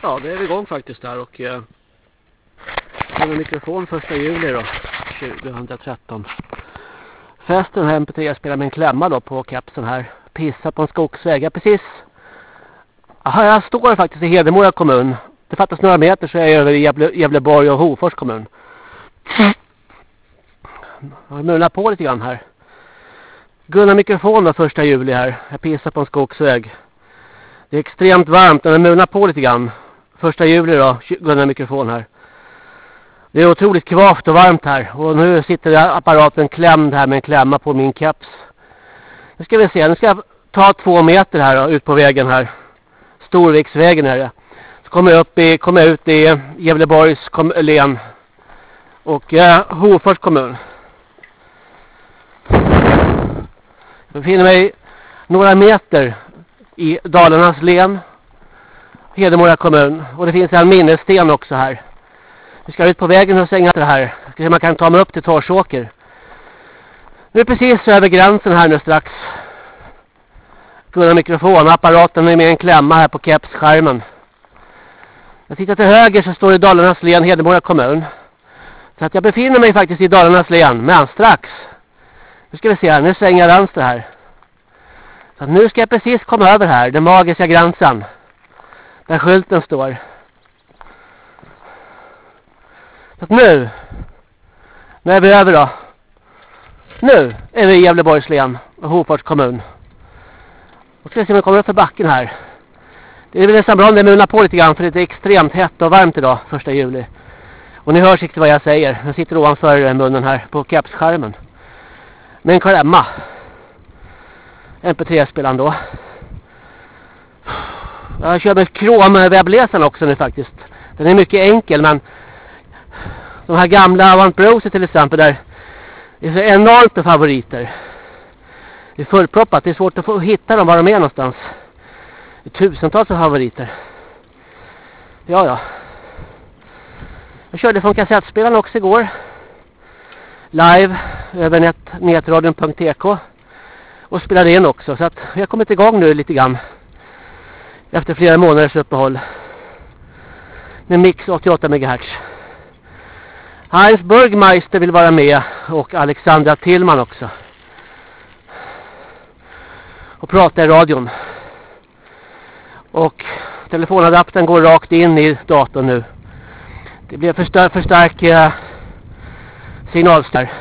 Ja, det är vi igång faktiskt där och eh, med mikrofon första juli då, 2013. Festen här MP3 spelar med en klämma då på kepsen här. Pissa på en skogsväg. Ja, precis. Aha, jag står faktiskt i Hedemora kommun. Det fattas några meter så är jag över i Gävle, Gävleborg och Hofors kommun. Jag mullar på lite grann här. Gunnar mikrofon då första juli här. Jag pissar på en skogsväg. Det är extremt varmt men jag mulnar på lite grann. Första juli då, Gunnar mikrofon här. Det är otroligt kvavt och varmt här. Och nu sitter apparaten klämd här med en klämma på min keps. Nu ska vi se, nu ska jag ta två meter här då, ut på vägen här. Storviksvägen är det. Så kommer jag, upp i, kommer jag ut i Gävleborgs län och eh, Hofors kommun. Jag befinner mig några meter i Dalarnas län, Hedemora kommun. Och det finns en minnessten också här. Vi ska ut på vägen och sänga det här. Ska se om man kan ta mig upp till Torsåker. Nu är precis över gränsen här nu strax. Gunnar mikrofonapparaten. Är med en klämma här på kepsskärmen. Jag tittar till höger så står det Dalarnas län, Hedemora kommun. Så att jag befinner mig faktiskt i Dalarnas län. Men strax. Nu ska vi se här. Nu svänger jag vänster här. Så att nu ska jag precis komma över här. Den magiska gränsen. Där skylten står. Så att nu. Nu är vi över då. Nu är vi i Gävleborgs län och Hofors kommun. Och ska se om vi kommer upp för backen här. Det är väl nästan bra om det munar på lite grann för det är extremt hett och varmt idag, första juli. Och ni hör säkert vad jag säger. Jag sitter ovanför munnen här på kapsskärmen. Med en klämma. MP3-spelaren då. Jag kör med Chrome-webbläsaren också nu faktiskt. Den är mycket enkel men de här gamla Avant Browser till exempel där det är så enormt med favoriter. Det är fullproppat. Det är svårt att få hitta dem var de är någonstans. Det är tusentals favoriter. Ja, ja. Jag körde från kassettspelaren också igår. Live över net, netradion.tk och spelade in också. Så att vi har kommit igång nu lite grann. Efter flera månaders uppehåll. Med mix 88 MHz. Heinz Burgmeister vill vara med och Alexandra Tillman också. Och prata i radion. Och telefonadaptern går rakt in i datorn nu. Det blir för, för stark eh, signalstar.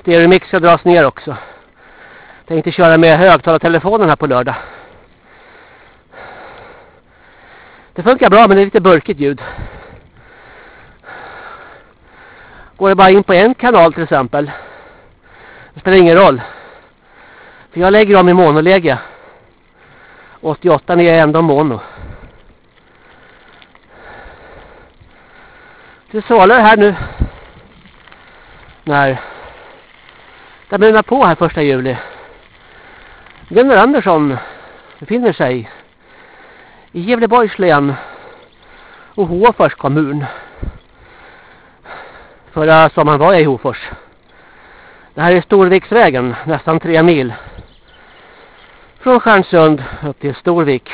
Stereomix ska dras ner också. Tänkte köra med högtalartelefonen här på lördag. Det funkar bra men det är lite burkigt ljud. Går det bara in på en kanal till exempel. Det spelar ingen roll. För jag lägger dem i monoläge. 88 är ändå mono. Det svalare här nu. När det brinner på här första juli. Gunnar Andersson befinner sig i Gävleborgs län och Hofors kommun. Förra sommaren var jag i Hofors. Det här är Storviksvägen, nästan tre mil. Från Stjärnsund upp till Storvik.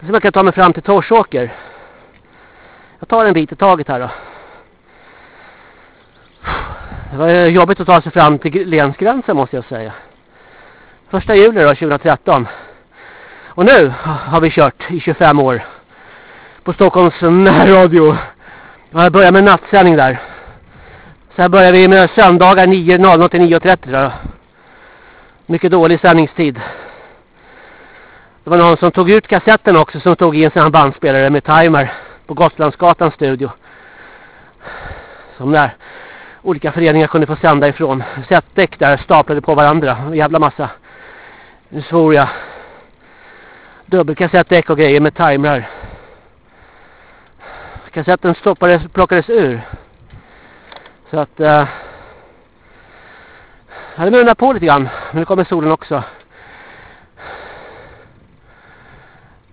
Så jag kan ta mig fram till Torsåker. Jag tar en bit i taget här då. Det var jobbigt att ta sig fram till länsgränsen måste jag säga. Första juli då, 2013. Och nu har vi kört i 25 år. På Stockholms närradio. Jag börjar med nattsändning där. Sen börjar vi med söndagar 9.00 till 9.30 Mycket dålig sändningstid. Det var någon som tog ut kassetten också som tog in sin bandspelare med timer på Gotlandsgatans studio. Som där olika föreningar kunde få sända ifrån. Sättdäck där staplade på varandra. En jävla massa. Nu svor jag. Dubbelkassettdäck och grejer med timrar. Kassetten stoppades, plockades ur. Så att... Eh, uh, jag hade munnat på lite grann. Men nu kommer solen också.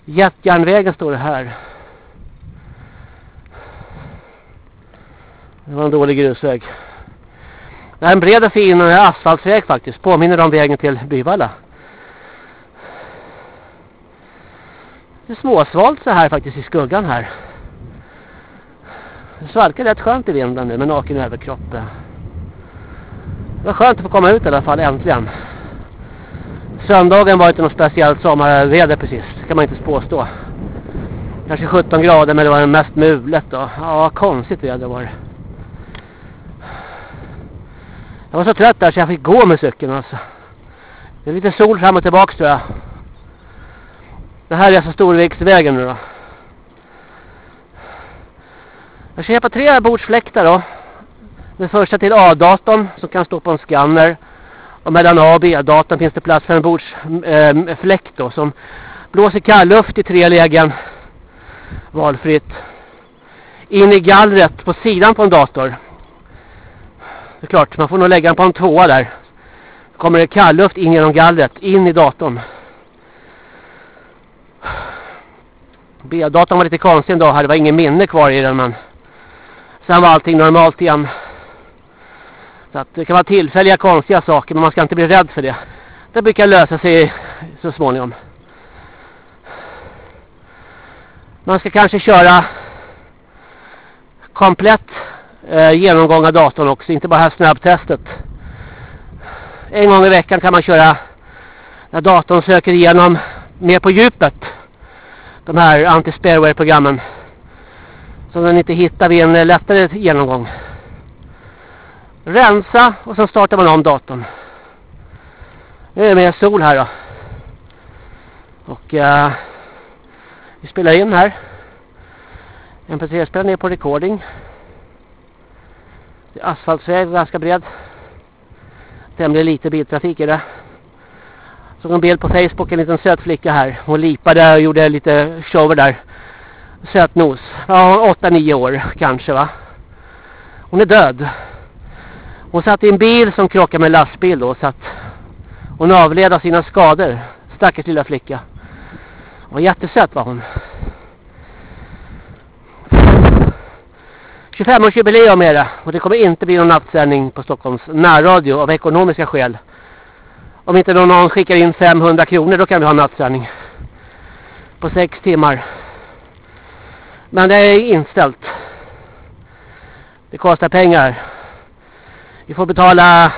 Jättjärnvägen står det här. Det var en dålig grusväg. Det är en bred och fin eh, asfaltsväg faktiskt. Påminner om vägen till Byvalla. Lite småsvalt så här faktiskt i skuggan här. Det svalkar rätt skönt i vinden nu med naken överkropp. Det var skönt att få komma ut i alla fall äntligen. Söndagen var inte något speciellt sommarväder precis. Det kan man inte påstå. Kanske 17 grader men det var mest mulet då. Ja, konstigt väder var det. Jag var så trött där så jag fick gå med cykeln alltså. Det är lite sol fram och tillbaka tror jag. Det här är alltså Storviksvägen nu då. Jag ska köpa tre bordsfläktar då. Den första till A-datorn som kan stå på en skanner. Och mellan A och B-datorn finns det plats för en bordsfläkt ehm, eh, då som blåser kallluft i tre lägen. Valfritt. In i gallret på sidan på en dator. Det är klart, man får nog lägga den på en tvåa där. Då kommer det kallluft in genom gallret, in i datorn. B-datorn var lite konstig en dag, det var ingen minne kvar i den men sen var allting normalt igen. Så att det kan vara tillfälliga konstiga saker men man ska inte bli rädd för det. Det brukar lösa sig så småningom. Man ska kanske köra komplett eh, genomgång av datorn också, inte bara här snabbtestet. En gång i veckan kan man köra när datorn söker igenom mer på djupet de här anti-spareware-programmen som den inte hittar vid en eh, lättare genomgång. Rensa och sen startar man om datorn. Nu är det mer sol här då. Och uh, vi spelar in här. MP3-spelaren är på recording. Det är asfaltsväg, ganska bred. Tämligen lite biltrafik är det. Såg en bild på Facebook, en liten söt flicka här. Hon lipade och gjorde lite shower där. Sötnos. Ja, 8-9 år kanske va. Hon är död. Hon satt i en bil som krockade med en lastbil då. Så att hon avled av sina skador. Stackars lilla flicka. Hon var jättesöt var hon. 25-årsjubileum är det. Och det kommer inte bli någon nattsändning på Stockholms närradio av ekonomiska skäl. Om inte någon skickar in 500 kronor då kan vi ha nattsändning. På sex timmar. Men det är inställt. Det kostar pengar. Vi får betala...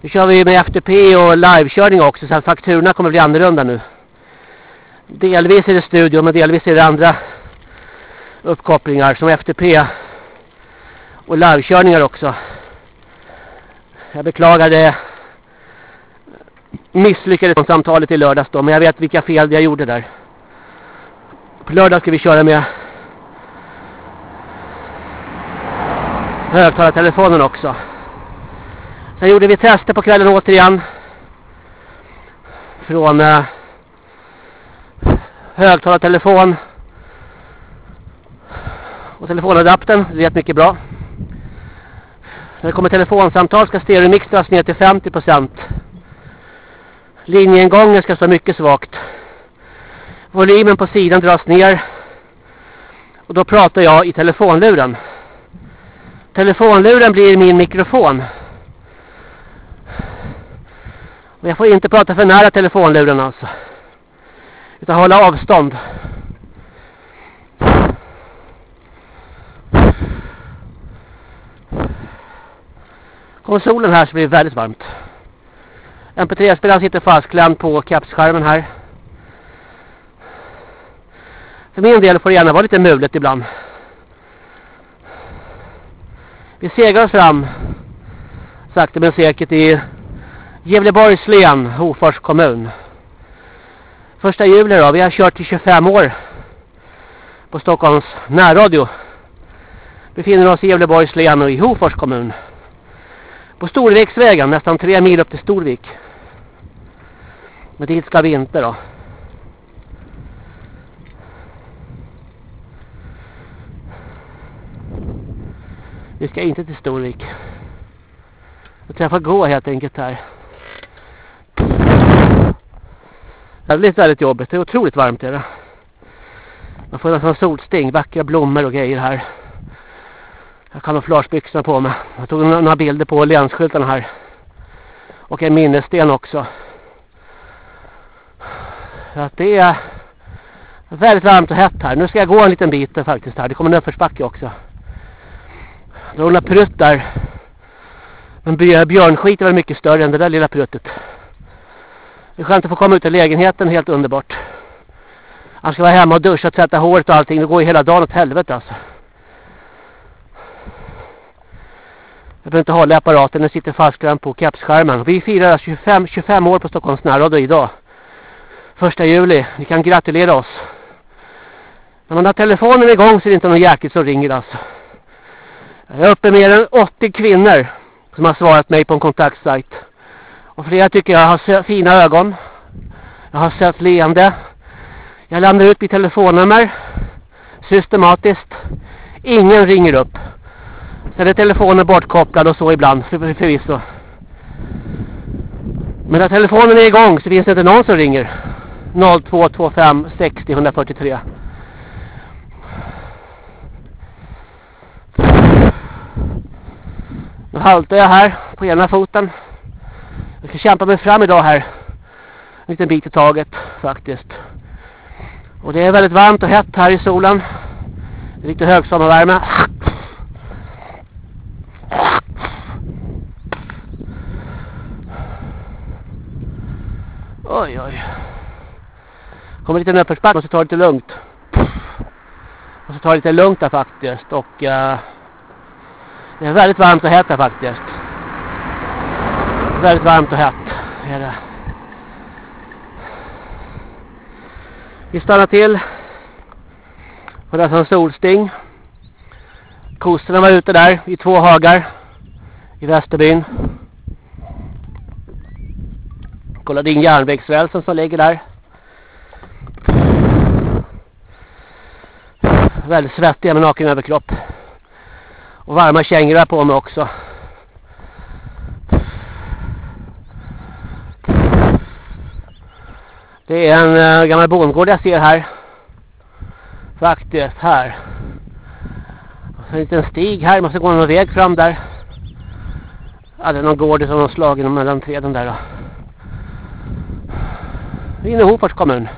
Nu kör vi med FTP och livekörning också så att fakturorna kommer bli annorlunda nu. Delvis är det studio men delvis är det andra uppkopplingar som FTP och livekörningar också. Jag beklagar det misslyckade samtalet i lördags då men jag vet vilka fel jag gjorde där. På lördag ska vi köra med högtalartelefonen också. Sen gjorde vi tester på kvällen återigen. Från eh, högtalartelefon och telefonadaptern. Det vet mycket bra. När det kommer telefonsamtal ska stereomix dras ner till 50%. Linjeingången ska stå mycket svagt. Volymen på sidan dras ner. Och då pratar jag i telefonluren. Telefonluren blir min mikrofon. Och jag får inte prata för nära telefonluren alltså. Utan hålla avstånd. Kommer solen här så blir det väldigt varmt. MP3-spelaren sitter fastklämd på kapsskärmen här. För min del får det gärna vara lite mulet ibland. Vi segrar oss fram sakta men säkert i Gävleborgs län, Hofors kommun. Första juli då, vi har kört i 25 år på Stockholms närradio. Befinner oss i Gävleborgs län och i Hofors kommun. På Storviksvägen, nästan tre mil upp till Storvik. Men dit ska vi inte då. Vi ska inte till Storvik. Jag träffar gå helt enkelt här. Det blir väldigt jobbigt. Det är otroligt varmt är det. Man får nästan solsting, vackra blommor och grejer här. Jag har kamouflagebyxorna på mig. Jag tog några bilder på länsskyltarna här. Och en minnessten också. Så att det är Väldigt varmt och hett här. Nu ska jag gå en liten bit faktiskt här. Det kommer en uppförsbacke också. Det var några pruttar. Men björnskit är väl mycket större än det där lilla pruttet. Det är skönt att få komma ut i lägenheten. Helt underbart. Han ska vara hemma och duscha tvätta håret och allting. Det går ju hela dagen åt helvete alltså. Jag behöver inte hålla i apparaten. Den sitter fastklämd på kapsskärmen. Vi firar 25, 25 år på Stockholms närradio idag. Första juli. Ni kan gratulera oss. När man har telefonen igång så är det inte någon jäkel som ringer alltså. Jag är uppe mer än 80 kvinnor som har svarat mig på en kontaktsajt. Och flera tycker jag har fina ögon. Jag har sett leende. Jag lämnar ut mitt telefonnummer systematiskt. Ingen ringer upp. Sen är telefonen bortkopplad och så ibland för, förvisso. Men när telefonen är igång så finns det inte någon som ringer. 0225 60 143. Nu haltar jag här på ena foten. Jag ska kämpa mig fram idag här. En liten bit i taget faktiskt. Och det är väldigt varmt och hett här i solen. Det är lite högsommarvärme. Oj, oj. Kommer lite uppförsbacke. Måste ta det lite lugnt. Måste ta det lite lugnt där faktiskt. Och uh, det är väldigt varmt och hett här faktiskt. Väldigt varmt och hett är det. Vi stannar till på dessa solsting. Kossorna var ute där i två hagar i Västerbyn. Kollade in järnvägsrälsen som ligger där. Väldigt svettiga med naken överkropp. Och varma kängor på mig också. Det är en äh, gammal bondgård jag ser här. Faktiskt här. Och så en liten stig här. Måste gå någon väg fram där. Ja, det är någon gård som har slagit mellan träden där då. Vi är inne i Hofors kommun.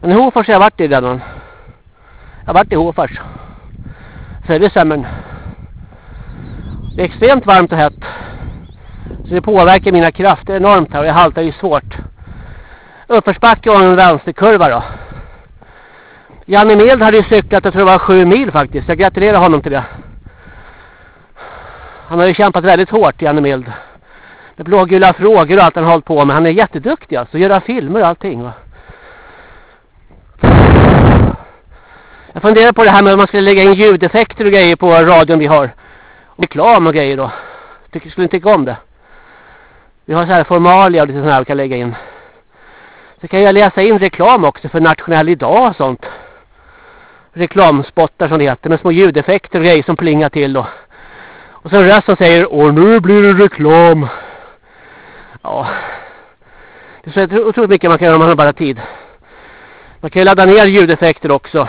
Men i Hofors har jag varit i redan. Jag har varit i Hofors. Södersämmen. Det är extremt varmt och hett. Så det påverkar mina krafter enormt här och jag haltar ju svårt. Uppförsbacke och en vänsterkurva då. Janne Mild hade ju cyklat, jag tror det var sju mil faktiskt. Jag gratulerar honom till det. Han har ju kämpat väldigt hårt, Janne Mild. Med blågula frågor och allt han har hållit på med. Han är jätteduktig alltså. Göra filmer och allting va. Jag funderar på det här med om man skulle lägga in ljudeffekter och grejer på radion vi har. Och reklam och grejer då. Tycker skulle inte tycka om det. Vi har så här formalia och lite sådana här vi kan lägga in. Så kan jag läsa in reklam också för nationell idag och sånt. Reklamspottar som det heter med små ljudeffekter och grejer som plingar till då. och så en röst som säger Och nu blir det reklam. Ja. Det är så otroligt mycket man kan göra om man har bara tid. Man kan ju ladda ner ljudeffekter också.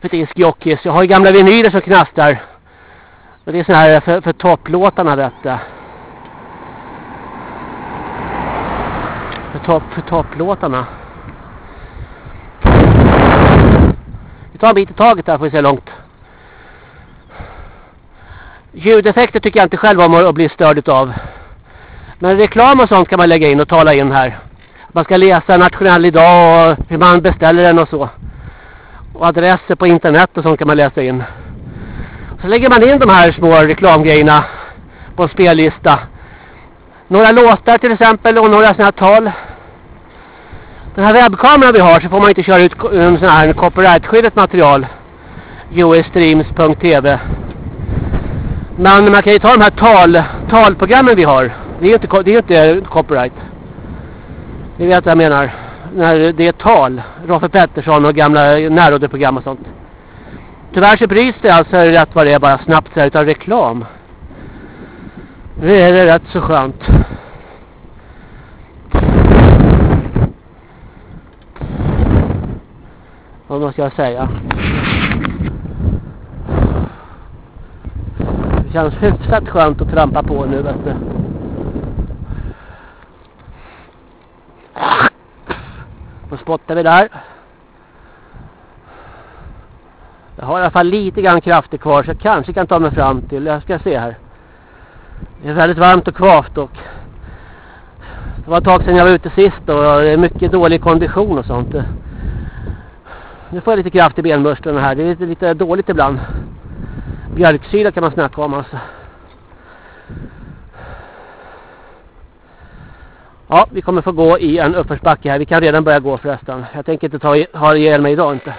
För diskjockeys. Jag har ju gamla vinyler som knastrar. Och det är sån här för, för topplåtarna detta. För, topp, för topplåtarna. Vi tar en bit i taget här får vi se långt. Ljudeffekter tycker jag inte själv om att bli störd av. Men reklam och sånt kan man lägga in och tala in här. Man ska läsa nationell idag och hur man beställer den och så. Och adresser på internet och sånt kan man läsa in. Så lägger man in de här små reklamgrejerna på en spellista. Några låtar till exempel och några sådana här tal. Den här webbkameran vi har så får man inte köra ut en sån här copyrightskyddet material. usstreams.tv Men man kan ju ta de här tal, talprogrammen vi har. Det är ju inte, det är inte copyright. Ni vet vad jag menar. När det är tal. Roffe Pettersson och gamla närrådeprogram och sånt. Tyvärr så bryts det alltså rätt vad det är bara snabbt så här utav reklam. Det är det rätt så skönt. Vad måste jag säga? Det känns hyfsat skönt att trampa på nu vet du. Då spottar vi där. Jag har i alla fall lite grann krafter kvar så jag kanske kan ta mig fram till. Jag ska se här. Det är väldigt varmt och kvavt och det var ett tag sedan jag var ute sist och det är mycket dålig kondition och sånt. Nu får jag lite kraft i benmusklerna här. Det är lite, lite dåligt ibland. Björksyra kan man snacka om alltså. Ja, vi kommer få gå i en uppförsbacke här. Vi kan redan börja gå förresten. Jag tänker inte ta, ha ihjäl mig idag inte.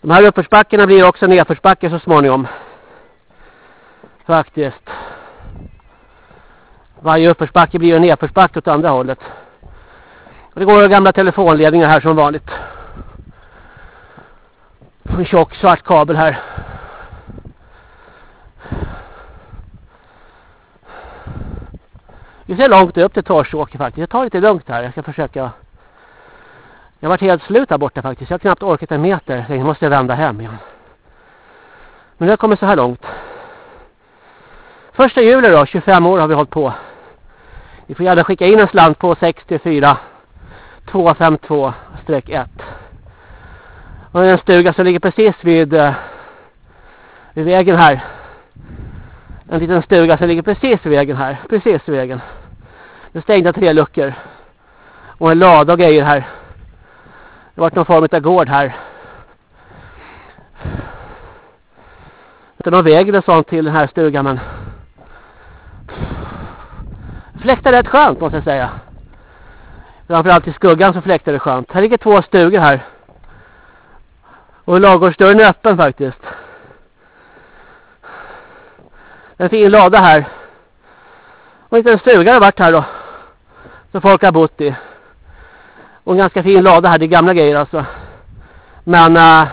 De här uppförsbackarna blir också nedförsbackar så småningom. Faktiskt. Varje uppförsbacke blir en nedförsbacke åt andra hållet. Och det går gamla telefonledningar här som vanligt. En tjock svart kabel här. Vi ser långt upp till Torsåker faktiskt. Jag tar lite lugnt här. Jag ska försöka. Jag har varit helt slut här borta faktiskt. Jag har knappt orkat en meter. Nu måste jag vända hem igen. Men jag kommer så här långt. Första juli då, 25 år har vi hållit på. Vi får gärna skicka in en slant på 64 252-1. Och en stuga som ligger precis vid, eh, vid vägen här. En liten stuga som ligger precis vid vägen här. Precis vid vägen. Det stängda tre luckor. Och en lada och grejer här. Det var någon form av gård här. Inte någon väg eller sånt till den här stugan men fläktar rätt skönt måste jag säga. Framförallt i skuggan så fläktar det skönt. Här ligger två stugor här. Och lagårdsdörren är öppen faktiskt. En fin lada här. Och en stuga har varit här då. Som folk har bott i. Och en ganska fin lada här. Det är gamla grejer alltså. Men... Uh,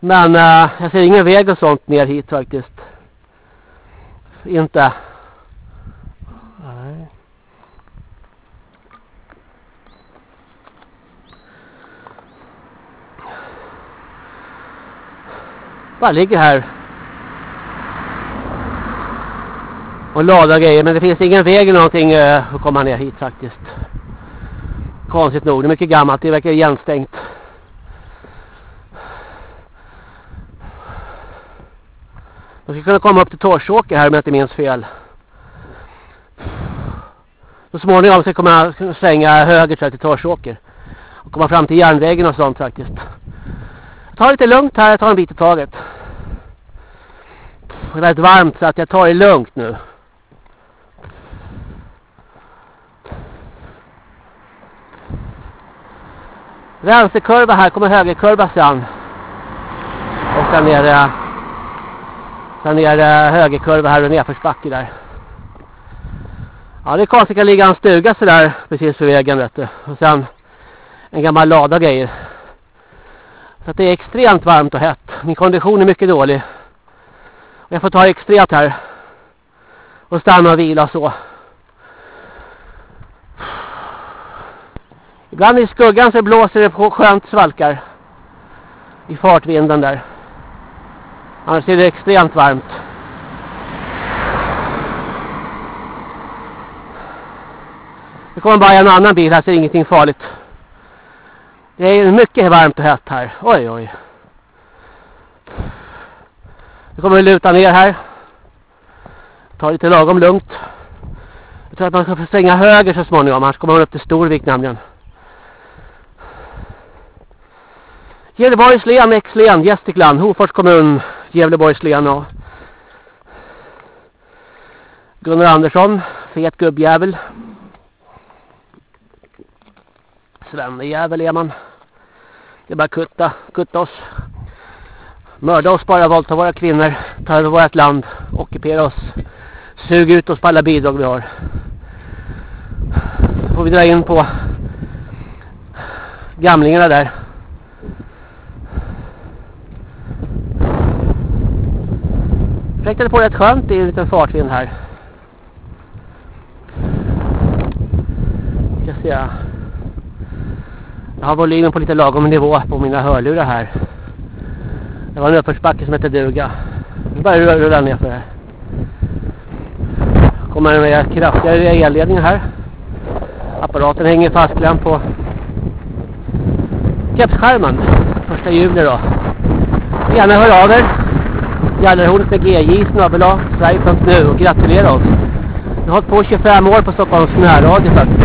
men uh, jag ser ingen väg och sånt ner hit faktiskt. Inte. Nej. Bara ligger här. Och lada grejer. Men det finns ingen väg eller någonting uh, att komma ner hit faktiskt. Konstigt nog. Det är mycket gammalt. Det verkar igenstängt. Man ska kunna komma upp till Torsåker här om jag inte minns fel. Så småningom ska jag kunna svänga höger till Torsåker. Och komma fram till järnvägen och sånt faktiskt. Jag tar lite lugnt här, jag tar en bit i taget. Det är väldigt varmt så att jag tar det lugnt nu. Vänsterkurva här, kommer högerkurva sen. Och sen är det Sen är det högerkurva här och nedförsbacke där. Ja, det är konstigt att det kan ligga en stuga sådär precis vid vägen vet du. Och sen en gammal lada grejer. Så att det är extremt varmt och hett. Min kondition är mycket dålig. Och jag får ta extremt här. Och stanna och vila och så. Ibland i skuggan så blåser det på skönt svalkar. I fartvinden där. Annars är det extremt varmt. Det kommer bara en annan bil här så det är ingenting farligt. Det är mycket varmt och hett här. Oj oj. Nu kommer vi luta ner här. Ta lite lagom lugnt. Jag tror att man ska få svänga höger så småningom. Annars kommer man upp till Storvik nämligen. Gävleborgs län, X-län, Gästrikland, Hofors kommun, Gävleborgs län och Gunnar Andersson, fet gubbjävel. Svennejävel är man. Det är bara kutta, kutta oss. Mörda oss bara, våldta våra kvinnor, ta över vårt land, ockupera oss. Sug ut oss på alla bidrag vi har. Får vi dra in på gamlingarna där. Fläktade på rätt skönt, i en liten fartvind här. Ska se. Jag har volymen på lite lagom nivå på mina hörlurar här. Det var en uppförsbacke som hette Duga. Nu börjar rulla ner för det kommer med kraftigare elledningar här. Apparaten hänger fastklämd på kepsskärmen. Första juli då. Gärna hör av er. Gallerhornet med GJ snabbela Sverige.nu och gratulera oss. Vi har hållit på 25 år på Stockholms närradio faktiskt.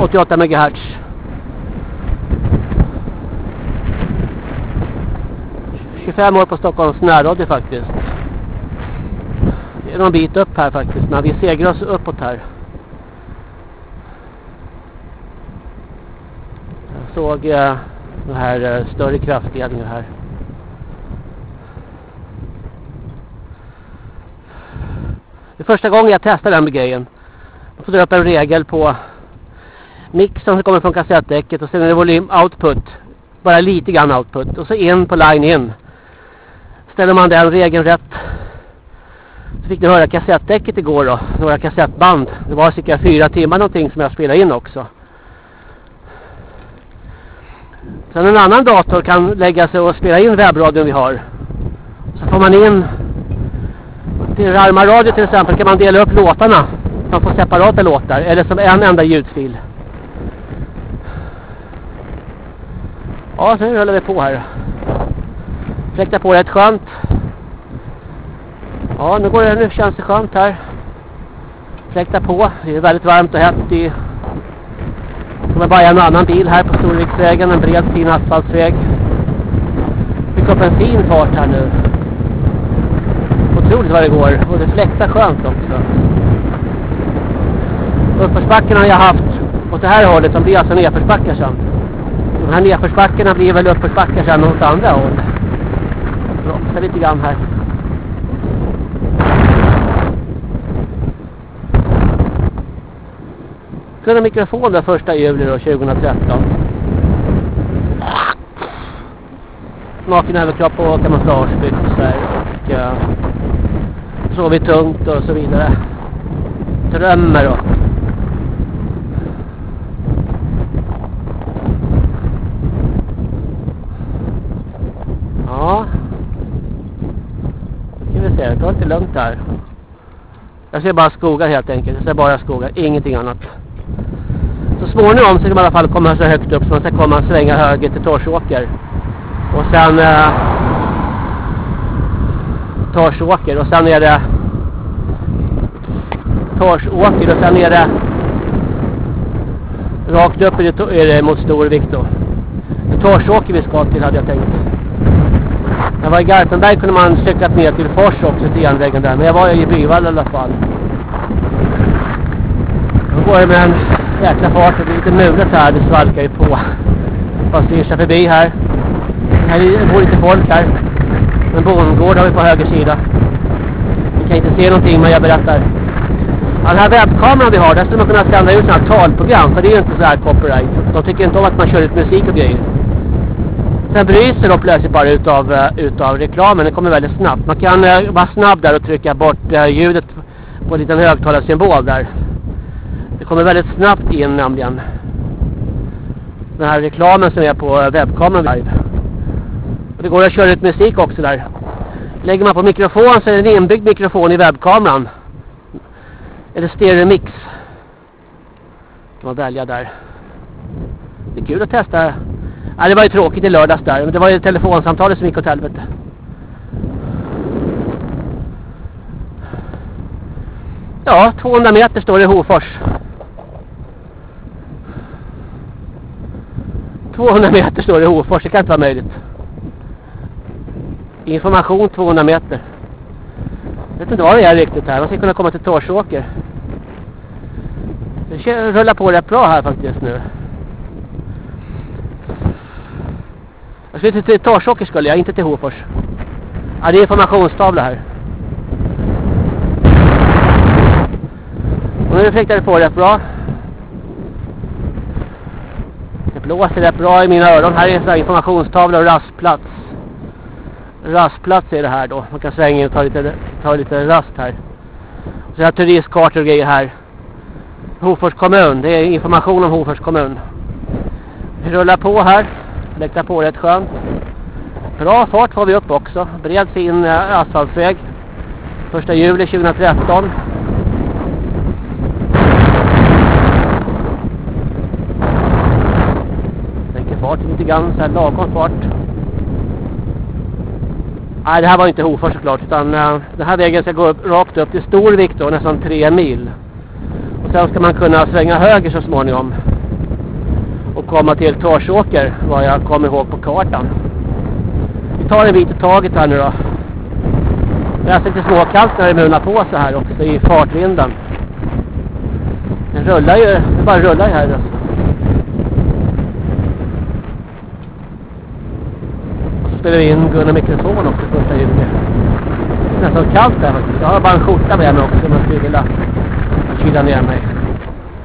88 MHz. ...25 år på Stockholms närradio faktiskt. Det är någon bit upp här faktiskt, men vi segrar oss uppåt här. Jag såg eh, den här eh, större kraftledningen här. Det är första gången jag testar den grejen. Man får dra upp en regel på mixen som kommer från kassettdäcket och sen är det volym output. Bara lite grann output. Och så in på line in. Ställer man den regeln rätt så fick ni höra kassettdäcket igår då. Några kassettband. Det var cirka fyra timmar någonting som jag spelade in också. Sen en annan dator kan lägga sig och spela in webbradion vi har. Så får man in till Rarma Radio till exempel kan man dela upp låtarna. Man får separata låtar eller som en enda ljudfil. Ja, så rullar vi på här. Fläktar på rätt skönt. Ja, nu går det, nu känns det skönt här. Fläktar på. Det är väldigt varmt och hett Det kommer bara en annan bil här på Storviksvägen, en bred fin asfaltsväg. Fick upp en fin fart här nu. Otroligt vad det går. Och det fläktar skönt också. Uppförsbackarna har jag haft åt det här hållet som blir alltså nedförsbackar sen. De här nedförsbackarna blir väl uppförsbackar sen åt andra håll. Bromsa lite grann här. Kunna mikrofon där första juli då, 2013. Naken överkropp och kamouflagebyxor och uh, Sovit tungt och så vidare. Drömmer då. Ja. Nu ska vi se, det tar lite lugnt här. Jag ser bara skogar helt enkelt. Jag ser bara skogar, ingenting annat. Så småningom så ska man i alla fall komma så högt upp så man ska komma och svänga höger till Torsåker. Och sen eh, Torsåker och sen är det Torsåker och sen är det rakt upp är det, är det mot Storvik då. Torsåker vi ska till hade jag tänkt. Jag var i Garpenberg kunde man cyklat ner till Fors också till järnvägen där. Men jag var i Bryvall i alla fall. Då går det med en jäkla fart. Det blir lite mulet här. Det svalkar ju på. Bara styrsar förbi här. Här bor lite folk här. En bondgård har vi på höger sida. Vi kan inte se någonting men jag berättar. Ja, den här webbkameran vi har, där skulle man kunna sända ut sådana här talprogram. För det är ju inte så här copyright. De tycker inte om att man kör ut musik och grejer. Sen bryter de plötsligt bara utav, eh, utav reklamen. Det kommer väldigt snabbt. Man kan uh, vara snabb där och trycka bort uh, ljudet på en liten högtalarsymbol där. Det kommer väldigt snabbt in nämligen. Den här reklamen som är på webbkameran live. Och det går att köra ut musik också där. Lägger man på mikrofon så är det en inbyggd mikrofon i webbkameran. Eller stereomix. Kan man välja där. Det är kul att testa. Ja, det var ju tråkigt i lördags där. Men det var ju telefonsamtalet som gick åt helvete. Ja, 200 meter står det i Hofors. 200 meter står det i Hofors. Det kan inte vara möjligt. Information 200 meter. Jag vet inte vad det är riktigt här. Man ska kunna komma till Torsåker. Det rullar på rätt bra här faktiskt nu. Jag skulle till Torsåker skulle jag, inte till Hofors. Ja, det är informationstavla här. Och nu fick det på rätt bra. Det blåser rätt bra i mina öron. Här är en informationstavla och rastplats rastplats är det här då. Man kan svänga in och ta lite, ta lite rast här. Så jag har turistkartor och grejer här. Hofors kommun, det är information om Hofors kommun. Vi rullar på här. Läktar på rätt skönt. Bra fart får vi upp också. Breds in eh, asfaltväg. 1 juli 2013. Sänker fart lite grann, så här lagom fart. Nej, det här var inte Hofors såklart utan uh, den här vägen ska gå upp, rakt upp till Storvik då, nästan tre mil. Och sen ska man kunna svänga höger så småningom. Och komma till Torsåker, vad jag kommer ihåg på kartan. Vi tar en bit i taget här nu då. Det är alltså lite småkallt när det munar på så här också i fartvinden. Den rullar ju, det bara rullar här alltså. Spelar vi in Gunnar mikrofon också första juni. Det är nästan kallt här faktiskt. Jag har bara en skjorta med mig också om jag skulle vilja kyla ner mig.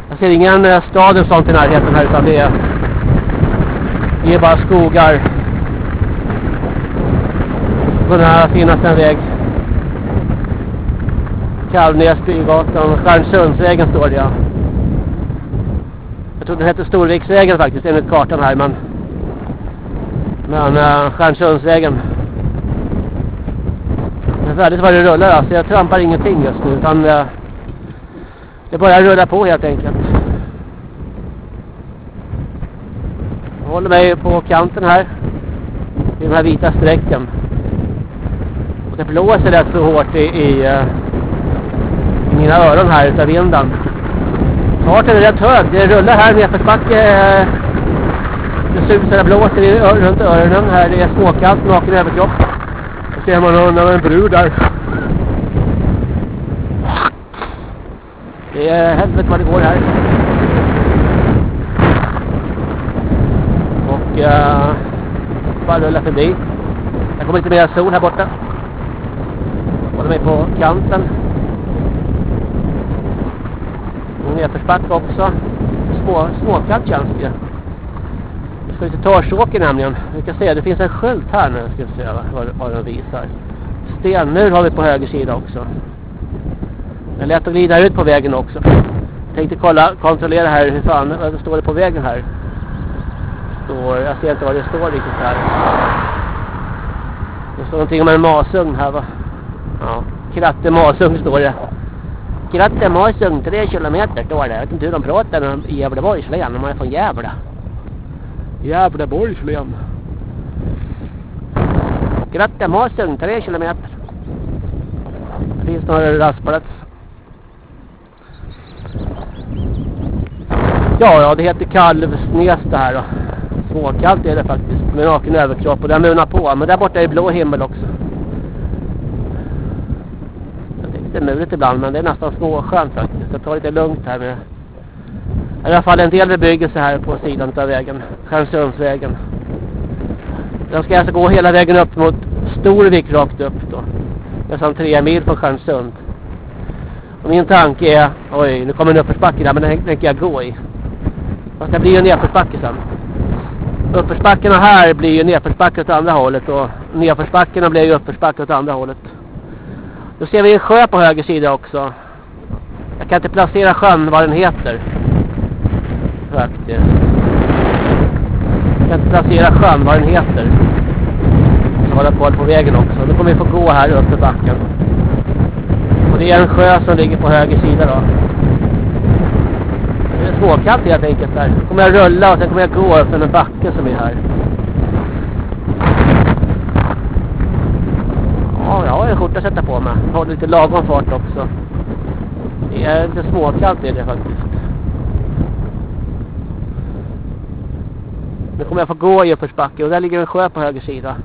Jag ser ingen eh, stad och sånt i närheten här utan det är, det är bara skogar. Det kunna finnas en väg. Kalvnäs, Bygatan, Stjärnsundsvägen står det ja. Jag tror den hette Storviksvägen faktiskt enligt kartan här men men uh, Stjärnsundsvägen. Det är väldigt vad det rullar alltså. Jag trampar ingenting just nu. Utan uh, det börjar rulla på helt enkelt. Jag håller mig på kanten här. I den här vita strecken. Och det blåser rätt så hårt i, i, eh, i mina öron här utav vinden. Farten är rätt hög. Det rullar här nedförsbacke. Uh, det susar och blåser i, runt öronen här. Det är småkallt, naken överkropp. Då ser man någon, en brud där. Det är helvete vad det går här. Och uh, bara rulla förbi. Det kommer lite mer sol här borta. Håller mig på kanten. Nedförsbacke också. Små, småkallt känns det ska vi till Torsåker nämligen. Vi kan se, det finns en skylt här nu. Ska vi se vad, vad den visar. Stenmur har vi på höger sida också. Det är lätt att glida ut på vägen också. Jag tänkte kolla, kontrollera här hur fan, vad står det på vägen här? Står, jag ser inte vad det står riktigt här. Det står någonting om en masugn här va? Ja, Kratte masugn står det. Kratte masugn, tre kilometer står det. Jag vet inte hur de pratar i Gävleborgs län, de är från Gävle. Gävleborgs län. Gratta Masung, tre kilometer. Det finns några rastplats. Ja, ja, det heter kalvsnes det här då. Småkallt är det faktiskt. Med naken överkropp och den munar på. Men där borta är blå himmel också. Jag tycker det är muligt ibland men det är nästan småskönt faktiskt. Jag tar lite lugnt här med i alla fall en del bebyggelse här på sidan av vägen. Stjärnsundsvägen. Den ska alltså gå hela vägen upp mot Storvik rakt upp då. Nästan tre mil från Stjärnsund. Och min tanke är, oj nu kommer en uppförsbacke där men den tänker jag gå i. Fast det blir ju en nedförsbacke sen. Uppförsbackarna här blir ju nedförsbacke åt andra hållet och nedförsbackarna blir ju uppförsbacke åt andra hållet. Då ser vi en sjö på höger sida också. Jag kan inte placera sjön vad den heter faktiskt. Eh. Jag kan inte placera sjön, vad den heter. Jag håller koll på vägen också. Nu kommer vi få gå här uppe backen. Och det är en sjö som ligger på höger sida då. Det är småkallt helt enkelt där. Nu kommer jag rulla och sen kommer jag gå upp den backen som är här. Ja, jag har en skjorta att sätta på mig. Jag har lite lagom fart också. Det är lite småkallt är det faktiskt. Nu kommer jag få gå i uppförsbacke och där ligger en sjö på höger sida.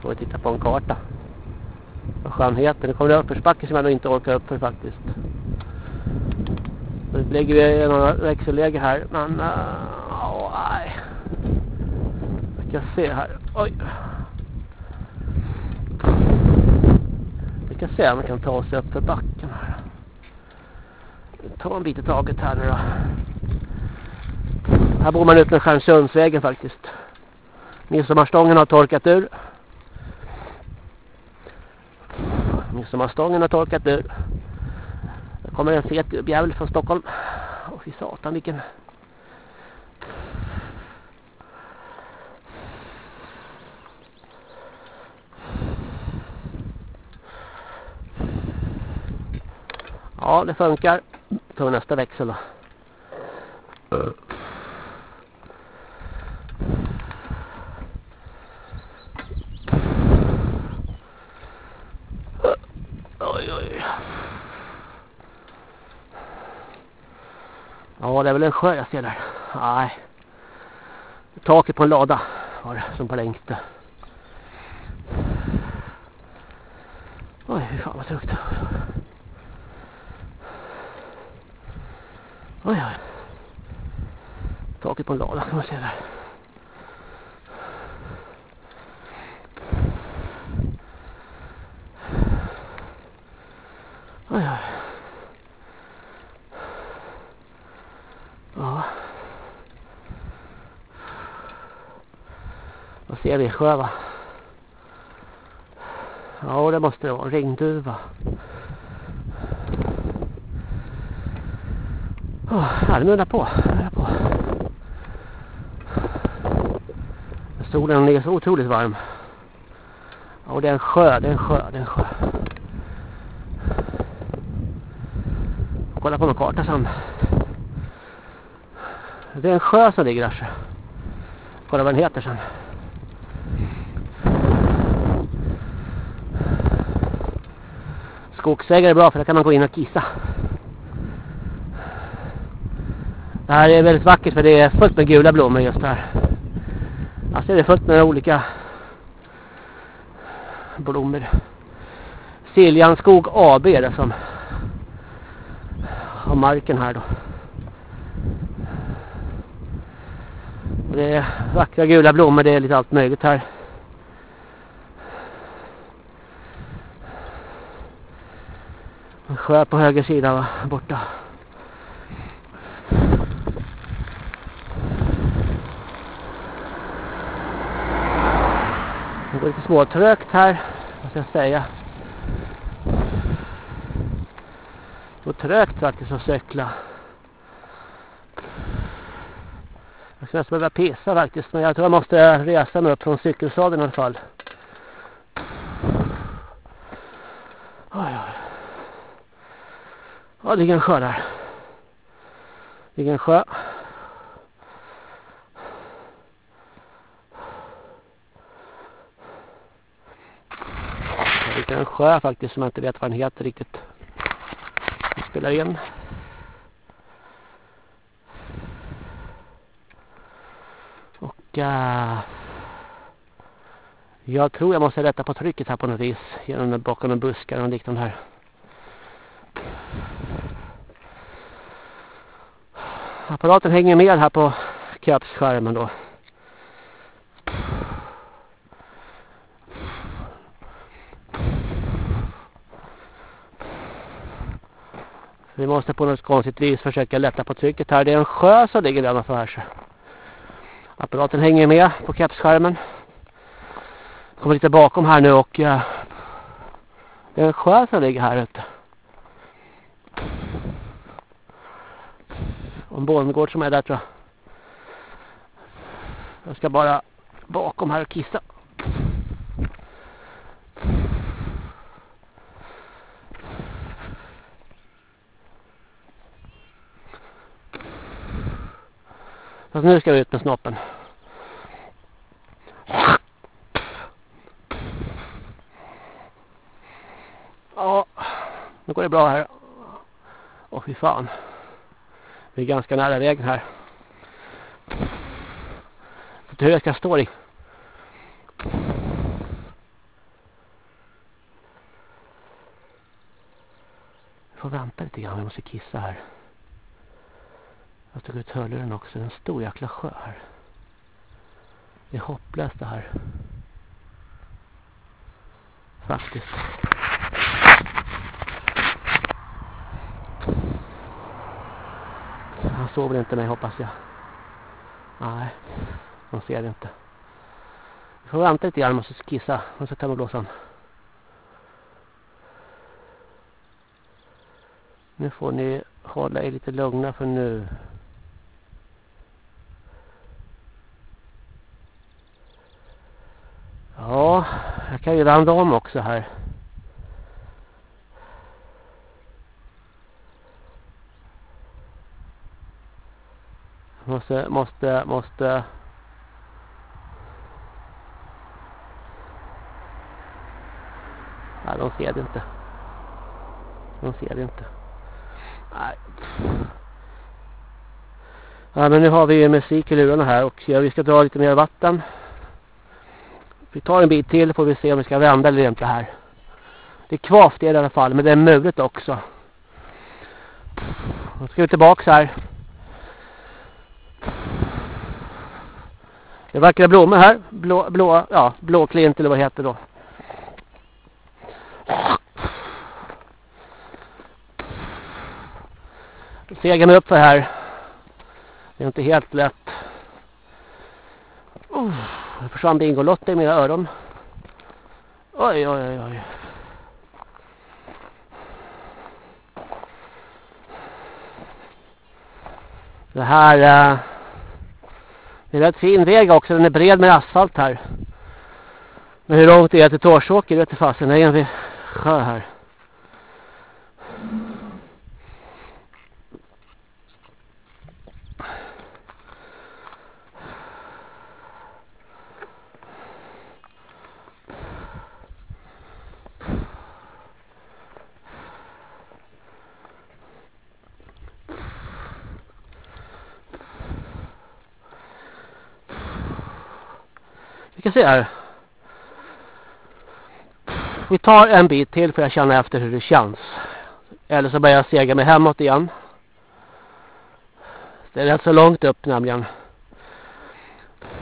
Får vi titta på en karta. Vad sjön heter. Nu kommer det uppförsbacke som jag nog inte orkar upp för faktiskt. Nu lägger vi i några växelläge här. Men, äh, uh, oh, nej. Vi ska se här. Oj. Vi ska se om vi kan ta oss upp för backen här. Ta en bit i taget här nu då. Här bor man ut med Stjärnsundsvägen faktiskt. Midsommarstången har torkat ur. Midsommarstången har torkat ur. Det kommer en fet gubbjävel från Stockholm. Åh fy satan vilken... Ja, det funkar. Tar nästa växel då. Oj, oj. Ja, det är väl en sjö jag ser där. Nej. Taket på en lada var det som på längst. Oj, fy fan vad trögt. Oj, oj. Taket på en lada kan man se där. Oj, oj. Ja. Vad ser vi? Sjö va? Ja, det måste det vara. Ringduva. Oh, ja, det nudlar på. Det på. Solen är så otroligt varm. Ja, och det är en sjö, det är en sjö, det är en sjö. Kolla på någon karta sen. Det är en sjö som ligger där. Kolla vad den heter sen. Skogsägare är bra för där kan man gå in och kissa. Det här är väldigt vackert för det är fullt med gula blommor just här. Alltså det är fullt med olika blommor. Siljanskog AB är det som av marken här då. Det är vackra gula blommor, det är lite allt möjligt här. En sjö på höger sida va, borta. Det går lite småtrögt här, måste jag säga. Det går trögt faktiskt att cykla. Jag skulle nästan behöva pissa faktiskt, men jag tror jag måste resa mig upp från cykelsadeln i alla fall. Oj, oj. Ja, det ligger en sjö där. Det ligger en sjö. Det ligger en sjö faktiskt som jag inte vet vad den heter riktigt. Vi spelar in. Och uh, jag tror jag måste rätta på trycket här på något vis genom bakom en buskar och liknande här. Apparaten hänger med här på köpsskärmen då. Vi måste på något konstigt vis försöka lätta på trycket här. Det är en sjö som ligger där för här. Apparaten hänger med på kapsskärmen. Kommer lite bakom här nu och uh, det är en sjö som ligger här ute. Och en bondgård som är där tror jag. Jag ska bara bakom här och kissa. Fast nu ska vi ut med snoppen. Ja, nu går det bra här. Åh fy fan. Vi är ganska nära vägen här. Vet hur jag ska stå i? Vi får vänta lite grann, vi måste kissa här. Jag tog ut hörluren också, Det är en stor jäkla sjö här. Det är hopplöst det här. Faktiskt. Han såg väl inte mig hoppas jag. Nej, han ser det inte. Vi får vänta lite grann, måste kissa. Och så kan blåsan. blåsa. Nu får ni hålla er lite lugna för nu. Ja, jag kan ju vända om också här. Måste, måste, måste. Nej, de ser det inte. De ser det inte. Nej. Ja men nu har vi musik i lurarna här och vi ska dra lite mer vatten. Vi tar en bit till får vi se om vi ska vända eller inte här. Det är kvavt i alla fall men det är mulet också. Nu ska vi tillbaka här. Det är vackra blommor här. Blå, blå, ja, blåklint eller vad det heter då. Segar mig upp för här. Det är inte helt lätt. Oh, försvann Bingolotta i mina öron. Oj, oj, oj, oj. Det här eh, det är rätt fin väg också. Den är bred med asfalt här. Men hur långt det är till Torsåker vet jag fasen. Det är en sjö här. Vi kan se här. Vi tar en bit till för jag känna efter hur det känns. Eller så börjar jag sega mig hemåt igen. Det är rätt så långt upp nämligen.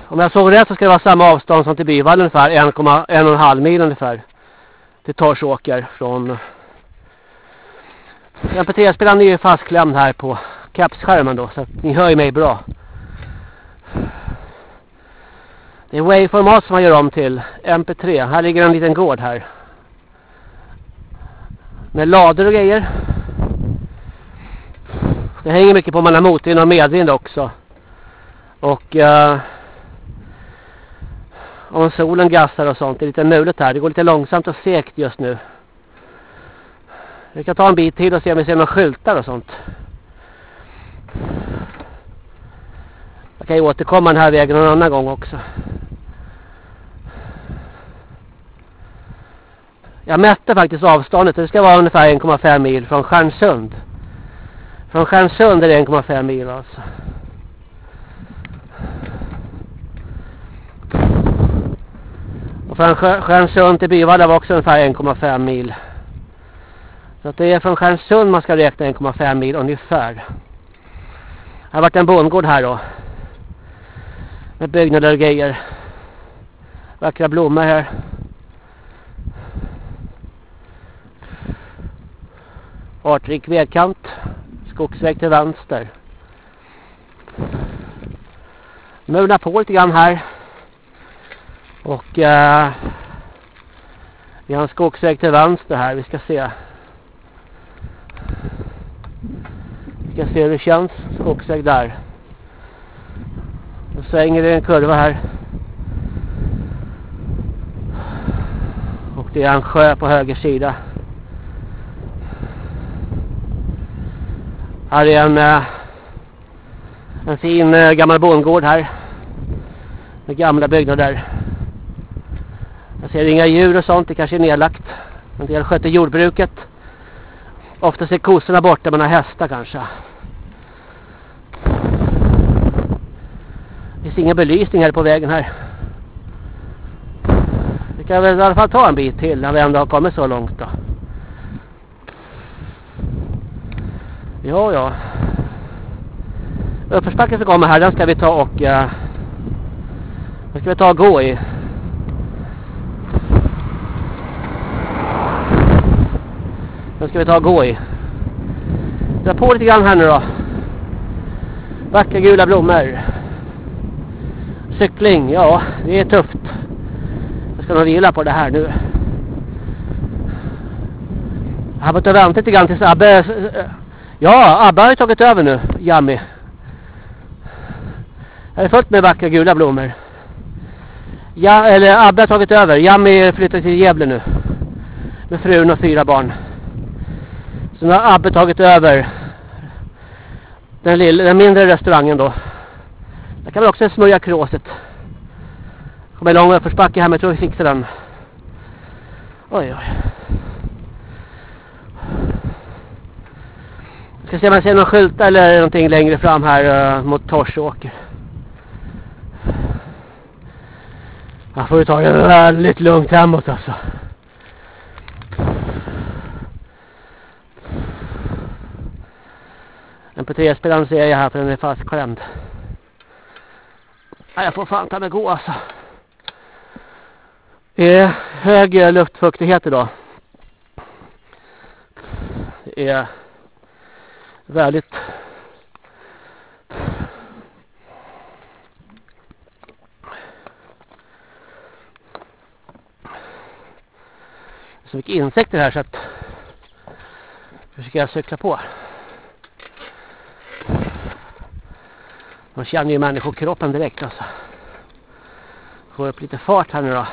Om jag såg rätt så ska det vara samma avstånd som till Byvall ungefär. 1,5 mil ungefär. Till Torsåker från... MP3-spelaren är ju fastklämd här på kapsskärmen då. Så ni hör ju mig bra. Det är Wave-format som man gör om till MP3. Här ligger en liten gård här. Med lader och grejer. Det hänger mycket på om man har motvind och medvind också. Och uh, om solen gassar och sånt. Det är lite mulet här. Det går lite långsamt och segt just nu. Vi kan ta en bit till och se om vi ser några skyltar och sånt. Jag kan ju återkomma den här vägen någon annan gång också. Jag mätte faktiskt avståndet. Det ska vara ungefär 1,5 mil från Stjärnsund. Från Stjärnsund är det 1,5 mil alltså. Och från Stjärnsund till Byvalla var också ungefär 1,5 mil. Så att det är från Stjärnsund man ska räkna 1,5 mil ungefär. Det har varit en bondgård här då. Med byggnader och grejer. Vackra blommor här. Artrik vägkant. Skogsväg till vänster. Mula på lite grann här. Och eh, vi har en skogsväg till vänster här. Vi ska se. Vi ska se hur det känns. Skogsväg där. Och svänger det en kurva här. Och det är en sjö på höger sida. Här är en, eh, en fin eh, gammal bondgård här. Med gamla byggnader. Jag ser inga djur och sånt, det kanske är nedlagt. En del sköter jordbruket. Ofta ser kossorna borta, men har hästar kanske. Det finns ingen belysning här på vägen här. Vi kan väl i alla fall ta en bit till när vi ändå har kommit så långt då. Ja, ja. Uppförsbacken som kommer här, den ska vi ta och... Uh, den ska vi ta och gå i. Den ska vi ta och gå i. Dra på lite grann här nu då. Vackra gula blommor. Cykling, ja, det är tufft. Jag ska nog vila på det här nu. Jag har fått vänta lite grann tills Abbe eh, Ja, Abbe har ju tagit över nu, Jami. Här är fullt med vackra gula blommor. Ja, eller Abbe har tagit över. Jami flyttar till Gävle nu. Med frun och fyra barn. Så nu har Abbe tagit över den, lilla, den mindre restaurangen då. Jag kan väl också smörja kråset. Kommer en lång uppförsbacke här men jag tror vi fixar den. Oj oj. Ska se om jag ser någon skylt eller någonting längre fram här uh, mot Torsåker. Jag får ju ta det väldigt lugnt hemåt alltså. MP3-spelaren ser jag här för den är fastklämd. Nej, jag får fan ta mig gå alltså. Det är hög eh, luftfuktighet idag. Det är väldigt så mycket insekter här så att nu ska jag cykla på. Man känner ju människokroppen direkt alltså. Får upp lite fart här nu då.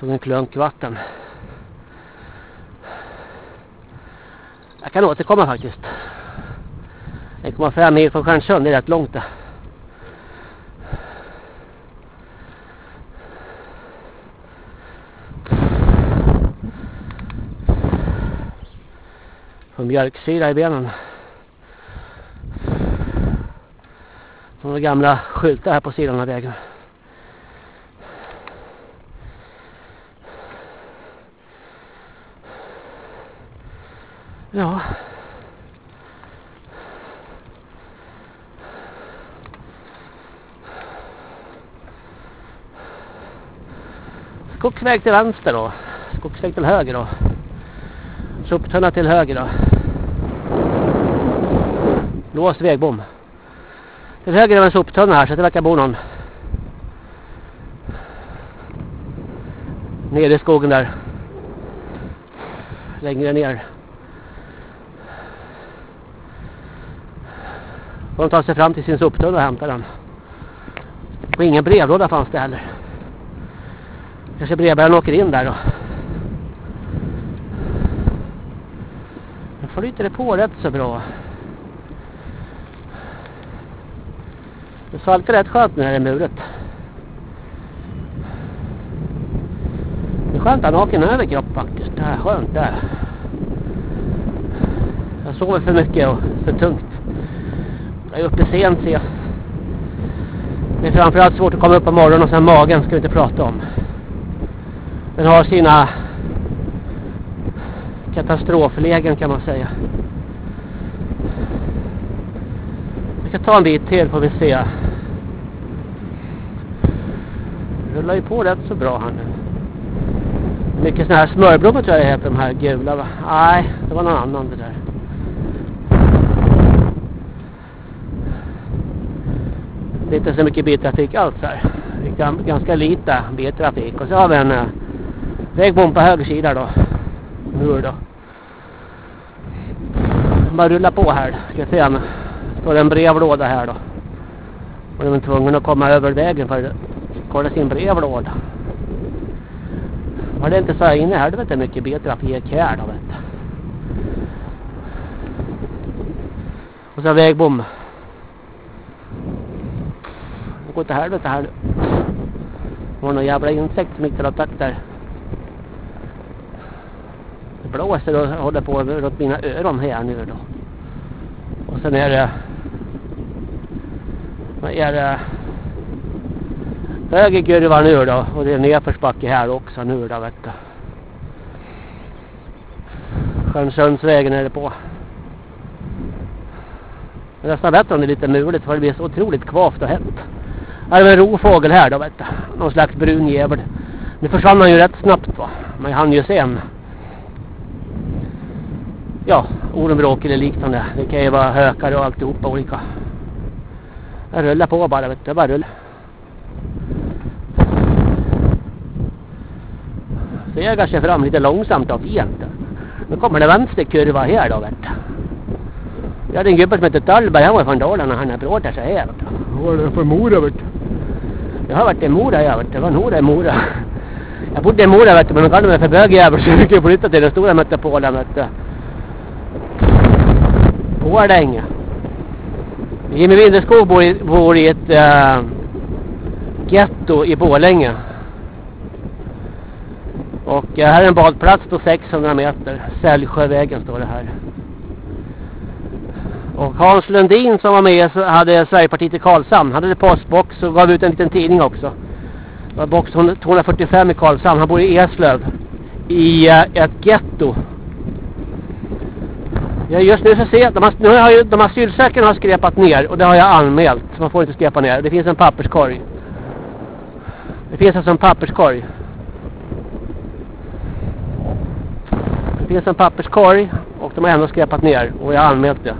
Tog en klunk vatten. Jag kan återkomma faktiskt. 1,5 mil från Stjärnsund, det är rätt långt det. Får mjölksyra i benen. Några gamla skyltar här på sidan av vägen. Ja. Skogsväg till vänster då. Skogsväg till höger då. Soptunna till höger då. Låst vägbom. Till höger är en soptunna här så det verkar bo någon. Nere i skogen där. Längre ner. Får de ta sig fram till sin soptunna och hämta den. Och ingen brevlåda fanns det heller. Kanske brevbäraren åker in där då. Nu flyter det på rätt så bra. Det svalkar rätt skönt nu här i muret. Det är skönt att ha naken överkropp faktiskt. Det är skönt där. Jag sover för mycket och för tungt. Jag är uppe sent ser jag. Det är framförallt svårt att komma upp på morgonen och sen magen ska vi inte prata om. Den har sina katastroflägen kan man säga. Vi ska ta en bit till får vi se. Rullar ju på rätt så bra här nu. Mycket sådana här smörblommor tror jag det heter, de här gula va? Nej, det var någon annan det där. Det är inte så mycket biltrafik alls här. Det är ganska lite biltrafik. Och så har vi en eh, vägbom på höger sida då. Nu då. Bara rulla på här. Ska se om står en brevlåda här då. Och de är tvungna att komma över vägen för att kolla sin brevlåda. Var det inte så inne här, det vet jag mycket biltrafik här då vet Och så vägbom. Det går till helvete här nu. Det var någon jävla insekt som gick till där. Det blåser och håller på runt mina öron här nu då. Och sen är det vad är det höger kurva nu då och det är nedförsbacke här också nu då vet du. Stjärnsundsvägen är det på. Det är nästan bättre om det är lite muligt för det blir så otroligt kvavt och hett. Här är en rovfågel här då vet du. Någon slags brun jävel. Nu försvann han ju rätt snabbt va. Men han ju sen. Ja, ormbråk eller liknande. Det kan ju vara hökar och alltihopa olika. Jag rullar på bara vet du. bara rulla. Så jag kanske fram lite långsamt och fint. Nu kommer det vänsterkurva här då vet du. Jag hade en gubbe som hette Tallberg. Han var från Dalarna. Han pratat så här. Var det för Mora vet du? Jag har varit i Mora jag vet du. Vad Mora i Mora. Jag bodde i Mora vet du. Men de kallade mig för bögjävel. Så jag fick flytta till den stora metropolen vet du. Borlänge. Jimmy Windeskog bor i, bor i ett äh, getto i Borlänge. Och äh, här är en badplats på 600 meter. Sällsjövägen står det här. Och Hans Lundin som var med hade Sverigepartiet i Karlshamn. Han hade postbox och gav ut en liten tidning också. Det var box 245 i Karlshamn. Han bor i Eslöv. I äh, ett getto. Ja, just nu så ser de, har, nu har ju, de asylsökande har skräpat ner och det har jag anmält. Man får inte skräpa ner. Det finns en papperskorg. Det finns alltså en papperskorg. Det finns en papperskorg och de har ändå skräpat ner och jag har anmält det.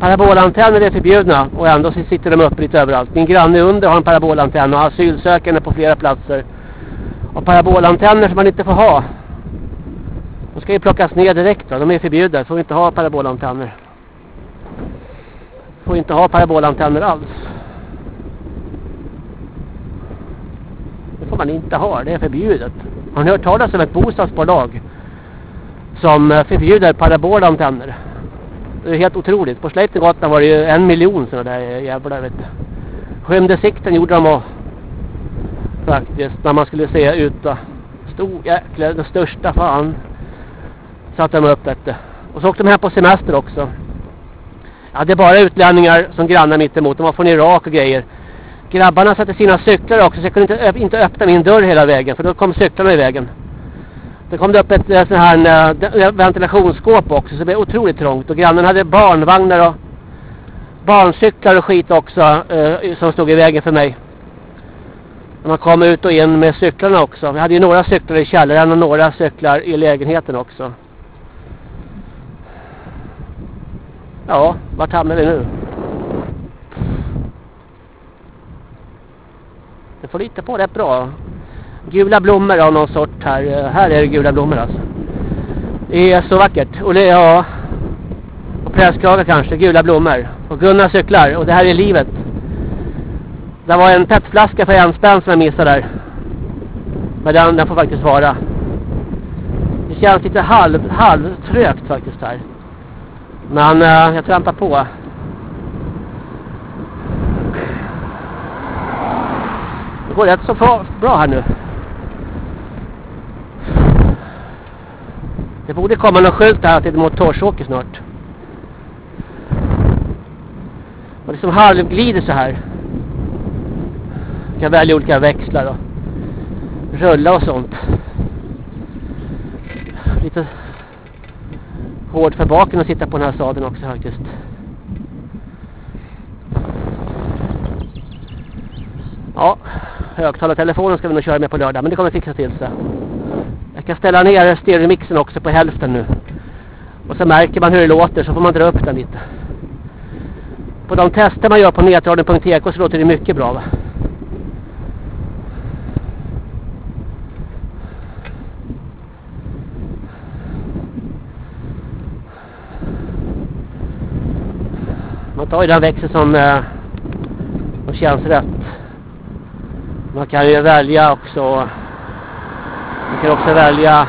Parabolantenner är förbjudna och ändå sitter de uppe lite överallt. Min granne under har en parabolantenn och asylsökande på flera platser. Och parabolantenner som man inte får ha. De ska ju plockas ner direkt va? De är förbjudna. Får inte ha parabolantenner. Får inte ha parabolantenner alls. Det får man inte ha. Det är förbjudet. Har ni hört talas om ett bostadsbolag som eh, förbjuder parabolantenner? Det är helt otroligt. På Sleipninggatan var det ju en miljon sådana där jävlar vet du. Skymde sikten gjorde de och faktiskt när man skulle se ut då. Stor jäkla, den största fan. Satte de upp vet du. Och så åkte de hem på semester också. Ja, det är bara utlänningar som grannar mitt emot. De var från Irak och grejer. Grabbarna satte sina cyklar också så jag kunde inte, inte öppna min dörr hela vägen för då kom cyklarna i vägen. Då kom det upp ett, eh, sån här eh, ventilationsskåp också så det blev otroligt trångt. Och grannen hade barnvagnar och barncyklar och skit också eh, som stod i vägen för mig. Man kom ut och in med cyklarna också. Vi hade ju några cyklar i källaren och några cyklar i lägenheten också. Ja, vart hamnar vi nu? Det får lite på rätt bra gula blommor av någon sort här. Här är det gula blommor alltså. Det är så vackert. Och det ja. Och prästkragar kanske, gula blommor. Och Gunnar cyklar. Och det här är livet. Det var en petflaska för en spänn som jag missade där. Men den, den får faktiskt vara. Det känns lite halv, halvtrögt faktiskt här. Men eh, jag trampar på. Det går rätt så bra här nu. Det borde komma någon skylt här att det är motorsåker snart. Och det är som halvglider så här. Man kan välja olika växlar och rulla och sånt. Lite hård för baken att sitta på den här sadeln också faktiskt. Ja, högtalartelefonen ska vi nog köra med på lördag men det kommer fixa till sig. Jag kan ställa ner stereomixen också på hälften nu. Och så märker man hur det låter så får man dra upp den lite. På de tester man gör på netradion.tk så låter det mycket bra va. Man tar ju den växel som, eh, som känns rätt. Man kan ju välja också man kan också välja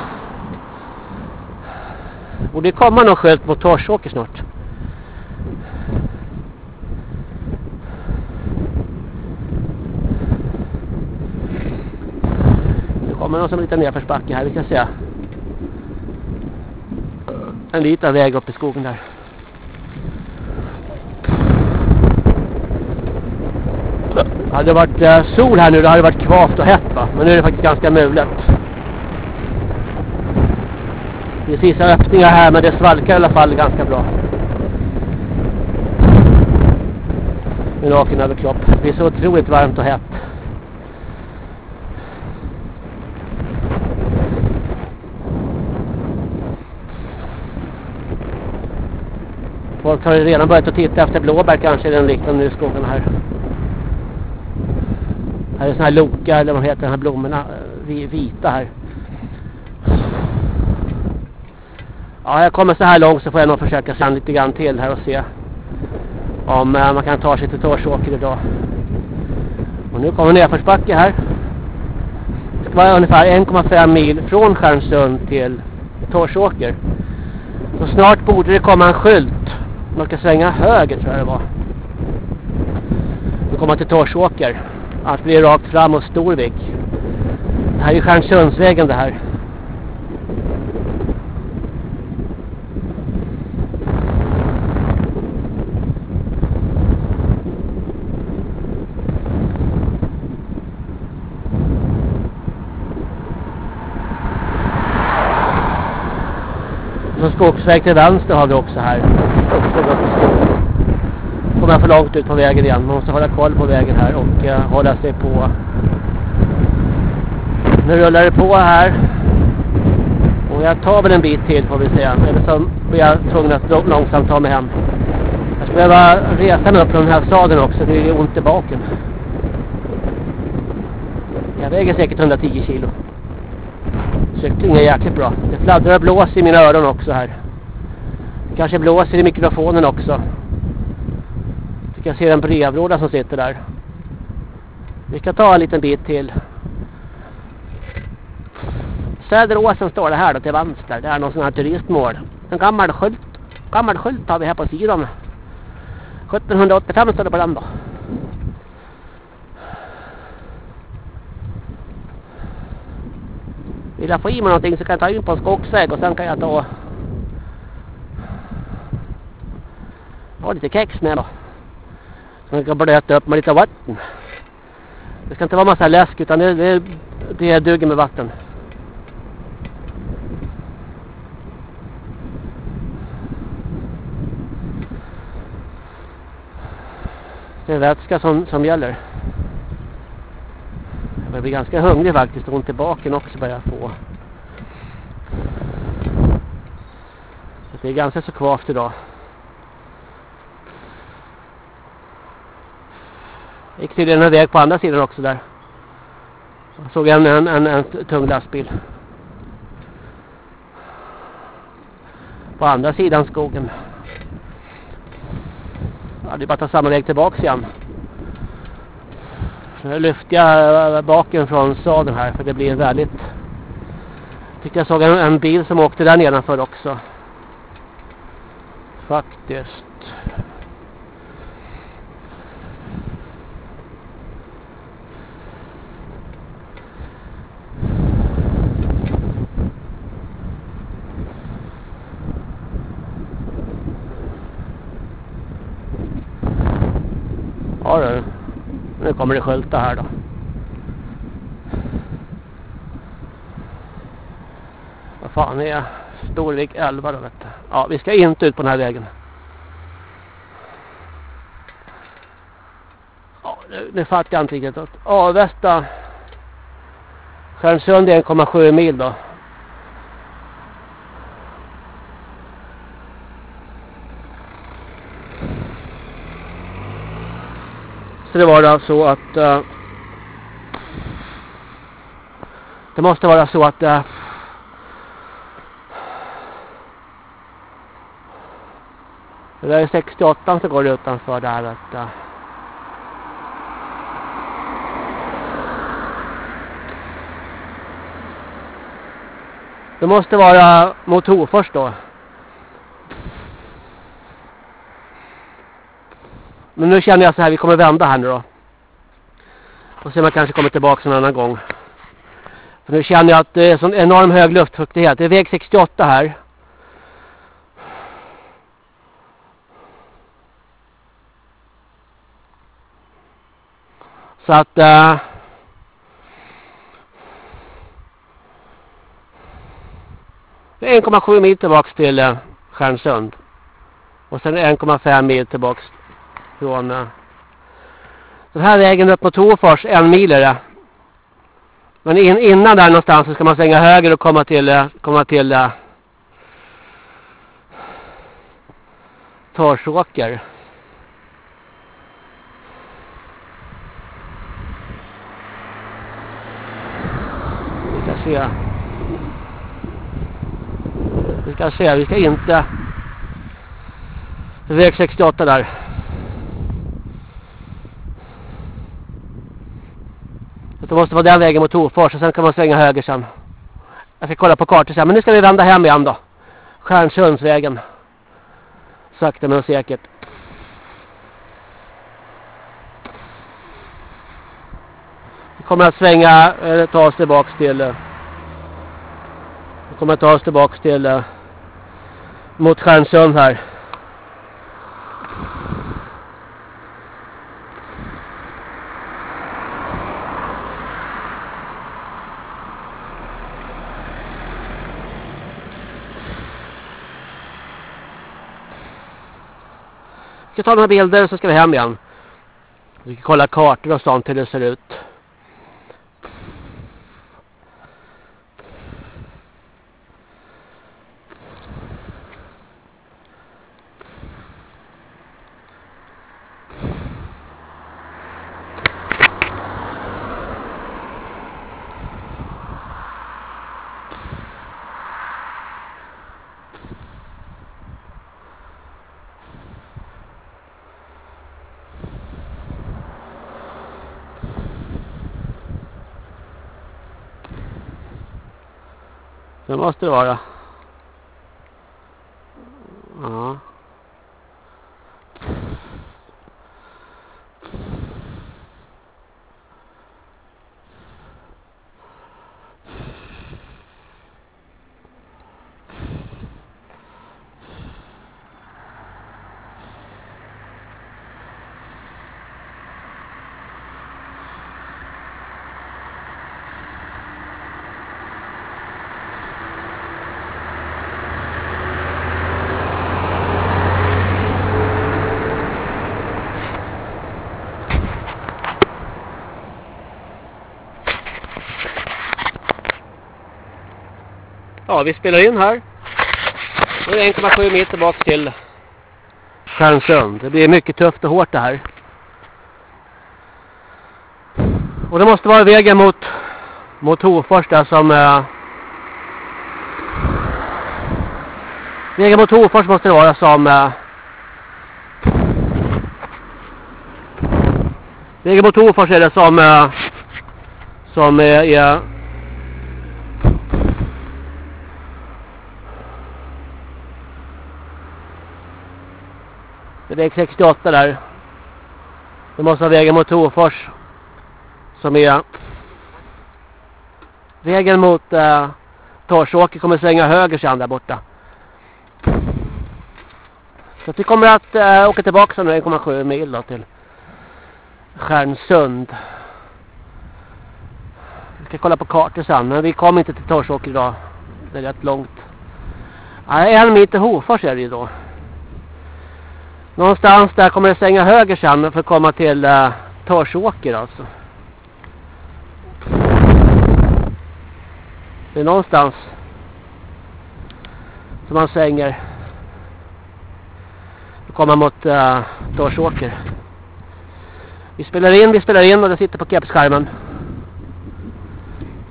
borde komma någon skylt mot Torsåker snart. Nu kommer någon som lite nedförsbacke här, vi kan se. En liten väg upp i skogen där. Hade det varit eh, sol här nu, då hade det varit kvavt och hett va. Men nu är det faktiskt ganska mulet. Det finns vissa öppningar här men det svalkar i alla fall ganska bra. Med naken överkropp. Det är så otroligt varmt och hett. Folk har redan börjat att titta efter blåbär kanske i den liknande i skogen här. Här är såna här loka eller vad heter de här blommorna. Eh, vita här. Ja, jag kommer så här långt så får jag nog försöka sen lite grann till här och se om eh, man kan ta sig till Torsåker idag. Och nu kommer nedförsbacke här. Det var ungefär 1,5 mil från Stjärnsund till Torsåker. Så snart borde det komma en skylt. Man ska svänga höger tror jag det var. Nu kommer till Torsåker att det är rakt fram mot Storvik. Det här är Stjärnsundsvägen det här. Så Skogsväg till vänster har vi också här. Också Kommer jag för långt ut på vägen igen. Man måste hålla koll på vägen här och eh, hålla sig på. Nu rullar det på här. Och jag tar väl en bit till får vi säga. Eller så blir jag tvungen att långsamt ta mig hem. Jag skulle behöva resa mig upp från den här staden också. Det är ont i baken. Jag väger säkert 110 kilo. Cykling är jäkligt bra. Det fladdrar och blåser i mina öron också här. Det kanske blåser i mikrofonen också. Jag ser en brevlåda som sitter där. Vi ska ta en liten bit till. Söderåsen står det här då till vänster. Det är någon sån här turistmål. En gammal skylt. Gammal skylt har vi här på sidan. 1785 står det på den då. Vill jag få i mig någonting så kan jag ta in på en skogsväg och sen kan jag ta ha lite kex med då. Så jag kan blöta upp med lite vatten. Det ska inte vara massa läsk utan det, det, det duger med vatten. Det är vätska som, som gäller. Jag blir ganska hungrig faktiskt och ont i baken också börjar få. Det är ganska så kvavt idag. Jag gick tydligen en väg på andra sidan också där. Jag såg en, en, en, en tung lastbil. På andra sidan skogen. Ja, det är bara att ta samma väg tillbaka igen. Nu lyfter jag eh, baken från sadeln här för det blir väldigt... Jag tyckte jag såg en, en bil som åkte där nedanför också. Faktiskt. Ja du. Nu kommer det skylta här då. Vad fan är Storvik 11 då vet du. Ja vi ska inte ut på den här vägen. Ja nu, nu fattar jag inte riktigt. Avesta Stjärnsund är 1,7 mil då. Måste det var då så att uh, det måste vara så att uh, det där är 68 som går utanför där att uh, Det måste vara mot Hofors då. Men nu känner jag så här, vi kommer vända här nu då. Och se om jag kanske kommer tillbaka en annan gång. För nu känner jag att det är sån enorm hög luftfuktighet. Det är väg 68 här. Så att... Uh, det är 1,7 mil tillbaks till eh, Stjärnsund. Och sen 1,5 mil tillbaks från eh, den här vägen upp mot Tofors, en mil är det. Men in, innan där någonstans så ska man svänga höger och komma till eh, komma till uh, Torsåker. Vi ska se. Vi ska se, vi ska inte väg 68 där. Det måste vara den vägen mot Hofors och sen kan man svänga höger sen. Jag ska kolla på kartan sen. Men nu ska vi vända hem igen då. Stjärnsundsvägen. Sakta men säkert. Vi kommer att svänga, eh, ta oss tillbaks till... Eh, vi kommer att ta oss tillbaks till... Eh, mot Stjärnsund här. Ska ta några bilder och så ska vi hem igen. Vi ska kolla kartor och sånt hur det ser ut. Det måste det vara. Ja. Ja, vi spelar in här. Nu är 1,7 mil tillbaka till Stjärnsund. Det blir mycket tufft och hårt det här. Och det måste vara vägen mot mot Hofors där som eh, vägen mot Hofors måste det vara som eh, vägen mot Hofors är det som eh, som är, är Det är väg 68 där. Det måste vara vägen mot Hofors. Som är vägen mot eh, Torsåker kommer svänga höger sen där borta. Så vi kommer att eh, åka tillbaka nu 1,7 mil då till Stjärnsund. Vi ska kolla på kartor sen men vi kommer inte till Torsåker idag. Det är rätt långt. Nej, en mil till Hofors är det ju då. Någonstans där kommer det svänga höger sen för att komma till eh, uh, Torsåker alltså. Det är någonstans som man svänger och kommer mot eh, uh, Torsåker. Vi spelar in, vi spelar in och det sitter på kepsskärmen.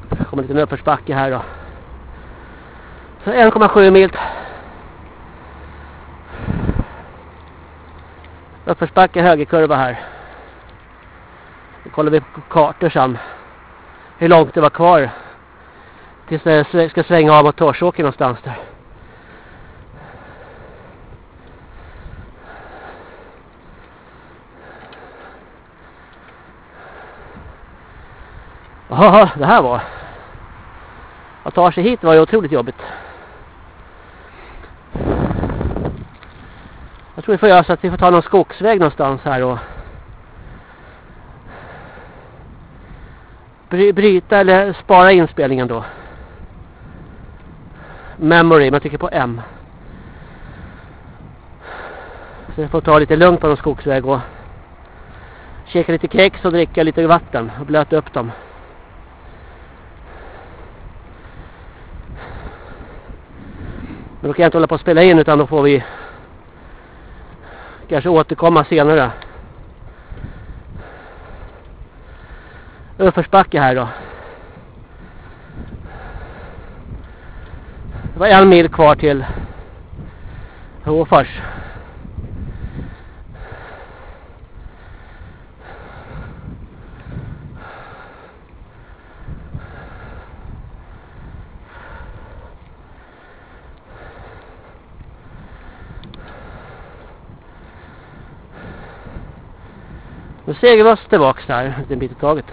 Det kommer en liten uppförsbacke här då. Så 1,7 mil Uppförsbacke högerkurva här. Nu kollar vi på kartor sen. Hur långt det var kvar. Tills det ska svänga av mot Torsåker någonstans där. Jaha, det här var. Att ta sig hit var ju otroligt jobbigt. Jag tror vi får göra så att vi får ta någon skogsväg någonstans här och bryta eller spara inspelningen då. Memory, man trycker på M. Så jag får ta lite lugnt på någon skogsväg och käka lite kex och dricka lite vatten och blöta upp dem. Men då kan jag inte hålla på att spela in utan då får vi kanske återkomma senare. Uppförsbacke här då. Det var en mil kvar till Hofors. Nu seglar vi oss tillbaks här, en liten bit i taget.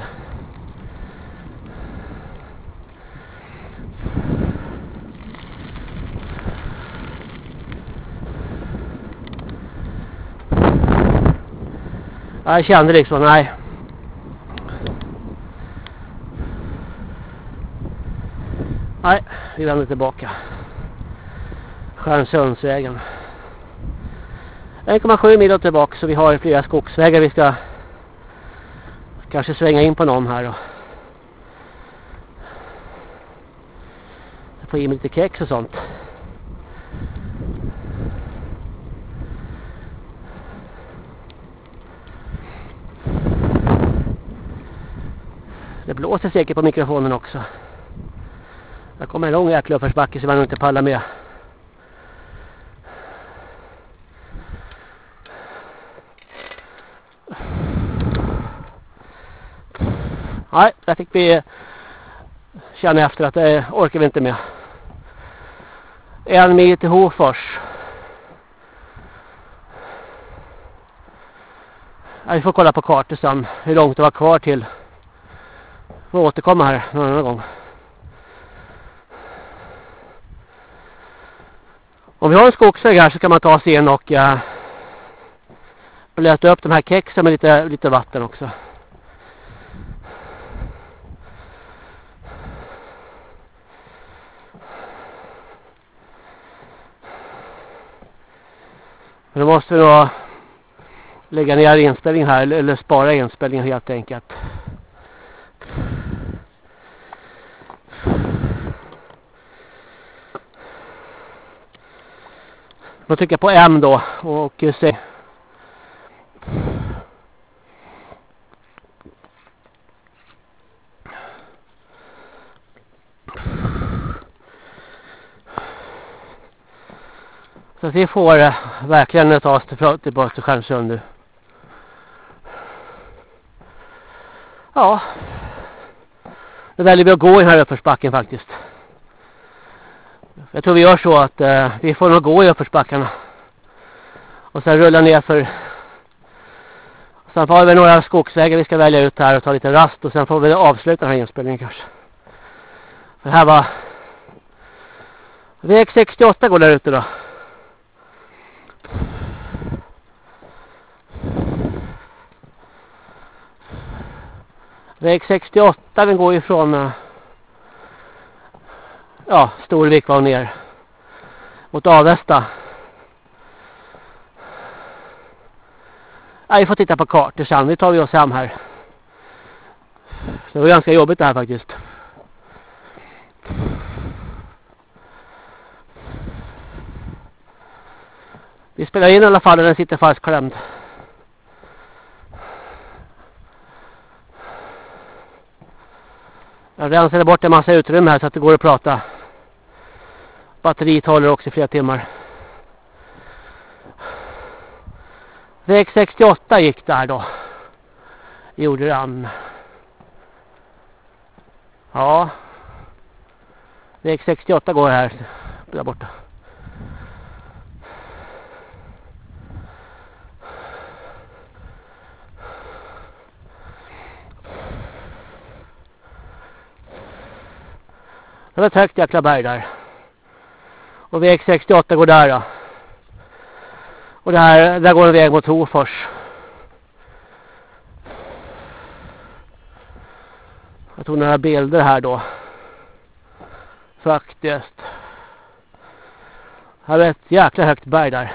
Jag kände liksom, nej. Nej, vi vänder tillbaka. Stjärnsundsvägen. 1,7 mil tillbaka så vi har flera skogsvägar vi ska kanske svänga in på någon här då. Jag får i mig lite kex och sånt. Det blåser säkert på mikrofonen också. Jag kommer en lång jäkla uppförsbacke som nog inte pallar med. Nej, där fick vi känna efter att det orkar vi inte med. En mil till Hofors. Ja, vi får kolla på kartor sen hur långt det var kvar till. Vi får återkomma här någon annan gång. Om vi har en skogsväg här så kan man ta sig in och uh, blöta upp de här kexen med lite, lite vatten också. Men då måste vi då lägga ner inspelningen här eller spara inspelningen helt enkelt. Då trycker jag på M då och se. Så vi får eh, verkligen ta oss tillbaka till Stjärnsund nu. Ja. Nu väljer vi att gå i den här uppförsbacken faktiskt. Jag tror vi gör så att eh, vi får nog gå i uppförsbackarna. Och sen rulla ner för... Sen har vi några skogsvägar vi ska välja ut här och ta lite rast. Och sen får vi avsluta den här inspelningen kanske. För här var... Väg 68 går där ute då. Väg 68 den går ifrån från... Eh, ja, Storvik var ner mot Avesta. Ja, vi får titta på kartor sen. Nu tar vi oss hem här. Det var ganska jobbigt det här faktiskt. Vi spelar in i alla fall när den sitter fastklämd. Jag rensade bort en massa utrymme här så att det går att prata. Batteriet håller också i flera timmar. Väg 68 gick där då. Gjorde den. Ja. Väg 68 går här. Där borta. Det var ett högt jäkla berg där. Och väg 68 går där då. Och där, där går en väg mot Hofors. Jag tog några bilder här då. Faktiskt. Här är ett jäkla högt berg där.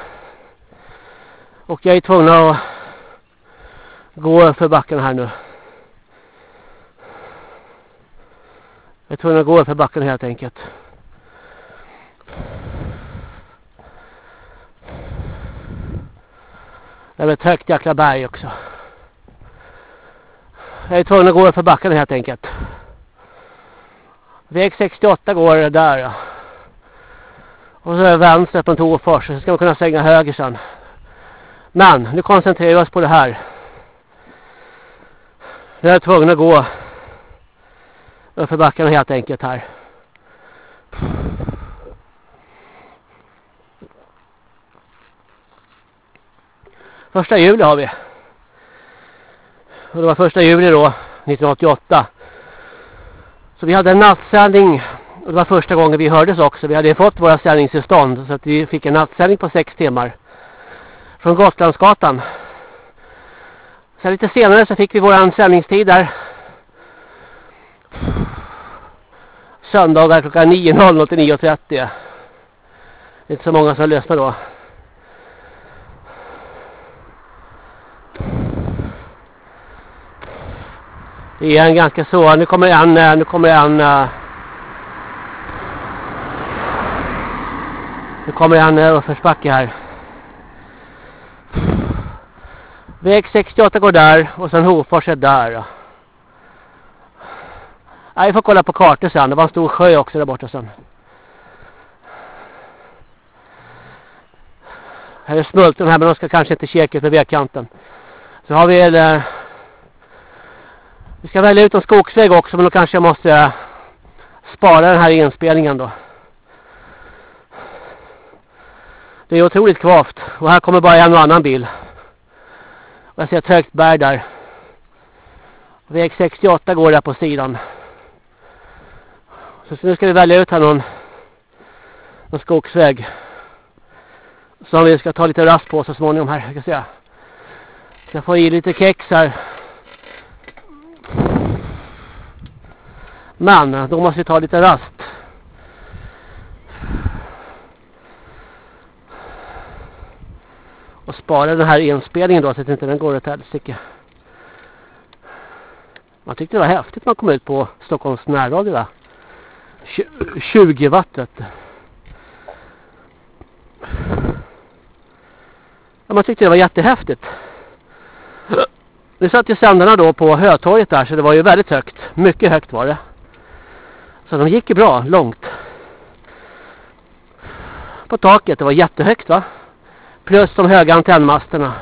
Och jag är tvungen att gå för backen här nu. Jag är tvungen att gå för backen helt enkelt. Det är ett högt jäkla berg också. Jag är tvungen att gå för backen helt enkelt. Väg 68 går det där. Ja. Och så är det vänster på en Torfors. Så ska man kunna svänga höger sen. Men nu koncentrerar vi oss på det här. Nu är tvungen att gå för backarna helt enkelt här. Första juli har vi. Och det var första juli då, 1988. Så vi hade en nattsändning. Och det var första gången vi hördes också. Vi hade fått våra sändningstillstånd. Så att vi fick en nattsändning på sex timmar. Från Gotlandsgatan. Sen lite senare så fick vi våran sändningstid där. Söndagar klockan 9.00 till 9.30. Det är inte så många som lyssnar då. Det är en ganska så, nu kommer en, eh, nu kommer en eh, Nu kommer en eh, uppförsbacke här. Väg 68 går där och sen Hofors är där. Nej, vi får kolla på kartor sen. Det var en stor sjö också där borta sen. Här är smulten här men de ska kanske inte kika ut med vägkanten. Så har vi eller eh, vi ska välja ut en skogsväg också men då kanske jag måste eh, spara den här inspelningen då. Det är otroligt kvavt och här kommer bara en och annan bil. Och jag ser ett högt berg där. Väg 68 går där på sidan. Så nu ska vi välja ut här någon, någon skogsväg. Som vi ska ta lite rast på så småningom här. Jag ska se. Jag får i lite kex här. Men då måste vi ta lite rast. Och spara den här inspelningen då så att inte den går åt helsike. Man tyckte det var häftigt man kom ut på Stockholms närradio där. 20 watt vet Ja, man tyckte det var jättehäftigt. Nu satt ju sändarna då på Hötorget där så det var ju väldigt högt. Mycket högt var det. Så de gick ju bra, långt. På taket, det var jättehögt va? Plus de höga antennmasterna.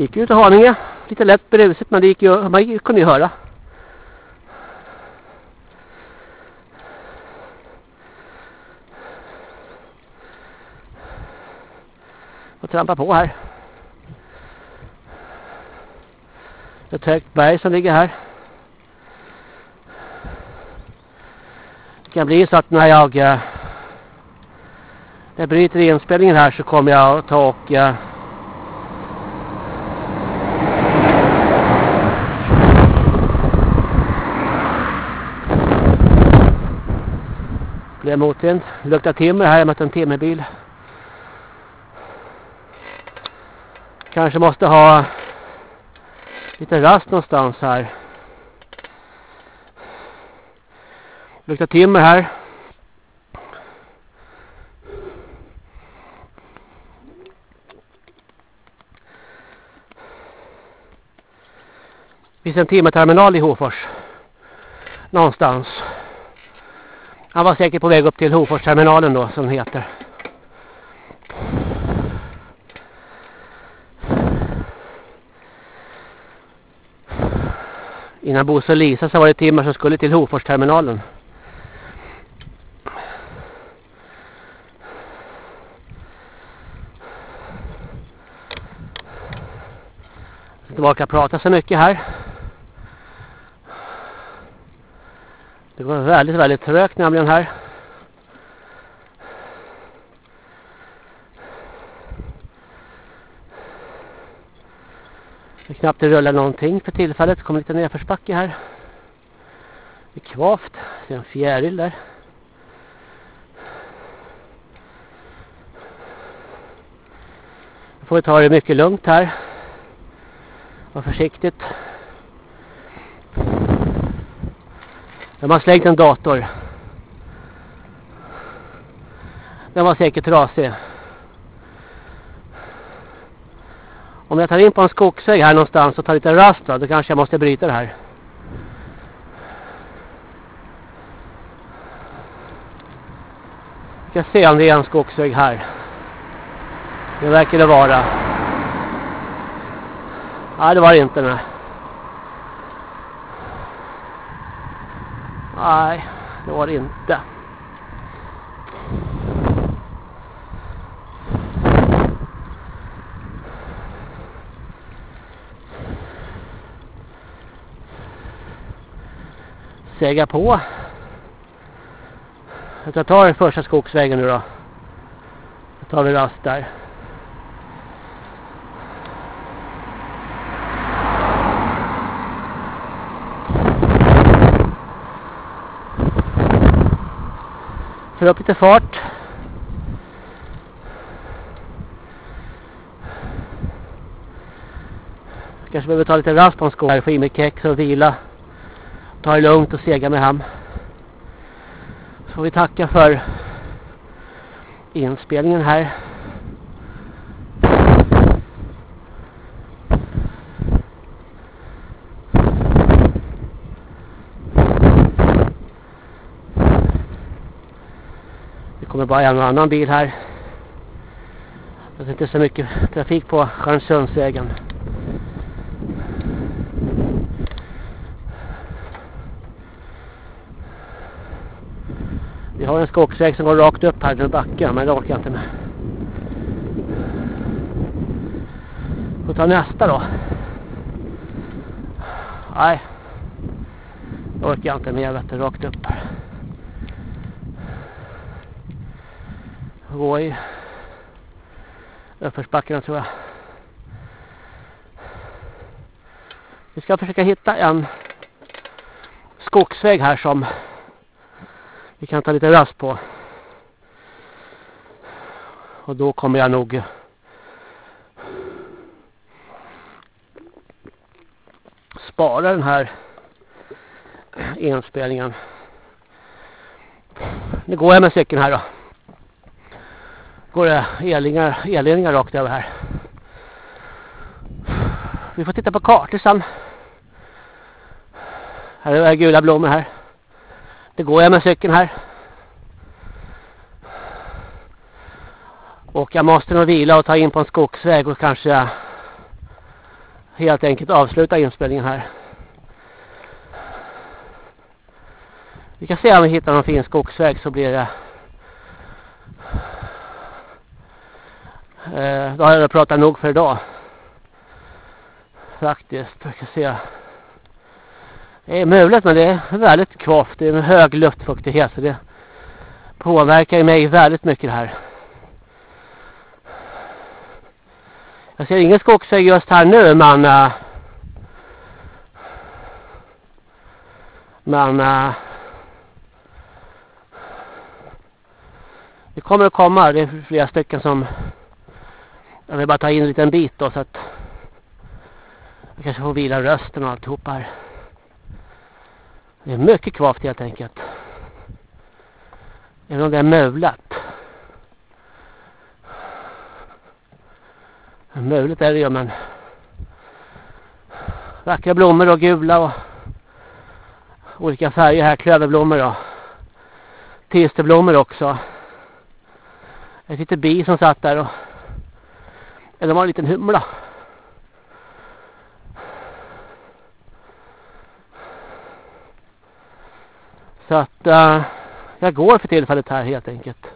Gick ut i Haninge. Lite lätt brusigt men det gick ju, man kunde ju höra. Och trampa på här. Ett högt berg som ligger här. Det kan bli så att när jag, eh, när jag bryter inspelningen här så kommer jag att ta och eh, Blir blev motvind. Luktar timmer här, jag mötte en timmerbil. Kanske måste ha lite rast någonstans här. Luktar timmer här. Det finns en timmerterminal i Hofors. Någonstans. Han var säkert på väg upp till Hoforsterminalen då som heter. Innan Bosse och Lisa så var det timmar som skulle till Hoforsterminalen. Jag ska inte prata så mycket här. Det går väldigt, väldigt trögt nämligen här. Det är knappt det rullar någonting för tillfället. Det kommer lite nedförsbacke här. Det är kvavt. Det är en fjäril där. Nu får vi ta det mycket lugnt här. Var försiktigt. De har slängt en dator. Den var säkert trasig. Om jag tar in på en skogsväg här någonstans och tar lite rast då, då kanske jag måste bryta det här. Vi ska se om det är en skogsväg här. Det verkar det vara. Nej, det var det inte. Nej. Nej, det var det inte. Säga på. Jag tar den första skogsvägen nu då. Jag tar vi rast där. Får upp lite fart. Kanske behöver ta lite rast på en skog här. Få i mig kex och vila. Ta det lugnt och sega mig hem. Så får vi tacka för inspelningen här. Det kommer bara en och annan bil här. Det är inte så mycket trafik på Stjärnsundsvägen. Vi har en skogsväg som går rakt upp här till backen men det orkar jag inte med. Får ta nästa då. Nej. Det orkar jag inte med vet du, rakt upp här. Gå i uppförsbackarna tror jag. Vi ska försöka hitta en skogsväg här som vi kan ta lite rast på. Och då kommer jag nog spara den här inspelningen. Nu går jag med cykeln här då. Går det elledningar, elledningar rakt över här. Vi får titta på kartor sen. Här är gula blommor här. Det går jag med cykeln här. Och jag måste nog vila och ta in på en skogsväg och kanske helt enkelt avsluta inspelningen här. Vi kan se om vi hittar någon fin skogsväg så blir det eh, då har jag pratat nog för idag. Faktiskt, vi kan se. Det är möjligt men det är väldigt kvavt. Det är en hög luftfuktighet så det påverkar mig väldigt mycket det här. Jag ser ingen skogsväg just här nu men uh, men uh, det kommer att komma. Det är flera stycken som jag vill bara ta in en liten bit då så att jag kanske får vila rösten och alltihop här. Det är mycket kvavt helt enkelt. Även om det är mövlat. Möjligt är det ju men vackra blommor och gula och olika färger här, klöverblommor och tisterblommor också. Ett litet bi som satt där och eller var en liten humla. Så att uh, jag går för tillfället här helt enkelt.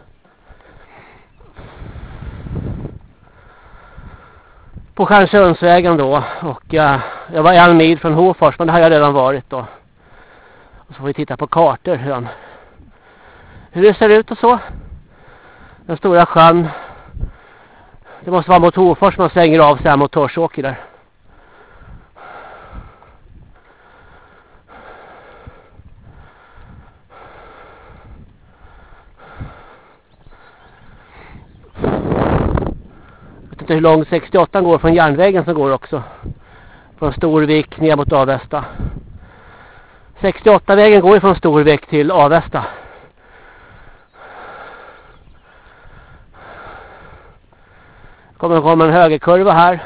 På Stjärnsundsvägen då och uh, jag var en mil från Hofors men det har jag redan varit då. Och så får vi titta på kartor hur, han... hur det ser ut och så. Den stora sjön. Det måste vara mot Hofors man svänger av så här mot Torsåker där. inte hur lång 68 går från järnvägen som går också. Från Storvik ner mot Avesta. 68-vägen går ju från Storvik till Avesta. Kommer komma en högerkurva här.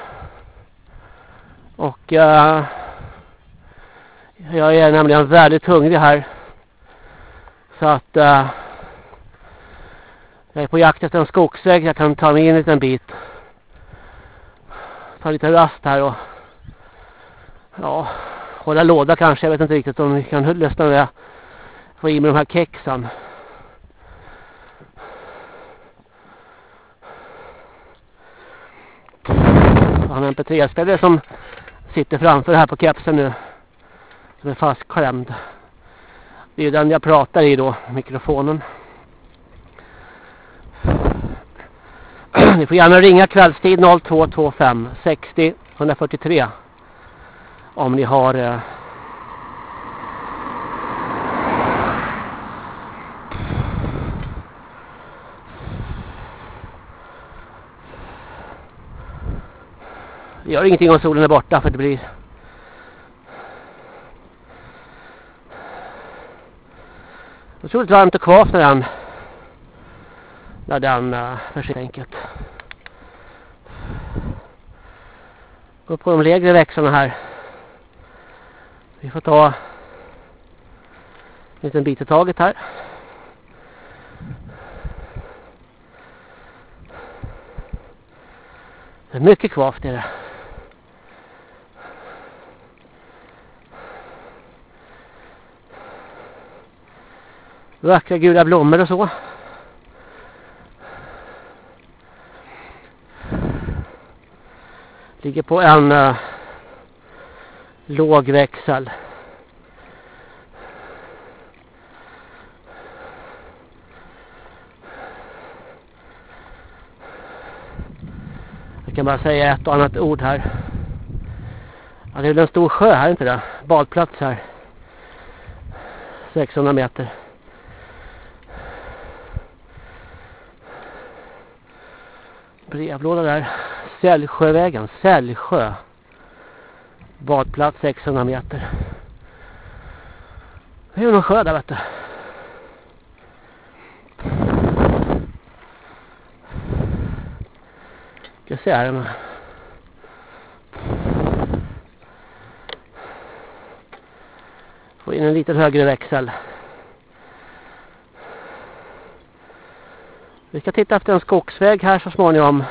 Och uh, jag är nämligen väldigt hungrig här. Så att uh, jag är på jakt efter en skogsväg. Jag kan ta mig in en liten bit ta lite rast här och ja, hålla låda kanske. Jag vet inte riktigt om vi kan lyssna när jag får i mig de här kexen. Han har en mp3-spelare som sitter framför här på kepsen nu. Som är fastklämd. Det är ju den jag pratar i då, mikrofonen. Ni får gärna ringa kvällstid 0225 60 143 om ni har eh, det gör ingenting om solen är borta för det blir otroligt varmt och kvavt när den när den eh, uh, försvinner enkelt. Gå på de lägre växlarna här. Vi får ta en liten bit i taget här. Det är mycket kvavt är det. Vackra gula blommor och så. Ligger på en uh, låg växel. Jag kan bara säga ett och annat ord här. Ja, det är väl en stor sjö här, inte det? Badplats här. 600 meter. Brevlåda där. Sällsjövägen, Sällsjö. Badplats 600 meter. Det är någon sjö där vet du. Ska se här. Få in en liten högre växel. Vi ska titta efter en skogsväg här så småningom.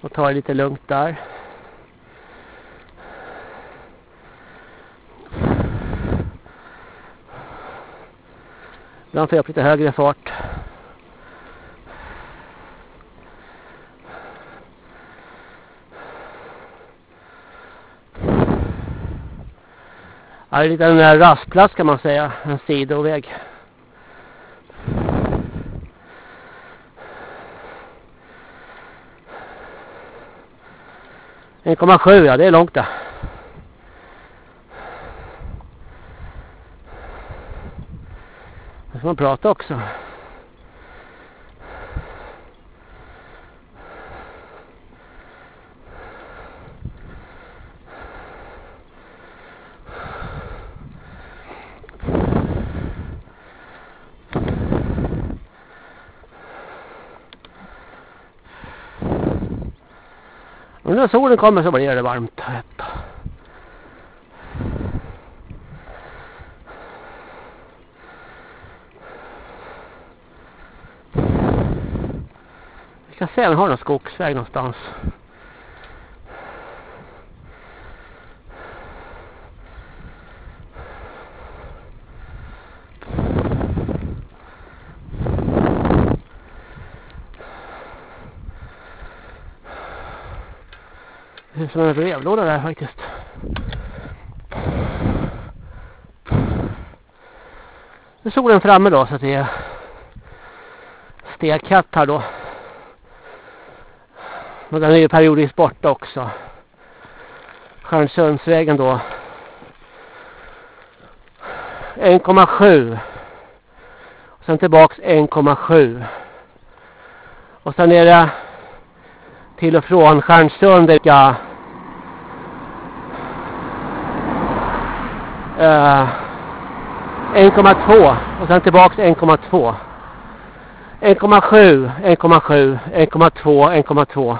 Och ta det lite lugnt där. Ibland får jag upp lite högre fart. Här det är en liten rastplats kan man säga. En sidoväg. 1,7 ja, det är långt det. Nu får man prata också. Och när solen kommer så blir det varmt här uppe. Vi ska se om vi har någon skogsväg någonstans. Som en brevlåda där faktiskt. Nu är solen framme då så att det är stekhett här då. Men den är ju periodiskt borta också. Stjärnsundsvägen då. 1,7. Och Sen tillbaks 1,7. Och sen är det till och från Stjärnsund vilka Eh, uh, 1,2 och sen tillbaks 1,2 1,7 1,7 1,2 1,2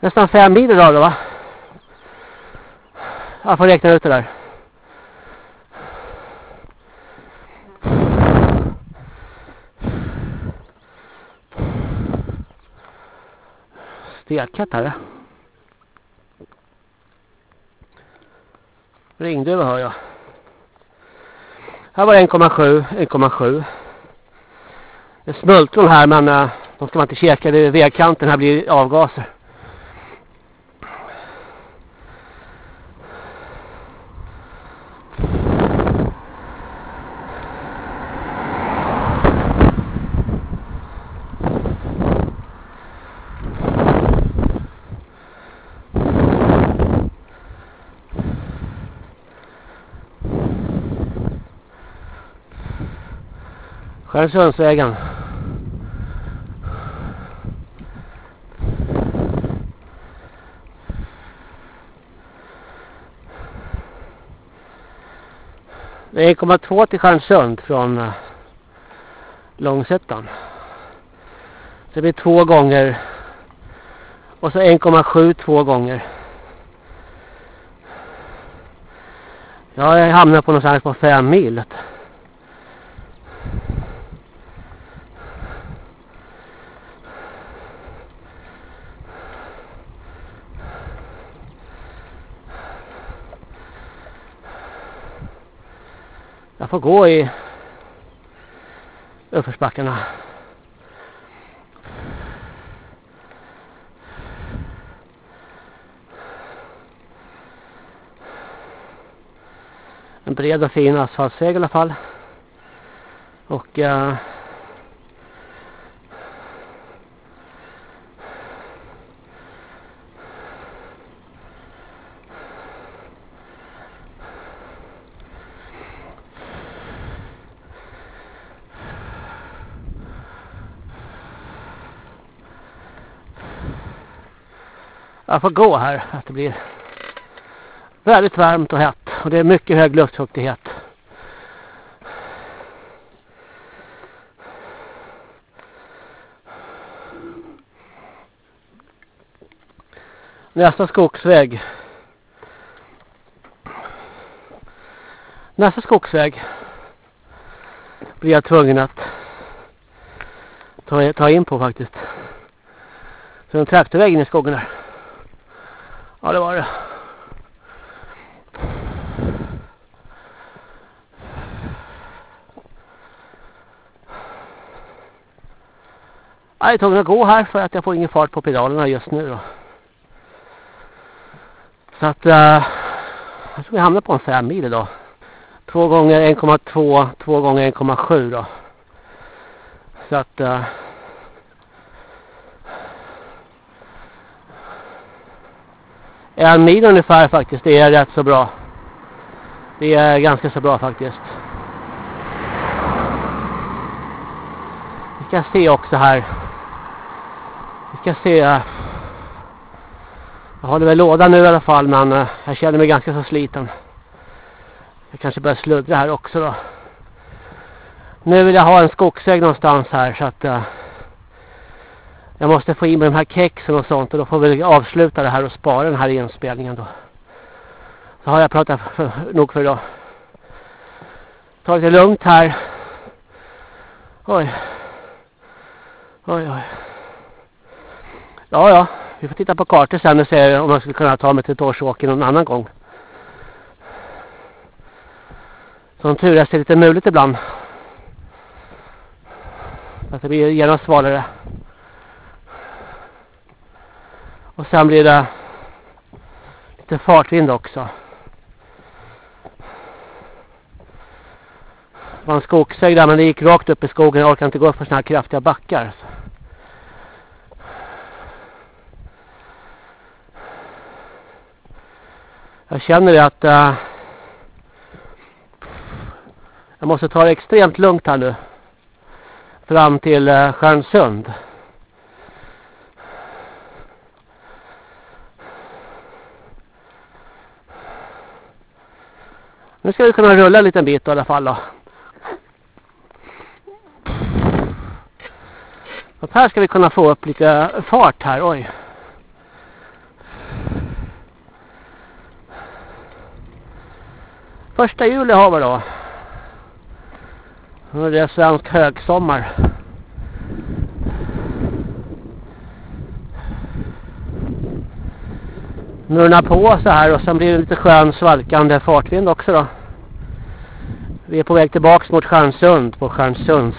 nästan fem mil idag då va? Jag får räkna ut det där. Stelkatt här. Ringduva hör jag. Här var 1,7, 1,7. Det är smultron här men eh, de ska man inte käka. Det är vägkanten. Här blir avgaser. Karlsundsvägen. Det är 1,2 till Stjärnsund från eh, Långsötan. Så det blir två gånger. Och så 1,7 två gånger. Jag hamnar på någonstans på fem mil. Jag får gå i uppförsbackarna. En bred och fin asfaltsväg i alla fall. Och eh, jag får gå här att det blir väldigt varmt och hett och det är mycket hög luftfuktighet. Nästa skogsväg. Nästa skogsväg blir jag tvungen att ta, ta in på faktiskt. Så en traktorväg in i skogen här. Ja, det var det. Jag är tvungen att gå här för att jag får ingen fart på pedalerna just nu då. Så att uh, jag tror vi hamnar på en 5 mil idag. 2 gånger 1,2, 2 gånger 1,7 då. Så att uh, en mil ungefär faktiskt. Det är rätt så bra. Det är ganska så bra faktiskt. Vi ska se också här. Vi ska se. Eh, jag håller väl låda nu i alla fall men eh, jag känner mig ganska så sliten. Jag kanske börjar sluddra här också då. Nu vill jag ha en skogsväg någonstans här så att uh, jag måste få in med de här kexen och sånt och då får vi avsluta det här och spara den här inspelningen då. Så har jag pratat för, nog för idag. Ta det lugnt här. Oj. Oj, oj. Ja, ja. Vi får titta på kartor sen och se om man skulle kunna ta mig till Torsåker någon annan gång. Som tur är ser lite muligt ibland. Att det blir genast svalare. Och sen blir det lite fartvind också. Det var en skogsväg där men det gick rakt upp i skogen. Jag orkar inte gå upp för sådana här kraftiga backar. Alltså. Jag känner det att äh, jag måste ta det extremt lugnt här nu. Fram till äh, Stjärnsund. Nu ska vi kunna rulla en liten bit i alla fall då. Och här ska vi kunna få upp lite fart här, oj. Första juli har vi då. Och det är svensk högsommar. Murnar på så här och sen blir det lite skön svalkande fartvind också då. Vi är på väg tillbaks mot Stjärnsund på Stjärnsunds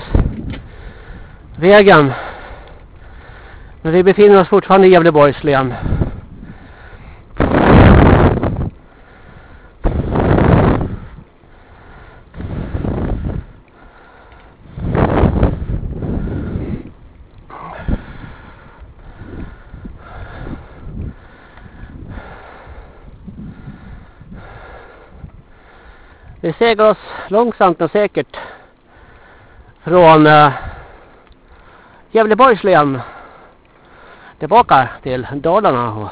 vägen. Men vi befinner oss fortfarande i Gävleborgs län. Vi seglar oss långsamt och säkert från äh, Gävleborgs län tillbaka till Dalarna och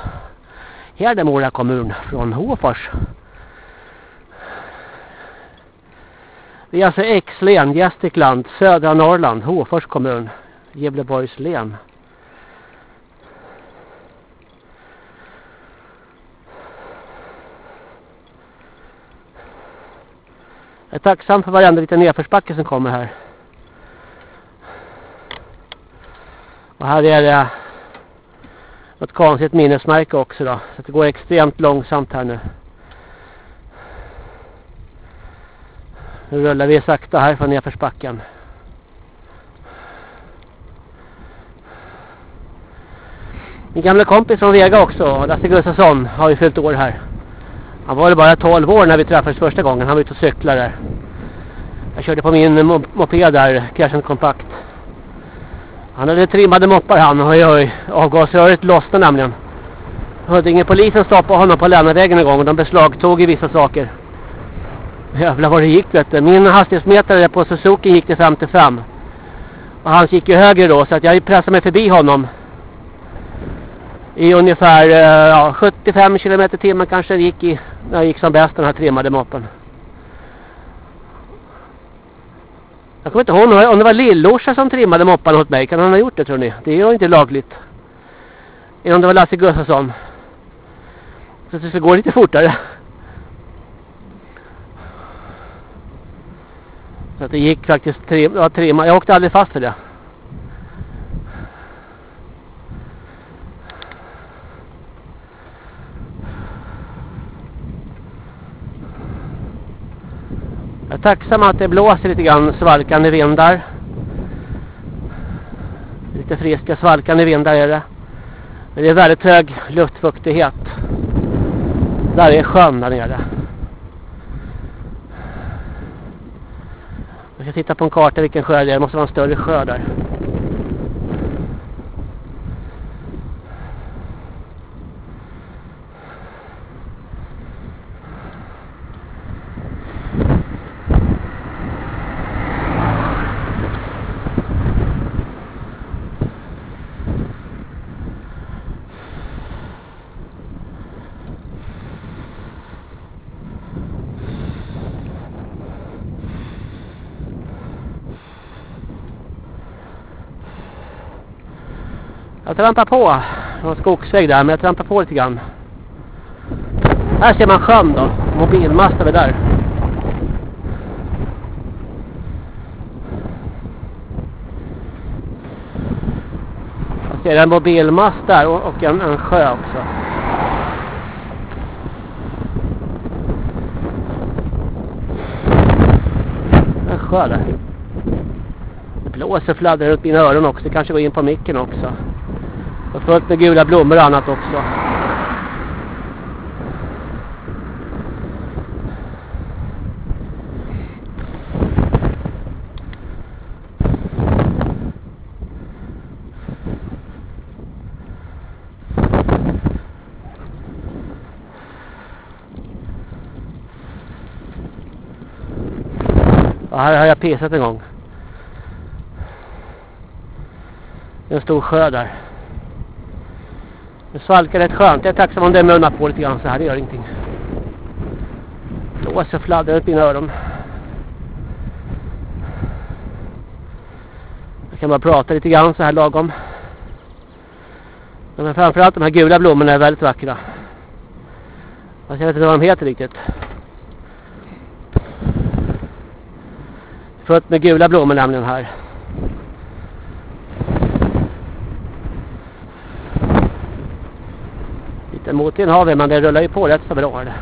Hedemora kommun från Hofors. Vi är alltså X-län, Gästrikland, södra Norrland, Hofors kommun, Gävleborgs län. Jag är tacksam för varenda liten nedförsbacke som kommer här. Och här är det något konstigt minnesmärke också då. Så det går extremt långsamt här nu. Nu rullar vi sakta här från nedförsbacken. Min gamla kompis från Vega också, Lasse Gustafsson, har ju fyllt år här. Han var bara 12 år när vi träffades första gången. Han var ute och cyklade där. Jag körde på min moped där, kraschen Compact. Han hade trimmade moppar han. Oj, oj. Avgasröret lossnade nämligen. Huddingepolisen stoppade honom på Lännavägen en gång och de beslagtog i vissa saker. Jävlar vad det gick vet du. Min hastighetsmätare på Suzuki gick till 55. Och hans gick ju högre då så att jag pressade mig förbi honom. I ungefär eh, ja, 75 km timmen kanske den gick i när jag gick som bäst den här trimmade moppen. Jag kommer inte ihåg om det var Lillorsa som trimmade moppan åt mig. Kan han ha gjort det tror ni? Det är ju inte lagligt. Eller om det var Lasse Gustafsson. Så att det ska gå lite fortare. Så att det gick faktiskt trim, ja, trimma. Jag åkte aldrig fast för det. Jag är tacksam att det blåser lite grann svalkande vindar. Lite friska svalkande vindar är det. Men det är väldigt hög luftfuktighet. Där är sjön där nere. Jag ska titta på en karta vilken sjö det är. Det måste vara en större sjö där. Jag trampar på någon skogsväg där men jag trampar på lite grann. Här ser man sjön då. Mobilmast är där. Jag ser en mobilmast där och, en, en sjö också. En sjö där. Det blåser fladdrar runt mina öron också. Det kanske går in på micken också. Och fullt med gula blommor och annat också. Ja, här har jag pissat en gång. Det är En stor sjö där. Det svalkar rätt skönt. Jag är tacksam om det munnar på lite grann så här. Det gör ingenting. Blåser fladdrar upp mina öron. Jag kan bara prata lite grann så här lagom. Men framförallt de här gula blommorna är väldigt vackra. Fast jag vet inte vad de heter riktigt. Fullt med gula blommor nämligen här. Lite har vi men det rullar ju på rätt så bra. Här.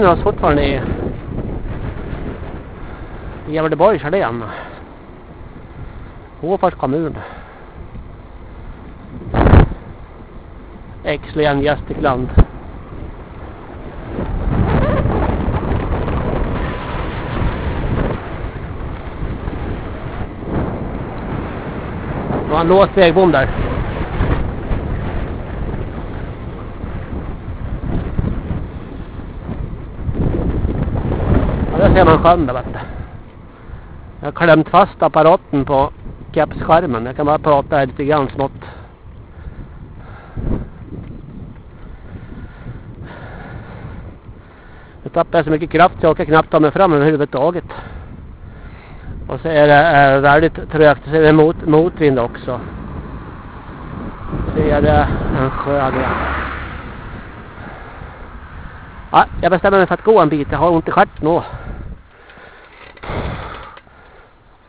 befinner oss fortfarande i Gävleborgs län. Håfors kommun. X-län, Gästrikland. Det var en låst vägbom där. Ja, ser man sjön där vet du. Jag har klämt fast apparaten på kepsskärmen. Jag kan bara prata här lite grann smått. Nu tappar jag så mycket kraft så jag orkar knappt ta mig fram överhuvudtaget. Och så är det äh, väldigt trögt. Så är det mot, motvind också. Så är det en sjö där. Ja, jag bestämmer mig för att gå en bit. Jag har ont i stjärten nu.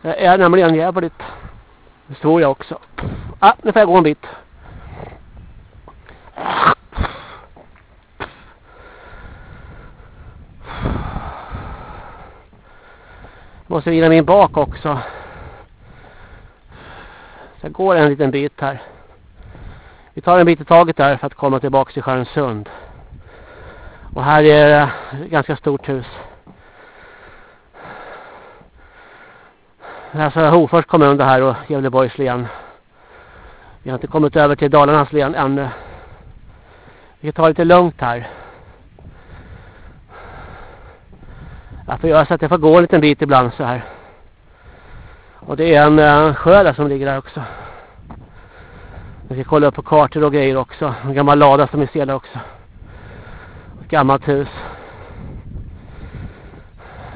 Det är nämligen jävligt. Det tror jag också. Ah, nu får jag gå en bit. Måste vila min bak också. Så jag går en liten bit här. Vi tar en bit i taget där för att komma tillbaka till Stjärnsund. Och här är det ett ganska stort hus. Det är alltså Hofors kommun det här och Gävleborgs län. Vi har inte kommit över till Dalarnas län ännu. Vi tar lite lugnt här. Jag får göra så att jag får gå en liten bit ibland så här. Och det är en uh, sjö där som ligger där också. Vi ska kolla upp på kartor och grejer också. En gammal lada som vi ser där också. Ett gammalt hus.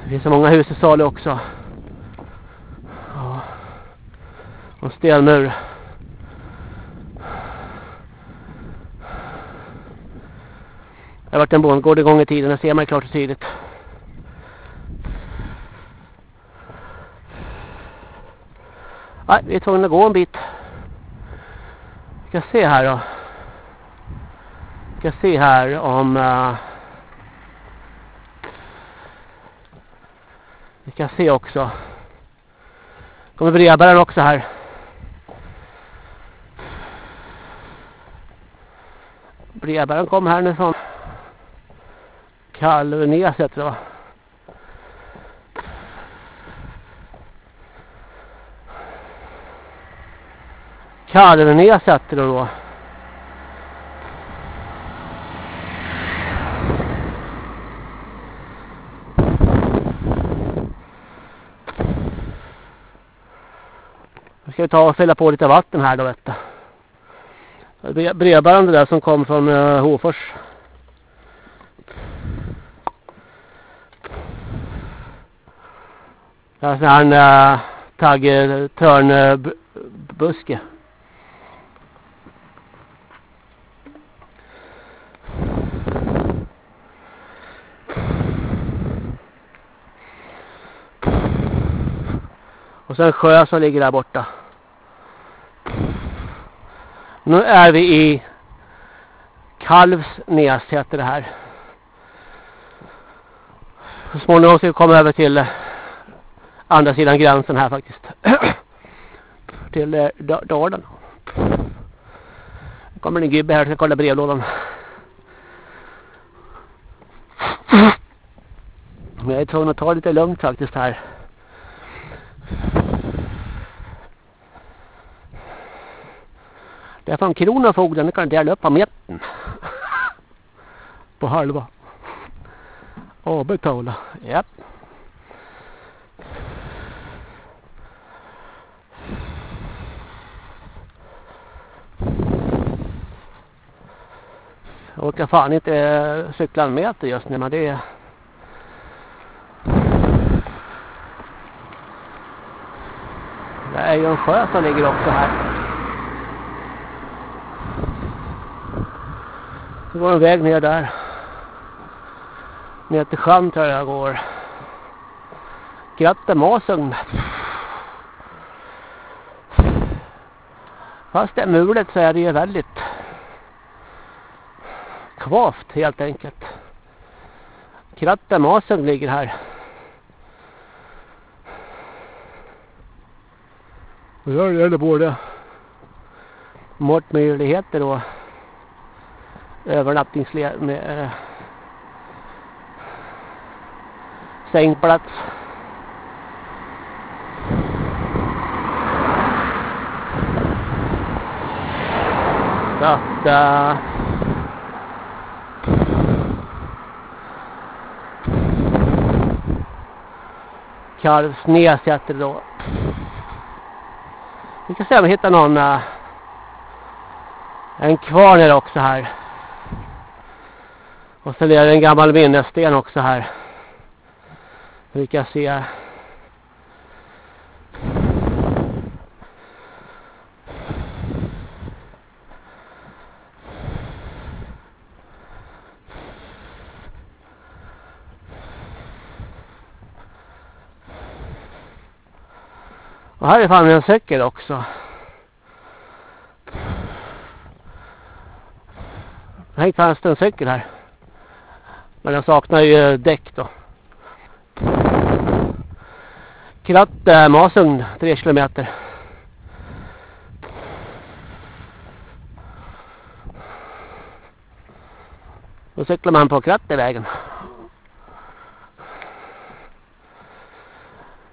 Det finns så många hus i salu också. Ja. Och stenmur. Det har varit en bondgård en gång i tiden. Det ser man klart och tydligt. Nej, vi är tvungna att gå en bit. Vi ska se här då. Vi ska se här om... Uh, vi ska se också. Kommer brevbäraren också här. Brevbäraren kom här nu från Kalvenes heter det va? Kalvenes heter det då. Nu ska vi ta och fylla på lite vatten här då vet du. Brevbärande där som kom från eh, Hofors. Det är en sån här uh, eh, tagg, törnbuske. Eh, Och så en sjö som ligger där borta. Nu är vi i Kalvsnäs heter det här. Så småningom ska vi komma över till eh, andra sidan gränsen här faktiskt. till eh, Dalen. Dalarna. Nu kommer en gubbe här och ska kolla brevlådan. Men jag är tvungen att ta det lite lugnt faktiskt här. Det är från Kronofogden, kan dela upp ameten. På halva. Avbetala, ja. Jag orkar fan inte cykla en meter just nu men det är Det är ju en sjö som ligger också här. Det går en väg ner där. Ner till sjön tror jag går. Grattemasugn. Fast det är mulet så är det ju väldigt kvavt helt enkelt. Krattemasen ligger här. Och där gäller både måttmöjligheter och övernattningsled med eh, sängplats. Så att... eh, Kalvsnäs heter det då. Vi kan se om vi hittar någon... Eh, en kvarn är också här. Och så är det en gammal minnessten också här. Vi kan se. Och här är fan en cykel också. Här fanns det en cykel här. Men den saknar ju eh, däck då. Kratt äh, eh, Masugn 3 kilometer. Då cyklar man på kratt i vägen.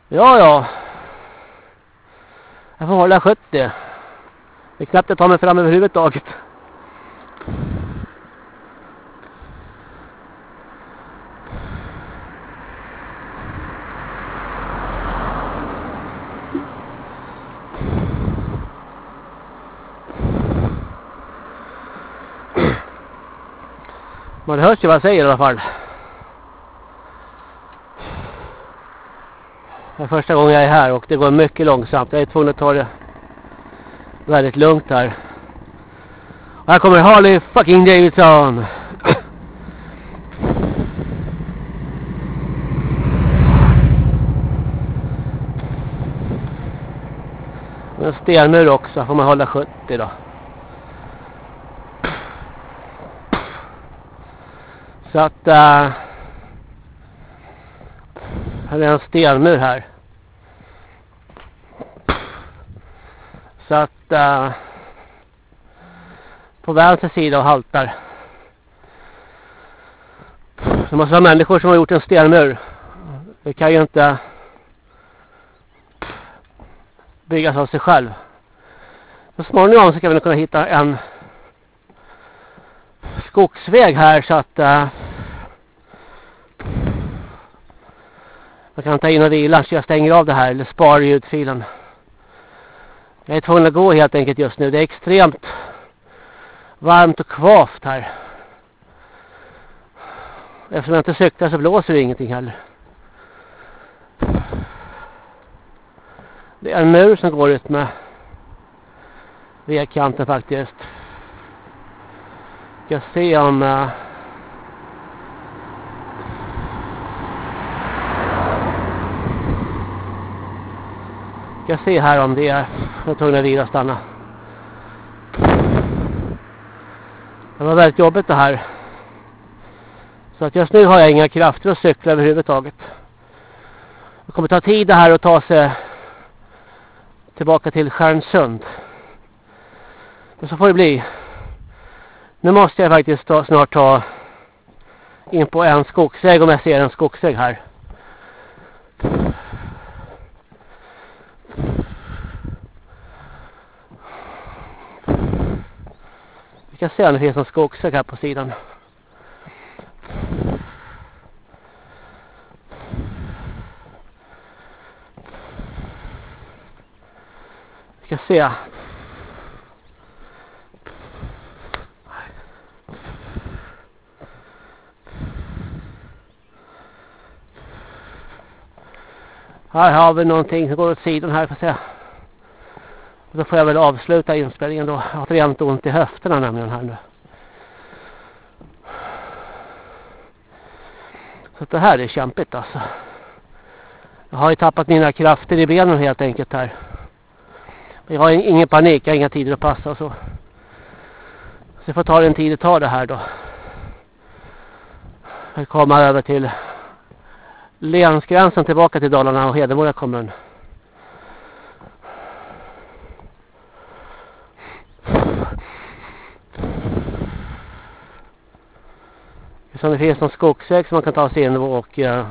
Ja, ja. Jag får hålla 70. Eh. Det är knappt att ta mig fram överhuvudtaget. Man hörs ju vad jag säger i alla fall. Det är första gången jag är här och det går mycket långsamt. Jag är tvungen att ta det väldigt lugnt här. Och här kommer Harley fucking Davidson. En stenmur också får man hålla 70 då. Så att Äh, här är en stenmur här. Så att Äh, på vänster sida och haltar. Det måste vara människor som har gjort en stenmur. Det kan ju inte byggas av sig själv. Så småningom så ska vi kunna hitta en skogsväg här så att eh, Jag kan ta in och vila så jag stänger av det här eller sparar ljudfilen. Jag är tvungen att gå helt enkelt just nu. Det är extremt varmt och kvavt här. Eftersom jag inte cyklar så blåser det ingenting heller. Det är en mur som går ut med vägkanten faktiskt. Jag ska se om... Eh, Uh, ska se här om det är... Jag tog att vila stanna. Det var väldigt jobbigt det här. Så att just nu har jag inga krafter att cykla överhuvudtaget. Det kommer ta tid det här att ta sig tillbaka till Stjärnsund. Men så får det bli. Nu måste jag faktiskt ta, snart ta in på en skogsväg om jag ser en skogsväg här. Vi kan se om det finns någon skogsväg här på sidan. Vi kan se. Här har vi någonting som går åt sidan här får se. Då får jag väl avsluta inspelningen då. Jag har rent ont i höfterna nämligen här nu. Så det här är kämpigt alltså. Jag har ju tappat mina krafter i benen helt enkelt här. Men jag har ingen panik, jag har inga tider att passa och så. Så jag får ta den tid det tar det här då. Jag kommer över till länsgränsen tillbaka till Dalarna och Hedemora kommun. Så det finns någon skogsväg som man kan ta sig in och uh,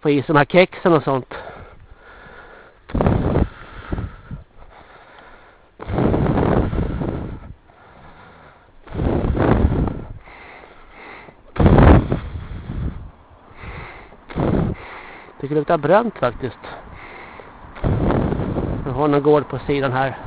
få i sig de här kexen och sånt. Tycker det luktar bränt faktiskt. Jag har någon gård på sidan här.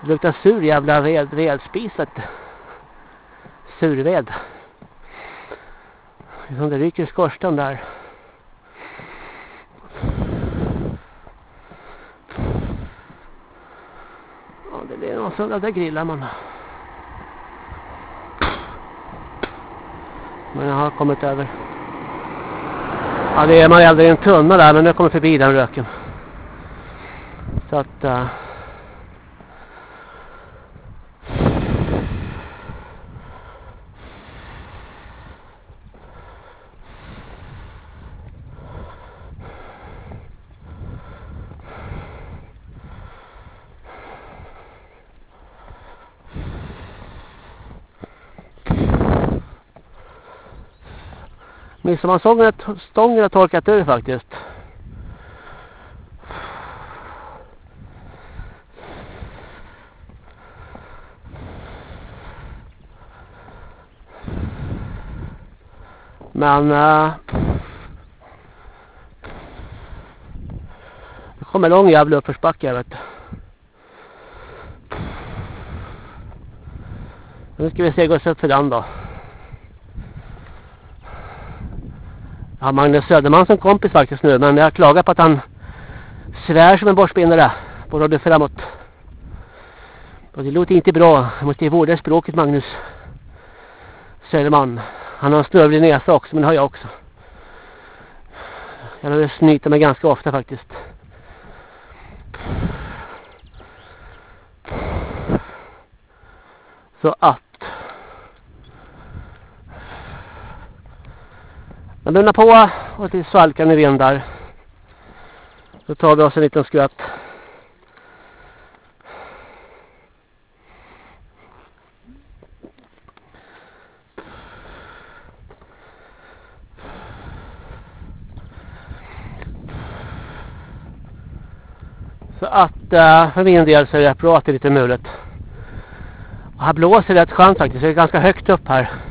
Det luktar sur jävla ved, vedspiset. Surved. Det är som det ryker i skorsten där. Ja, Alltså, det där grillar man. Men jag har kommit över. Ja, det är man eldar i en tunna där, men nu kommer förbi den röken. Så att... Uh, Midsommarstången har torkat ur faktiskt. Men Äh, det kommer lång jävla uppförsbacke vet du. Nu ska vi se gå upp för den då. Jag har Magnus Söderman som kompis faktiskt nu. Men jag klagar på att han svär som en borstbindare på Radio Framåt. Och det låter inte bra. Jag måste ju vårda språket Magnus Söderman. Han har en snövlig näsa också men det har jag också. Jag snyter mig ganska ofta faktiskt. Så att Men lugna på och till svalkande vind där. Så tar vi oss en liten skvätt. Så att eh, för min del så är det bra att det är lite mulet. Och här blåser det rätt skönt faktiskt. Det är ganska högt upp här.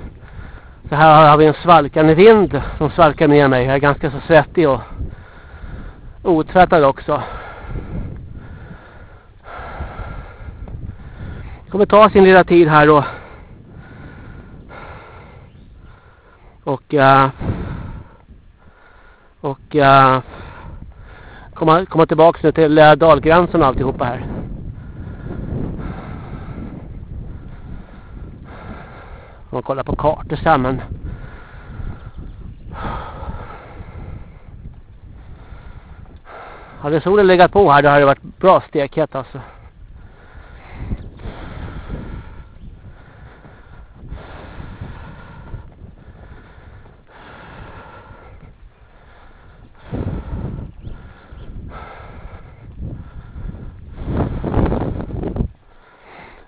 Så här har vi en svalkande vind som svalkar ner mig. Jag är ganska så svettig och otvättad också. Det kommer ta sin lilla tid här då. Och uh, och uh, komma, komma tillbaka nu till eh, uh, dalgränsen och alltihopa här. Man kollar på kartor sen men hade solen legat på här då hade det varit bra stekhet alltså.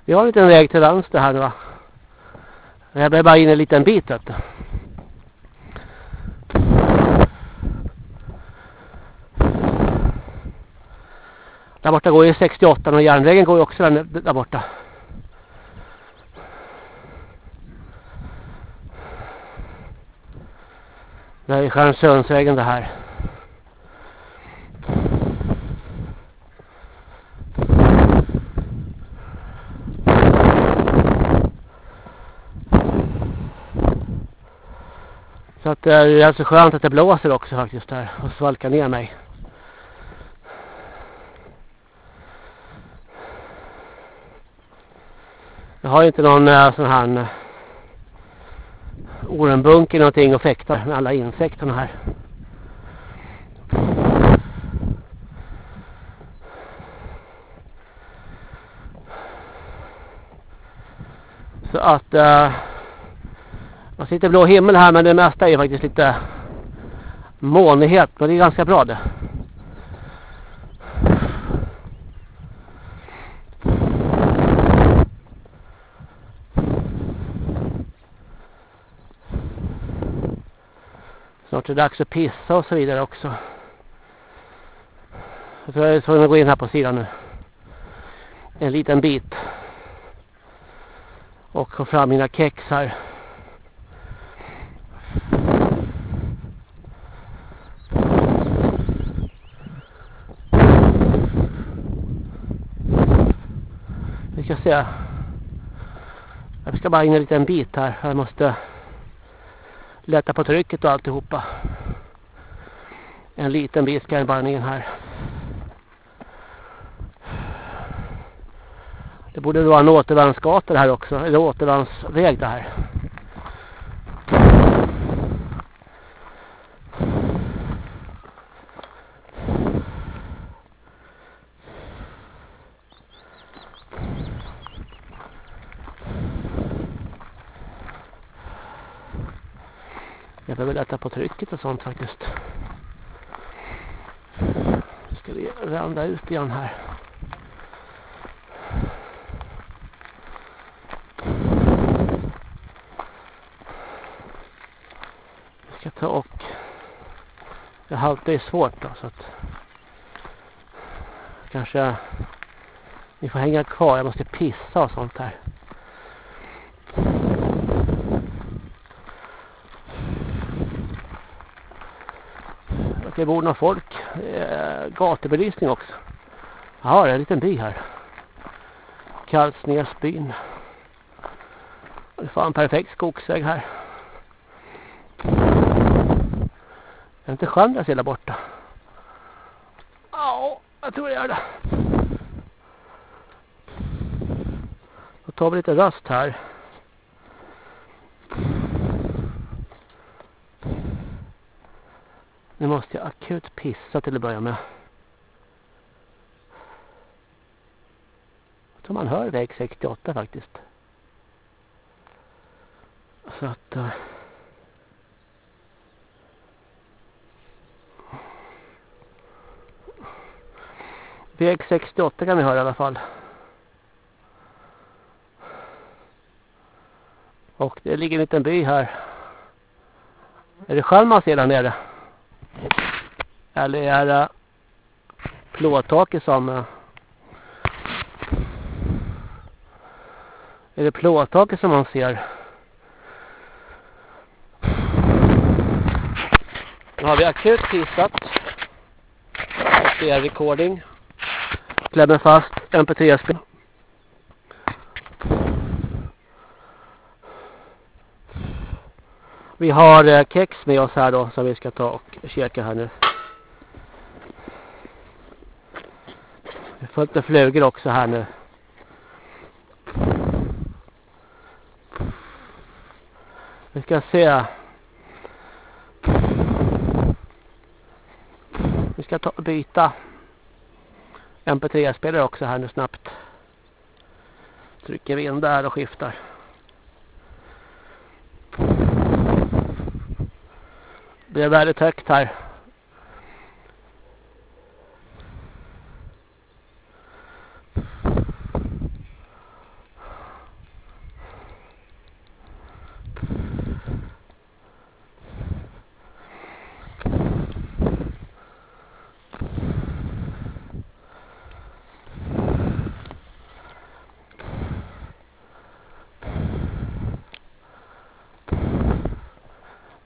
Vi har en liten väg till vänster här nu va. Jag blev bara in en liten bit vet du. Där borta går ju 68 och järnvägen går ju också där, där borta. Det är Stjärnsundsvägen, det här. Så att eh, det är alltså skönt att det blåser också faktiskt där och svalkar ner mig. Jag har inte någon äh, sån här eh, äh, ormbunker någonting och fäkta med alla insekterna här. Så att äh, man ser lite blå himmel här men det mesta är faktiskt lite månighet. Men det är ganska bra det. Snart är det dags att pissa och så vidare också. Jag tror jag är tvungen att gå in här på sidan nu. En liten bit. Och få fram mina kex här. Vi ska se. Jag ska bara in en liten bit här. Jag måste lätta på trycket och alltihopa. En liten bit ska jag bara in här. Det borde vara en återvändsgata här också. Eller återvändsväg det här. Jag behöver lätta på trycket och sånt faktiskt. Nu ska vi vända ut igen här. Jag ska ta och det haltar ju svårt då så att kanske ni får hänga kvar. Jag måste pissa och sånt här. Det bor några folk. Eh, gatubelysning också. Ja, det är en liten by här. Kallsnesbyn. Det är fan perfekt skogsväg här. Är inte Sjöndras hela borta? Ja, jag tror det är det. Då tar vi lite rast här. Nu måste jag akut pissa till att börja med. Jag tror man hör väg 68 faktiskt. Så att... Uh... Väg 68 kan vi höra i alla fall. Och det ligger en liten by här. Är det sjön man ser där nere? Eller är det plåttaket som är det plåttaket som man ser? Nu har vi akut kissat det är recording. Klämmer fast. Mp3-spel vi har eh, kex med oss här då som vi ska ta och käka här nu. Det är fullt med flugor också här nu. Vi ska se. Vi ska ta byta MP3-spelare också här nu snabbt. Trycker vi in där och skiftar. Det är väldigt högt här.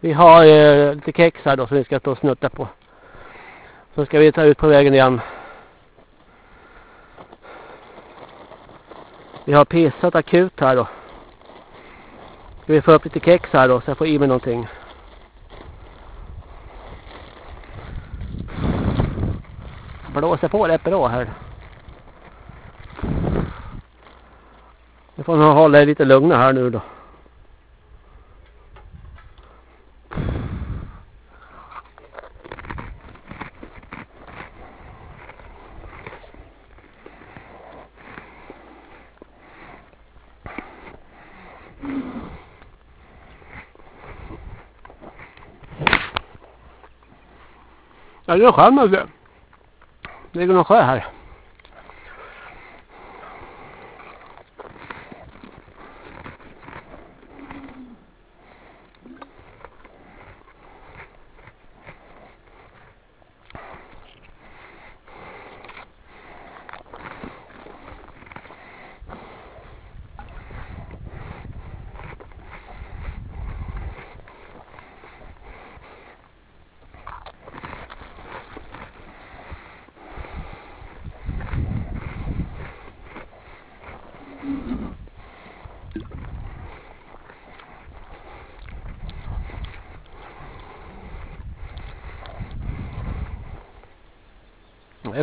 Vi har eh, lite kex här då som vi ska ta och snutta på. Så ska vi ta ut på vägen igen. Vi har pissat akut här då. Ska vi få upp lite kex här då så jag får i mig någonting. Blåser på det bra här. Nu får nog hålla er lite lugna här nu då. Ja, det är sjön alltså. Det ligger någon sjö här.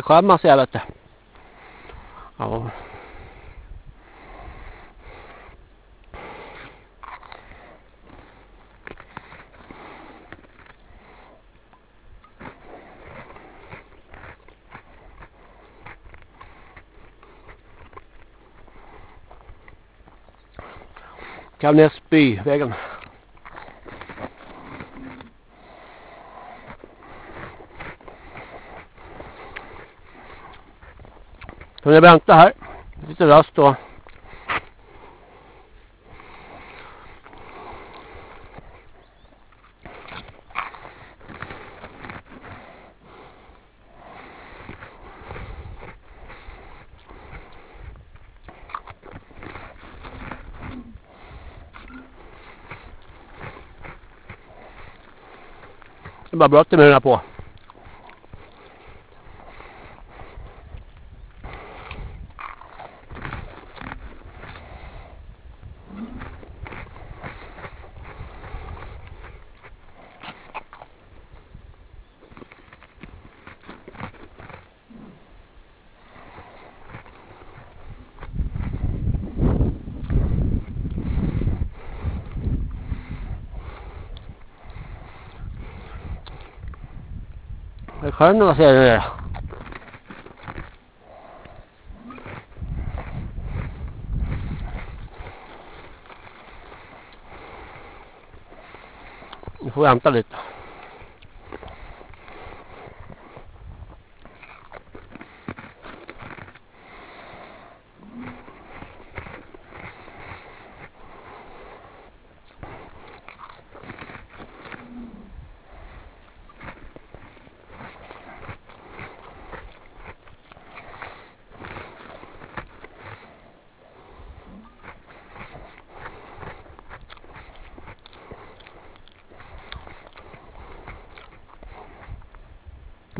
Det skämmas jag vet du. Ja. Kan ni spy vägen? Men jag väntar här. Lite rast då. Det är bara bråttom med den här på. Det är sjön vad säger du? Vi får vänta lite.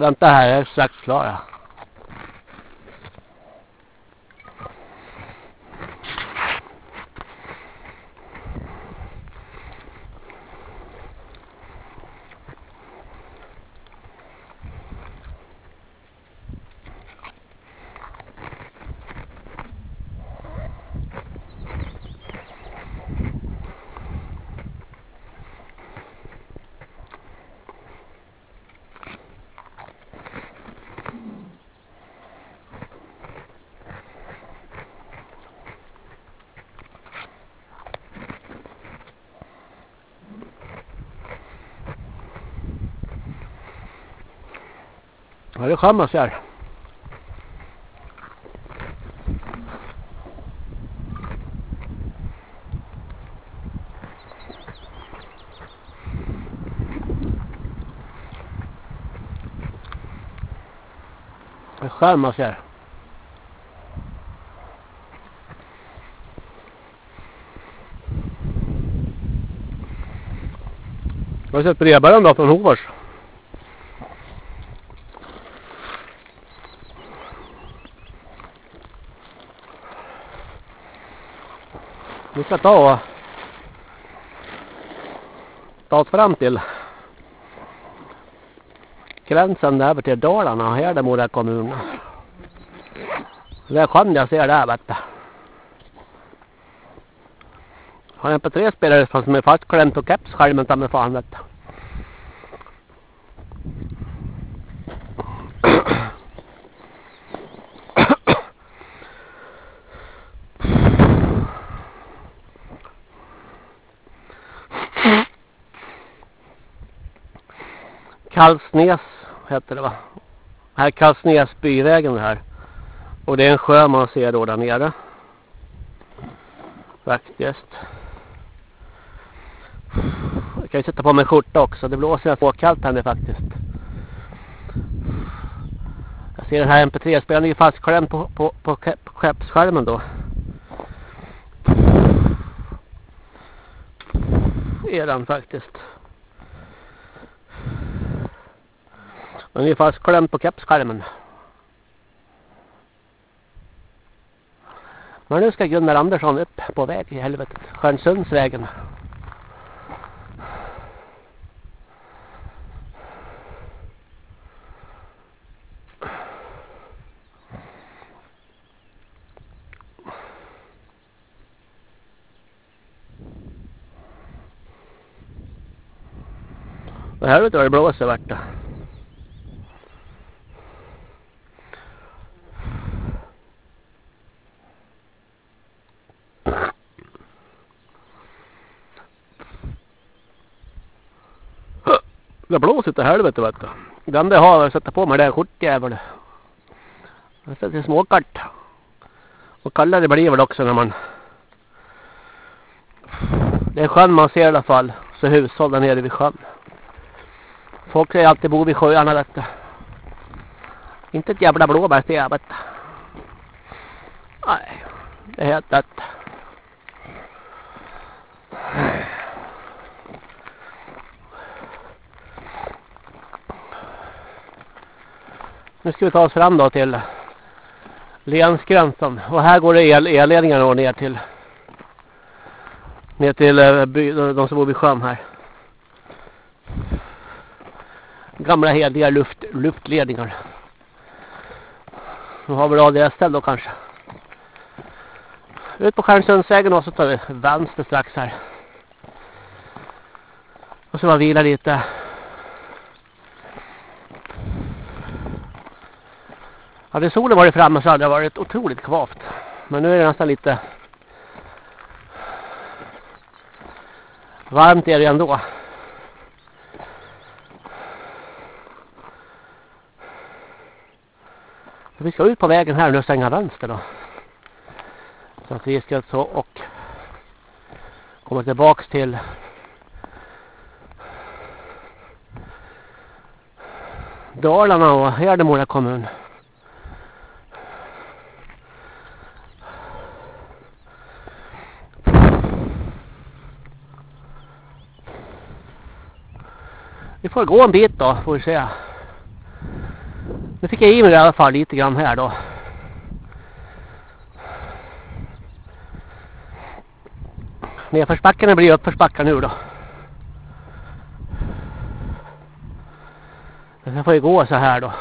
Vänta här, jag är strax klar. Skämmas här. Det skämmas här. Jag har sett brevbäraren då från Hovars. Ska ta och ta oss fram till gränsen över till Dalarna och Hedemora kommun. Det är sjön jag ser där vet du. Har en på tre spelare som är fastklämd på kepsskärmen ta mig fan vet du. Kallsnäs heter det va? Här är Kallsnäsbyvägen det här. Och det är en sjö man ser då där nere. Faktiskt. Jag kan ju sätta på mig skjorta också. Det blåser så kallt här nu faktiskt. Jag ser den här MP3-spelaren är fastklämd på, på, på, på skeppsskärmen då. Är den faktiskt. Den är fastklämd på kepskärmen. Men nu ska Gunnar Andersson upp på väg i helvetet. Stjärnsundsvägen. Det här vet det blåser vart det. Det blåser till helvete vet du. Den där har jag sätta på mig det är skjortjävel. Jag sätter småkart. Och kallare blir det också när man... Det är sjön man ser i alla fall. Så hushåll där nere vid sjön. Folk säger alltid bo vid sjöarna vet du. Inte ett jävla blåbärsträd vet jävligt. Nej. Det är helt rätt. Nu ska vi ta oss fram då till länsgränsen. Och här går det el elledningar ner till ner till eh, by, de som bor vid sjön här. Gamla hediga luft, luftledningar. Nu har vi ADSL då kanske. Ut på Stjärnsundsvägen och så tar vi vänster strax här. Och så bara vila lite. Hade solen varit framme så hade det varit otroligt kvavt. Men nu är det nästan lite varmt är det ändå. vi ska ut på vägen här nu och svänga vänster då. Så att vi ska så och komma tillbaks till Dalarna och Hedemora kommun. Vi får gå en bit då, får vi se. Nu fick jag i mig i alla fall lite grann här då. Nedförsbackarna blir uppförsbackar nu då. Jag får ju gå så här då.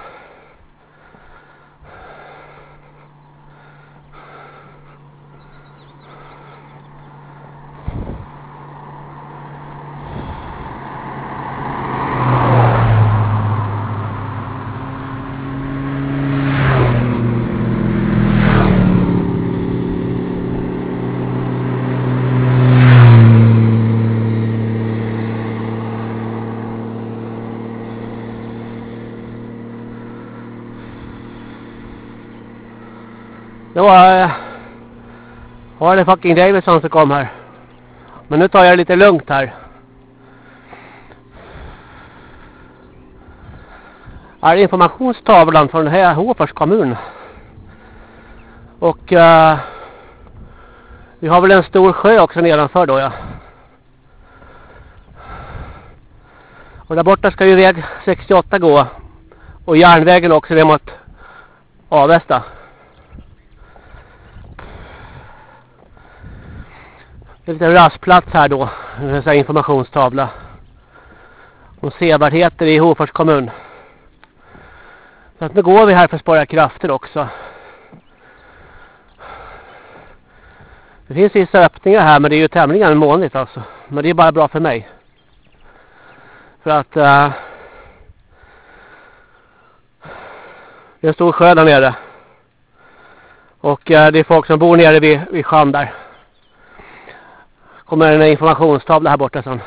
Det var... Uh, var fucking Davidson som kom här. Men nu tar jag det lite lugnt här. Här är informationstavlan från den här Håfors kommun. Och uh, vi har väl en stor sjö också nedanför då ja. Och där borta ska ju väg 68 gå. Och järnvägen också ner mot Avesta. En liten rastplats här då. En sån informationstavla. Om sevärdheter i Hofors kommun. Så att nu går vi här för att spara krafter också. Det finns vissa öppningar här men det är ju tämligen molnigt alltså. Men det är bara bra för mig. För att uh, det är en stor sjö där nere. Och uh, det är folk som bor nere vid, vid sjön där kommer en informationstavla här borta sen.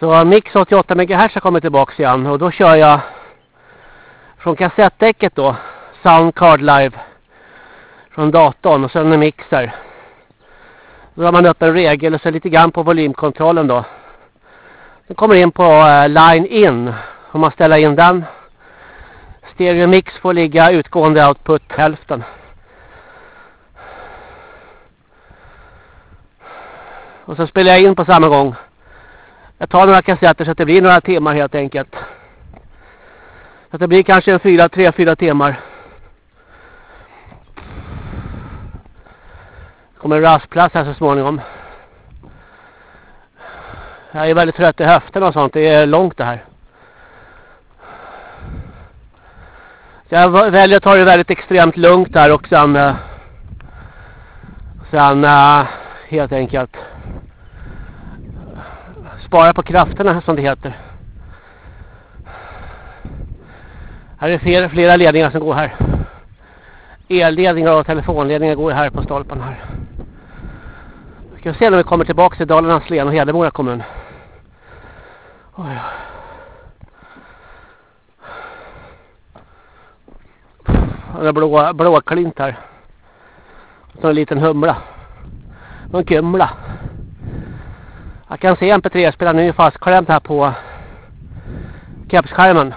Så Mix 88 MHz har kommit tillbaka igen och då kör jag från kassettdäcket då Soundcard Live från datorn och sen en mixer. Då har man upp en regel och så lite grann på volymkontrollen då. Den kommer in på uh, line in. Om man ställer in den. Stereo mix får ligga utgående output hälften. Och så spelar jag in på samma gång. Jag tar några kassetter så att det blir några timmar helt enkelt. Så att det blir kanske en fyra, tre, fyra timmar. Det kommer en rastplats här så småningom. Jag är väldigt trött i höften och sånt. Det är långt det här. Så jag väljer att ta det väldigt extremt lugnt här och sen... Eh, sen eh, helt enkelt spara på krafterna som det heter. Här är flera, flera ledningar som går här. Elledningar och telefonledningar går här på stolpen här. Vi ska se när vi kommer tillbaka till Dalarnas län och Hedemora kommun. Oj. Den är blå, blåklint här. Så en liten humla. En kumla. Jag kan se MP3-spelaren nu fastklämd här på kepsskärmen.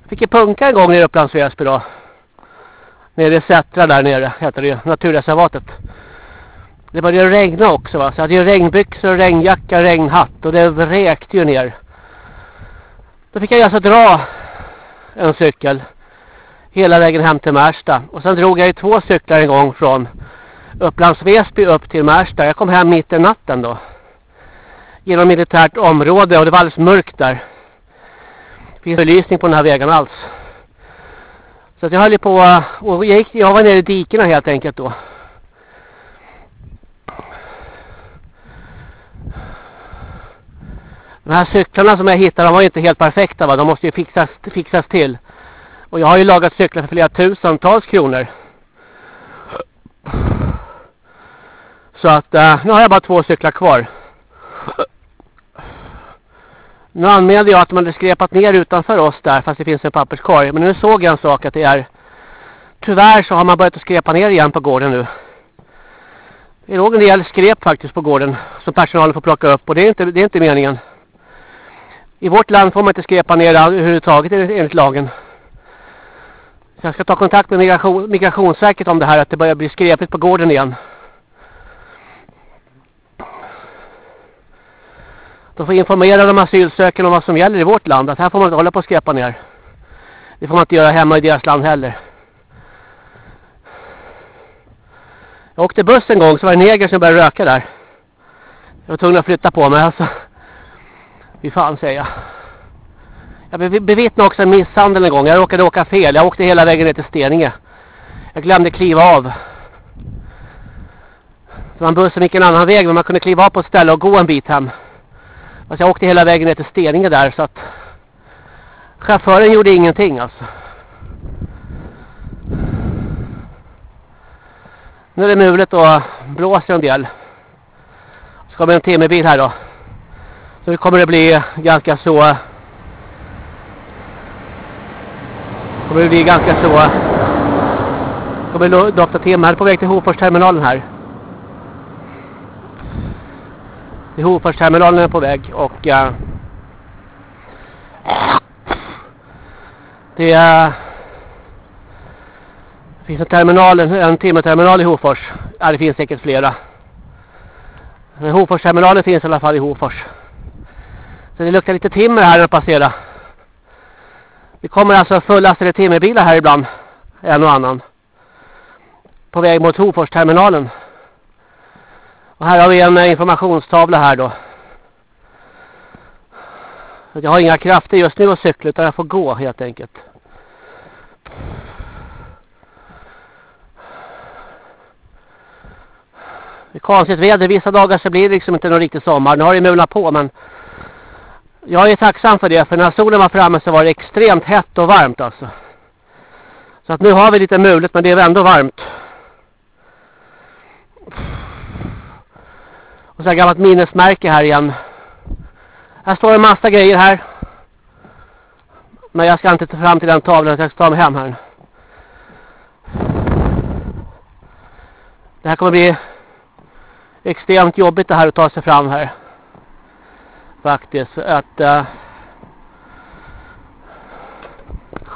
Jag fick ju punka en gång nere i Upplands Väsby då. Nere i Sättra där nere heter det ju. Naturreservatet. Det började regna också va. Så jag hade ju regnbyxor, regnjacka, regnhatt. Och det räkte ju ner. Då fick jag alltså dra en cykel. Hela vägen hem till Märsta. Och sen drog jag ju två cyklar en gång från Upplands Väsby upp till Märsta. Jag kom hem mitt i natten då. Genom militärt område och det var alldeles mörkt där. Det finns belysning på den här vägen alls. Så att jag höll på och jag, gick, jag var nere i dikena helt enkelt då. De här cyklarna som jag hittade de var inte helt perfekta va. De måste ju fixas, fixas till. Och jag har ju lagat cyklar för flera tusentals kronor. Så att eh, nu har jag bara två cyklar kvar. Nu anmälde jag att de hade skrepat ner utanför oss där fast det finns en papperskorg. Men nu såg jag en sak att det är tyvärr så har man börjat att skrepa ner igen på gården nu. Det låg en del skräp faktiskt på gården som personalen får plocka upp och det är inte, det är inte meningen. I vårt land får man inte skräpa ner överhuvudtaget enligt lagen. Så jag ska ta kontakt med migration, Migrationsverket om det här att det börjar bli skräpigt på gården igen. De får informera de asylsökande om vad som gäller i vårt land. Att här får man inte hålla på att skräpa ner. Det får man inte göra hemma i deras land heller. Jag åkte buss en gång så var det neger som började röka där. Jag var tvungen att flytta på mig alltså. Fy fan säger jag. Jag bevittnade också en misshandel en gång. Jag råkade åka fel. Jag åkte hela vägen ner till Steninge. Jag glömde kliva av. Så man bussen gick en annan väg men man kunde kliva av på ett ställe och gå en bit hem. Fast jag åkte hela vägen ner till Steninge där så att chauffören gjorde ingenting alltså. Nu är det mulet och blåser en del. Så kommer en timmerbil här då. Så nu kommer det bli ganska så kommer det bli ganska så kommer det dofta timmar på väg till Hoforsterminalen här. Till Hoforsterminalen är på väg och uh, det är det finns en terminal, en timmerterminal i Hofors. Ja, det finns säkert flera. Men Hoforsterminalen finns i alla fall i Hofors. Så det luktar lite timmer här när jag passerar. Det kommer alltså fullastade timmerbilar här ibland. En och annan. På väg mot Hoforsterminalen. Och här har vi en informationstavla här då. Jag har inga krafter just nu att cykla utan jag får gå helt enkelt. Det är konstigt väder. Vissa dagar så blir det liksom inte någon riktig sommar. Nu har det mulnat på men jag är tacksam för det. För när solen var framme så var det extremt hett och varmt alltså. Så att nu har vi lite mulet men det är ändå varmt. Och så här gammalt minnesmärke här igen. Här står en massa grejer här. Men jag ska inte ta fram till den tavlan. Jag ska ta mig hem här. Det här kommer bli extremt jobbigt det här att ta sig fram här. Faktiskt. Att eh,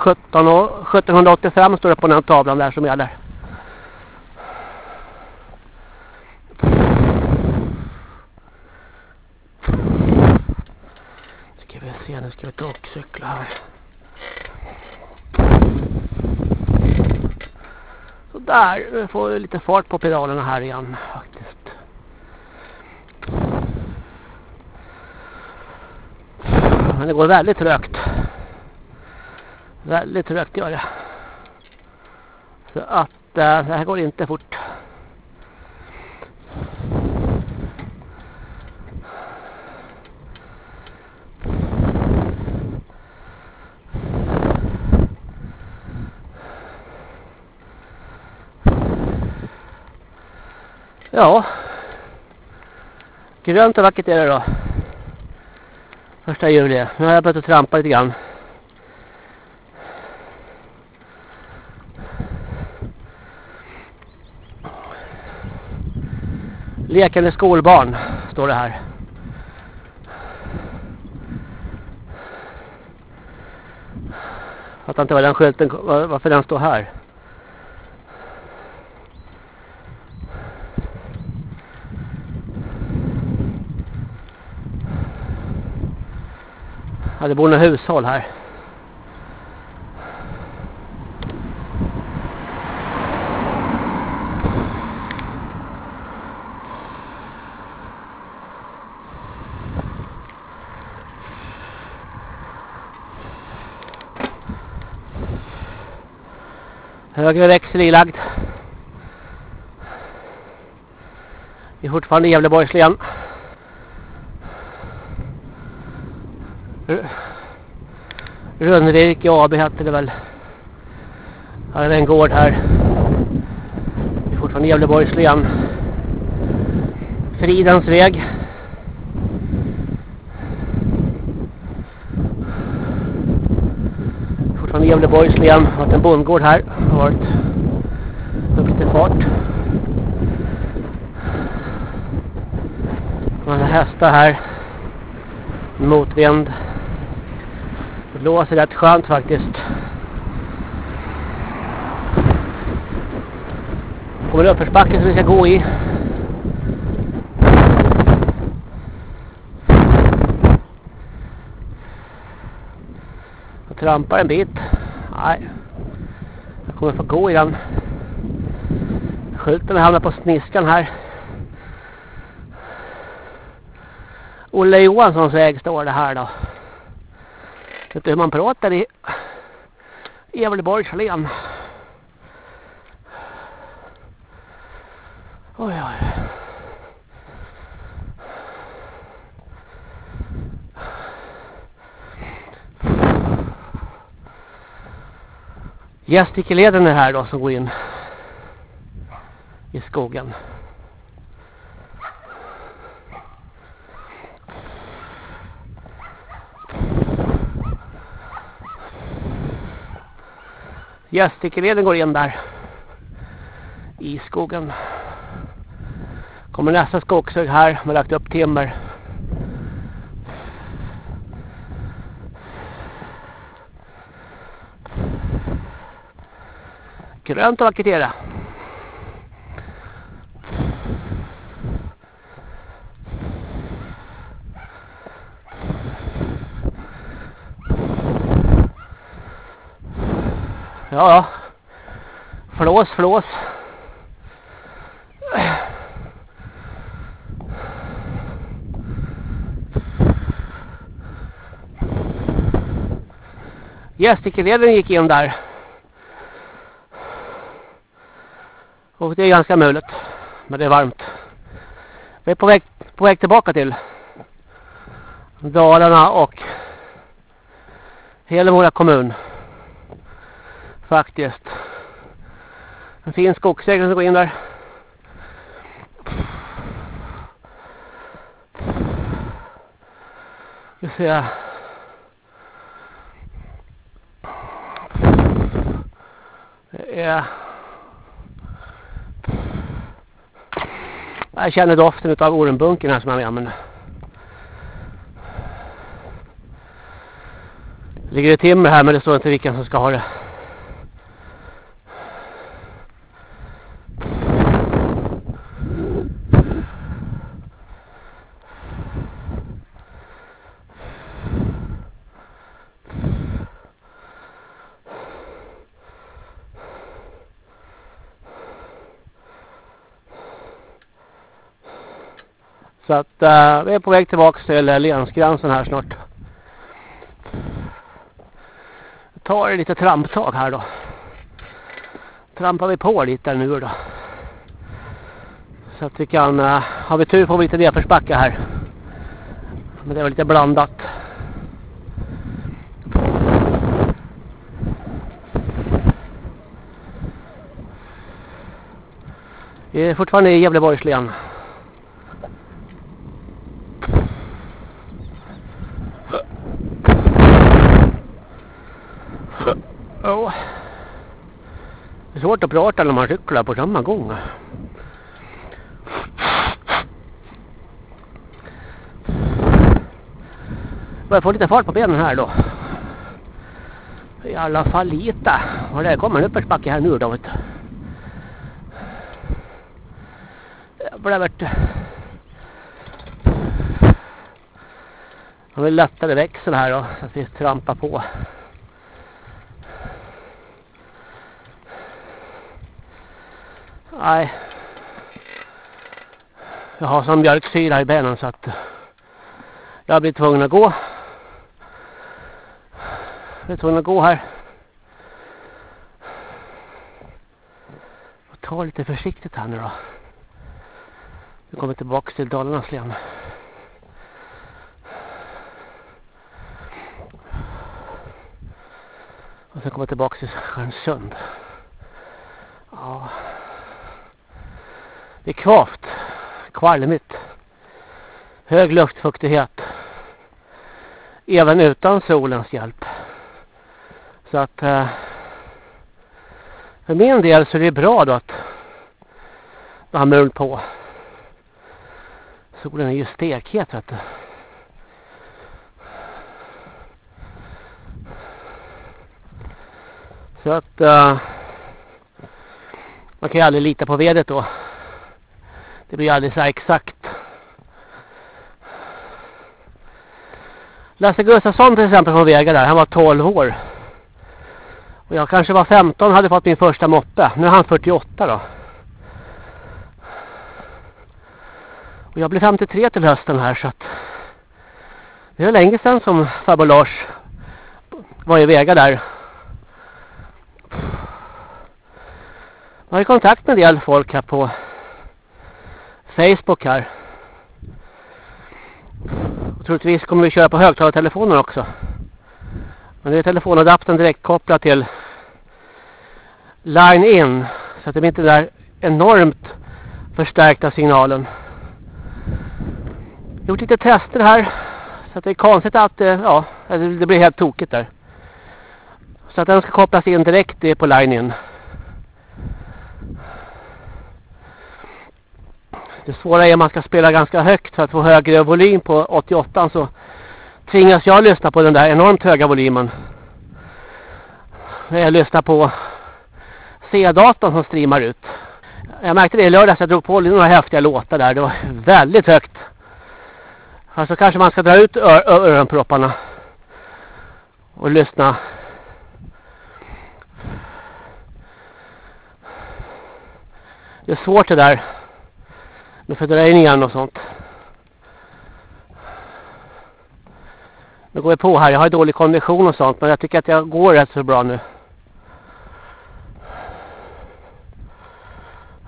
17 1785 står det på den här tavlan där som gäller. Ska vi se, nu ska vi dockcykla här. Så där, nu får vi lite fart på pedalerna här igen faktiskt. Men det går väldigt trögt. Väldigt trögt gör det. Så att äh, det här går inte fort. Ja. Grönt och vackert är det då. Första juli. Nu har jag börjat trampa lite grann. Lekande skolbarn står det här. Fattar inte var den skylten, varför den står här. Ja, det bor några hushåll här. Högre växel ilagd. Vi är fortfarande i Gävleborgs län. Rönnvirke AB hette det väl. Här är en gård här. Det är fortfarande Gävleborgs län. Fridens väg. Fortfarande Gävleborgs län. Har varit en bondgård här. Har varit duktig fart. Man har hästar här. Motvind. Blåser rätt skönt faktiskt. Kommer uppförsbacken som vi ska gå i. Jag trampar en bit. Nej. Jag kommer få gå i den. Skylten hamnar på sniskan här. Olle Johanssons väg står det här då. Vet du hur man pratar i Gävleborgs län? Oj, oj. Gästikeleden är här då som går in i skogen. Gästikeleden går in där i skogen. Kommer nästa skogshög här. Man har lagt upp timmer. Grönt och vackert är det. Ja, ja. Flås, flås. Gästikeleden gick in där. Och det är ganska möjligt. Men det är varmt. Vi är på väg, på väg tillbaka till Dalarna och Hedemora kommun. Faktiskt. En fin skogsägare som går in där. Vi se. Det är Jag känner doften av ormbunken här som jag använder. Det ligger ett timmer här men det står inte vilken som ska ha det. Så att uh, vi är på väg tillbaka till eh, länsgränsen här snart. Tar lite tramptag här då. Trampar vi på lite nu då. Så att vi kan, uh, har vi tur får vi lite nedförsbacka här. Men det var lite blandat. Vi är fortfarande i Gävleborgs län. Ja. Det är svårt att prata när man cyklar på samma gång. Börjar få lite fart på benen här då. I alla fall lite. Och det kommer en uppförsbacke här nu då vet du. Det vart... Det blir lättare växel här då. Så att vi trampar på. Nej. Jag har som mjölksyra i benen så att eh, jag blir tvungen att gå. Jag blir tvungen att gå här. Och ta lite försiktigt här nu då. Vi kommer tillbaka till Dalarnas län. Och sen kommer jag tillbaka till Stjärnsund. Ja. Det är kvavt. Kvalmigt. Hög luftfuktighet. Även utan solens hjälp. Så att eh, för min del så är det bra då att det har mul på. Solen är ju stekhet vet du. Så att uh, man kan ju aldrig lita på vädret då. Det blir aldrig så här exakt. Lasse Gustafsson till exempel från Vega där, han var 12 år. Och jag kanske var 15 och hade fått min första moppe. Nu är han 48 då. Och jag blir 53 till hösten här så att det är länge sedan som farbror Lars var i Vega där. Jag har i kontakt med en del folk här på Facebook här. Och troligtvis kommer vi köra på högtalartelefoner också. Men det är telefonadaptern direkt kopplad till line in. Så att det blir inte den där enormt förstärkta signalen. Har gjort lite tester här. Så att det är konstigt att eh, ja, det blir helt tokigt där. Så att den ska kopplas in direkt på line in. Det svåra är att man ska spela ganska högt för att få högre volym på 88 så tvingas jag lyssna på den där enormt höga volymen. När jag lyssnar på C-datorn som streamar ut. Jag märkte det i lördags, jag drog på några häftiga låtar där. Det var väldigt högt. Alltså kanske man ska dra ut öronpropparna och lyssna. Det är svårt det där med fördröjningen och sånt. Nu går jag på här. Jag har dålig kondition och sånt. Men jag tycker att jag går rätt så bra nu.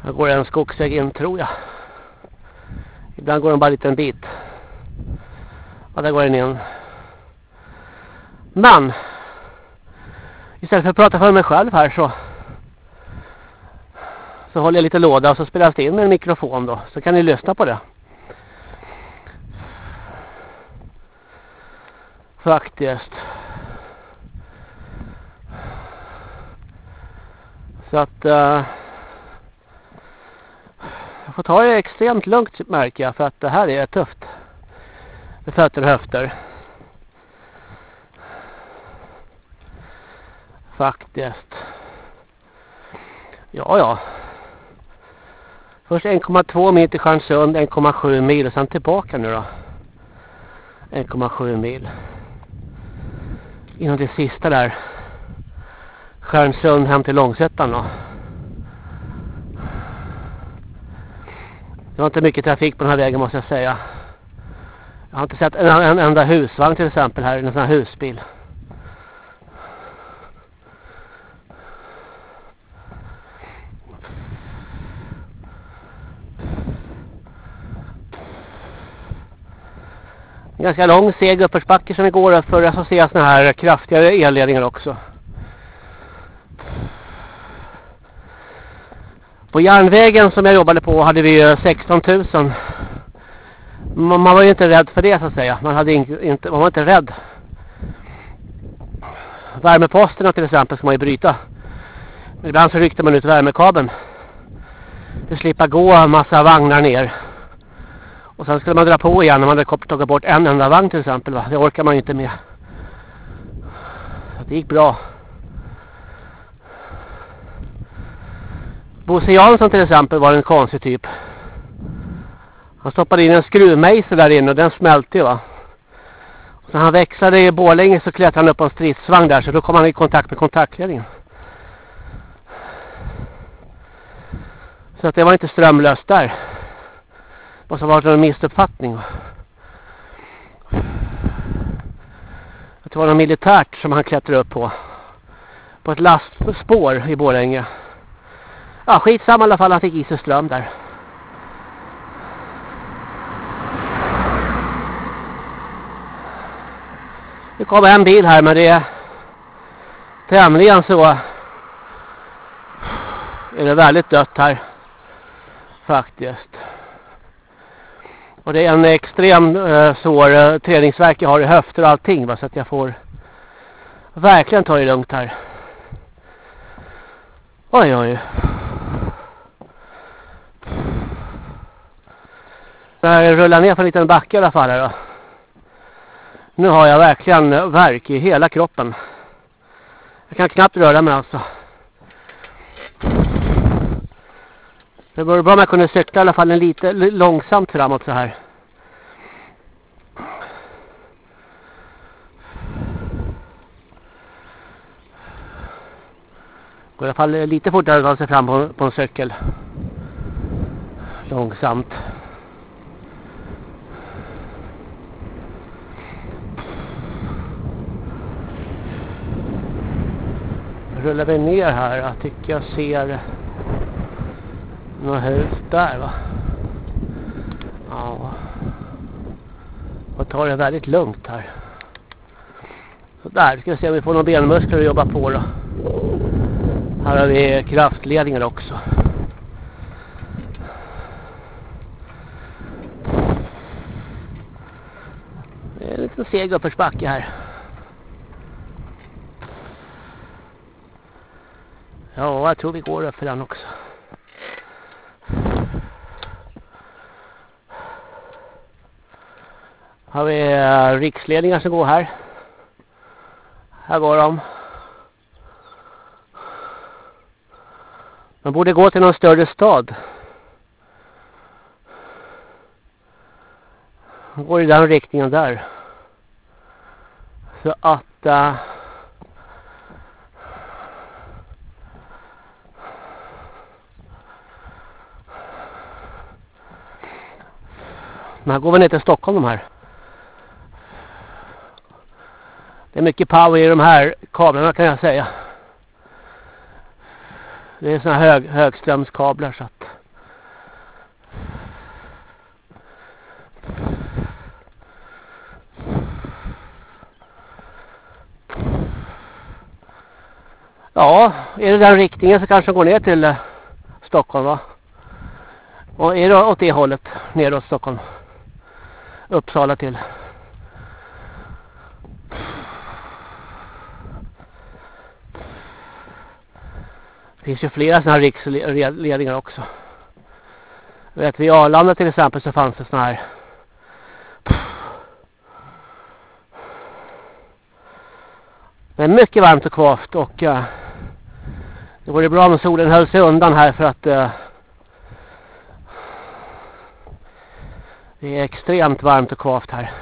Här går en skogsväg in tror jag. Ibland går den bara en liten bit. Ja, där går den in. Men. Istället för att prata för mig själv här så så håller jag lite låda och så spelas det in med en mikrofon då. Så kan ni lyssna på det. Faktiskt. Så att... Uh, jag får ta det extremt lugnt märker jag. För att det här är tufft. Med fötter och höfter. Faktiskt. Ja, ja. Först 1,2 mil till Stjärnsund, 1,7 mil och sen tillbaka nu då. 1,7 mil. Innan det sista där. Stjärnsund hem till Långsättan då. Det var inte mycket trafik på den här vägen måste jag säga. Jag har inte sett en, en enda husvagn till exempel här, en sån här husbil. Ganska lång seg uppförsbacke som igår för så ser jag såna här kraftigare elledningar också. På järnvägen som jag jobbade på hade vi 16 000. Man var ju inte rädd för det så att säga. Man, hade inte, man var inte rädd. Värmeposterna till exempel ska man ju bryta. Men ibland så ryckte man ut värmekabeln. Det slippa gå en massa vagnar ner. Och sen skulle man dra på igen när man hade tagit bort en enda vagn till exempel. Va? Det orkar man ju inte med. Så det gick bra. Bosse Jansson till exempel var en konstig typ. Han stoppade in en skruvmejsel där inne och den smälte ju va. Och sen han växlade i Borlänge så klättrade han upp på en stridsvagn där så då kom han i kontakt med kontaktledningen. Så att det var inte strömlöst där. Måste ha varit en missuppfattning. Att det var något militärt som han klättrade upp på. På ett lastspår i Borlänge. Ja, skitsamma i alla fall. Han fick i sig ström där. Det kommer en bil här men det är tämligen så är det väldigt dött här faktiskt. Och det är en extrem eh, svår eh, träningsverk jag har i höfter och allting va, så att jag får verkligen ta det lugnt här. Oj oj. Jag rullar ner för en liten backe i alla fall här då. Nu har jag verkligen verk i hela kroppen. Jag kan knappt röra mig alltså. Det vore bra om jag kunde cykla i alla fall en lite långsamt framåt så här. Går i alla fall eh, lite fortare att ta sig fram på, på en cykel. Långsamt. rullar vi ner här. Jag tycker jag ser några hus där va. Ja. Och tar det väldigt lugnt här. Så där ska vi se om vi får några benmuskler att jobba på då. Här har vi kraftledningar också. Det är en liten seg uppförsbacke här. Ja, jag tror vi går upp för den också. Har vi eh, riksledningar som går här. Här går de. Man borde gå till någon större stad. går i den riktningen där. Så att... Eh, uh, Men här går väl ner till Stockholm de här. Det är mycket power i de här kablarna kan jag säga. Det är såna hög, högströmskablar så att Ja, är det den riktningen så kanske går ner till eh, Stockholm va? Och är det åt det hållet, neråt Stockholm? Uppsala till. Det finns ju flera sådana här riksledningar också. Jag vet, vid Arlanda till exempel så fanns det sådana här. Det är mycket varmt och kvavt och uh, det vore bra om solen höll sig undan här för att uh, Det är extremt varmt och kvavt här.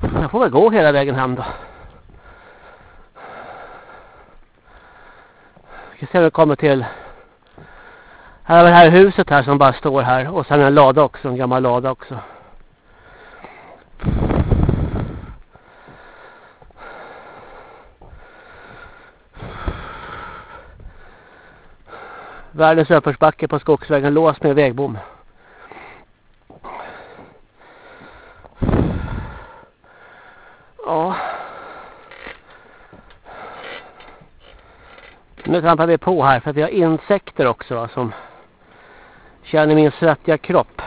Jag får väl gå hela vägen hem då. Vi ska se om vi kommer till här är det här huset här som bara står här och sen en lada också, en gammal lada också. Världens uppförsbacke på skogsvägen lås med vägbom. Ja. Nu trampar vi på här för att vi har insekter också va, som känner min svettiga kropp.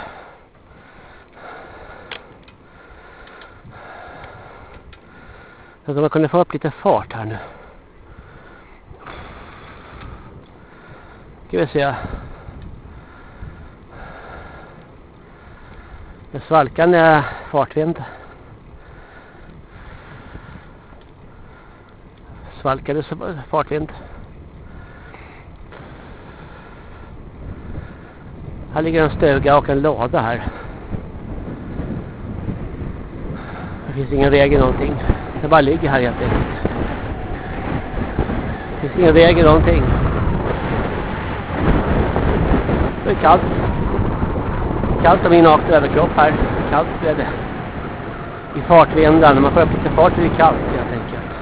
Så att man kunde få upp lite fart här nu. Ska vi se. Det svalkande fartvind. Svalkade fartvind. Här ligger en stuga och en låda här. Det finns ingen väg i någonting. Det bara ligger här helt enkelt. Det finns ingen väg i någonting. Det är kallt. Kallt om min nakna överkropp här. Kallt är det. I fartvindan. När man får upp lite fart är det kallt helt enkelt.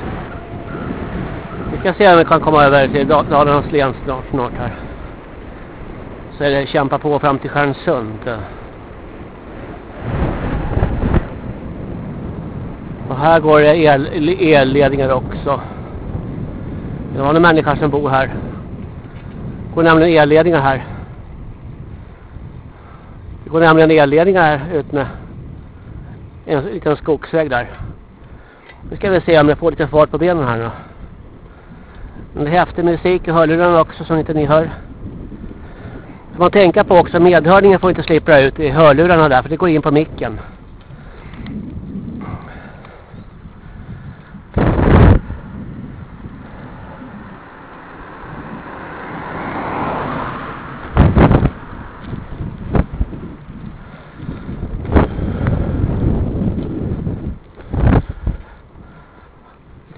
Vi ska se om vi kan komma över till Dalarnas län snart, snart här. Så är det kämpa på fram till Stjärnsund. Och här går det el, elledningar också. Det var en människa som bor här. Det går nämligen elledningar här. Det går nämligen elledningar här utmed. en liten skogsväg där. Nu ska vi se om jag får lite fart på benen här då. Men det är häftig musik i hörlurarna också som inte ni hör. Får man tänka på också, medhörningen får inte slippa ut i hörlurarna där för det går in på micken.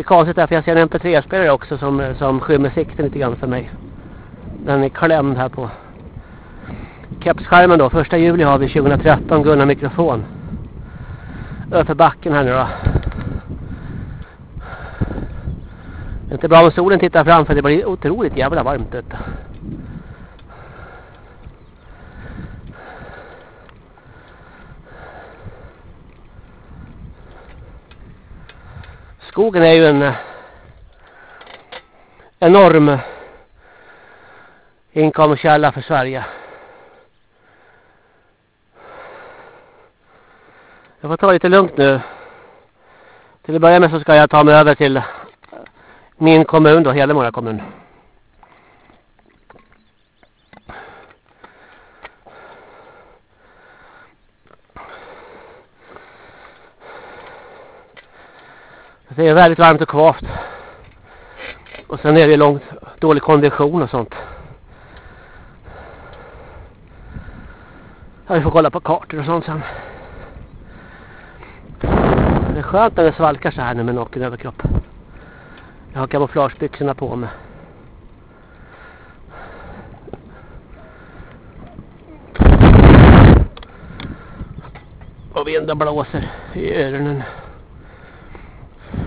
konstigt därför jag ser en MP3-spelare också som, som skymmer sikten lite grann för mig. Den är klämd här på kepsskärmen då. Första juli har vi 2013 Gunnar mikrofon. Över backen här nu då. Det är inte bra om solen tittar fram för det blir otroligt jävla varmt ute. Skogen är ju en eh, enorm inkomstkälla för Sverige. Jag får ta lite lugnt nu. Till att börja med så ska jag ta mig över till min kommun då, Hedemora kommun. Det är väldigt varmt och kvavt. Och sen är det långt dålig kondition och sånt. Ja, vi får kolla på kartor och sånt sen. Skönt när det svalkar så här nu med naken överkropp. Jag har kamouflagebyxorna på mig. Och vinden blåser i öronen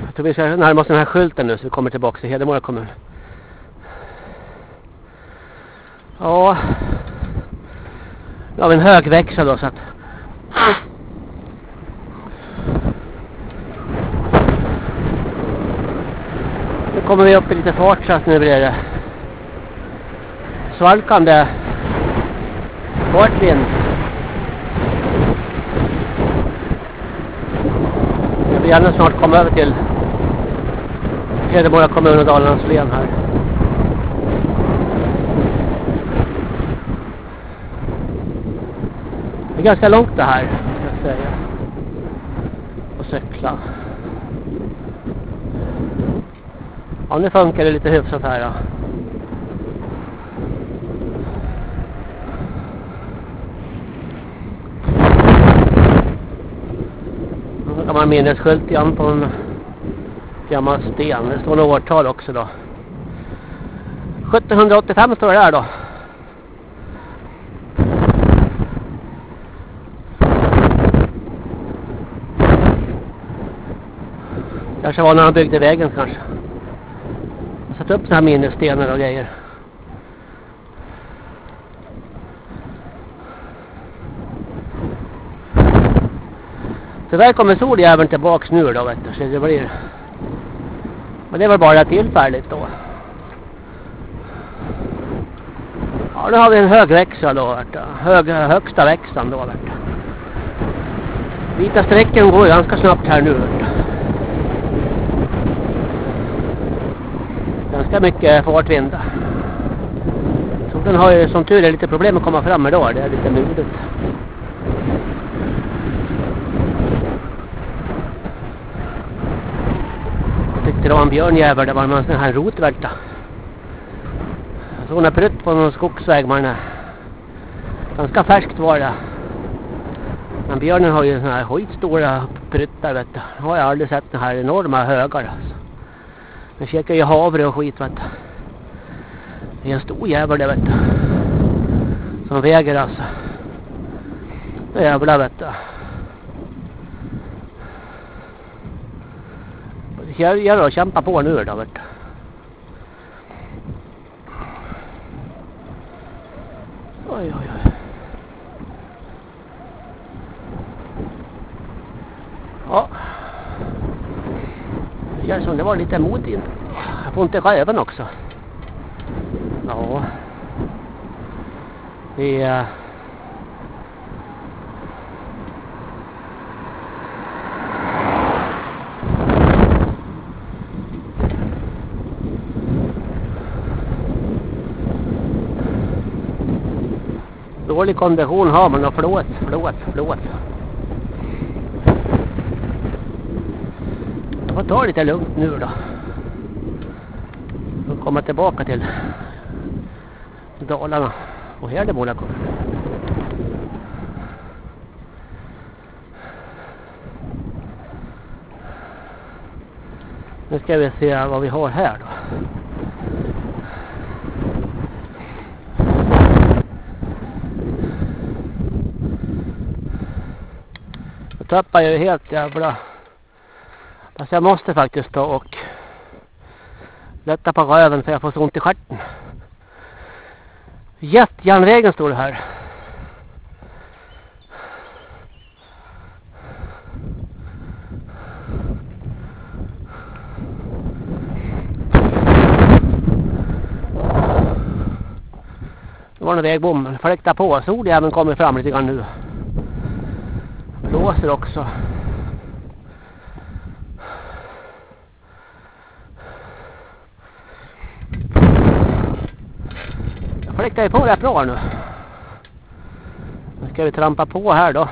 Jag tror vi ska närma oss den här skylten nu så vi kommer tillbaka till Hedemora kommun. Ja. Nu har vi en högväxel då så att Nu kommer vi upp i lite fart så att nu blir det svalkande fartvind. Jag vill gärna snart komma över till Hedemora kommun och Dalarnas län här. Det är ganska långt det här, ska jag säga. Och cykla. Ja, nu funkar det lite hyfsat här då. En gammal minnesskylt igen på en gammal sten. Det står några årtal också då. 1785 står det här då. Kanske var när han byggde vägen kanske. Satt upp sådana här minnesstenar och grejer. Tyvärr kommer soljäveln tillbaks nu då vet du. Så det blir men det var bara tillfälligt då. Ja, nu har vi en hög växel då. Vet du. Hög, högsta växeln då. Vet du. Vita strecken går ganska snabbt här nu. Vet du. Ganska mycket fartvind. Solen har ju som tur är lite problem att komma fram idag. Det är lite mulet. Jag tyckte det var en björnjävel. Det var en sån här rotvälta. Jag såg en prutt på någon skogsväg. Man är eh, ganska färskt var det. Men björnen har ju såna här skitstora pruttar vet du. Jag har jag aldrig sett den här enorma högar alltså. Den käkar ju havre och skit vet du. Det är en stor jävel det vet du. Som väger alltså. Det jävla vet du. Det gäller att kämpa på nu då vet du. Oj oj oj. Ja. Det känns som det var lite motigt. Jag får ont i röven också. Ja. Det. Dålig kondition har man och flås, flås, flås. Jag får ta lite lugnt nu då. Och komma tillbaka till Dalarna och Hedemora kommun. Nu ska vi se vad vi har här då. Jag tappar ju helt jävla... Fast jag måste faktiskt ta och lätta på röven för jag får så ont i stjärten. Jättjärnvägen står det här. Det var en vägbom. Fläkta på. Soljäveln kommer fram lite grann nu. Blåser också. Jag fläktar ju på rätt bra nu. Nu ska vi trampa på här då.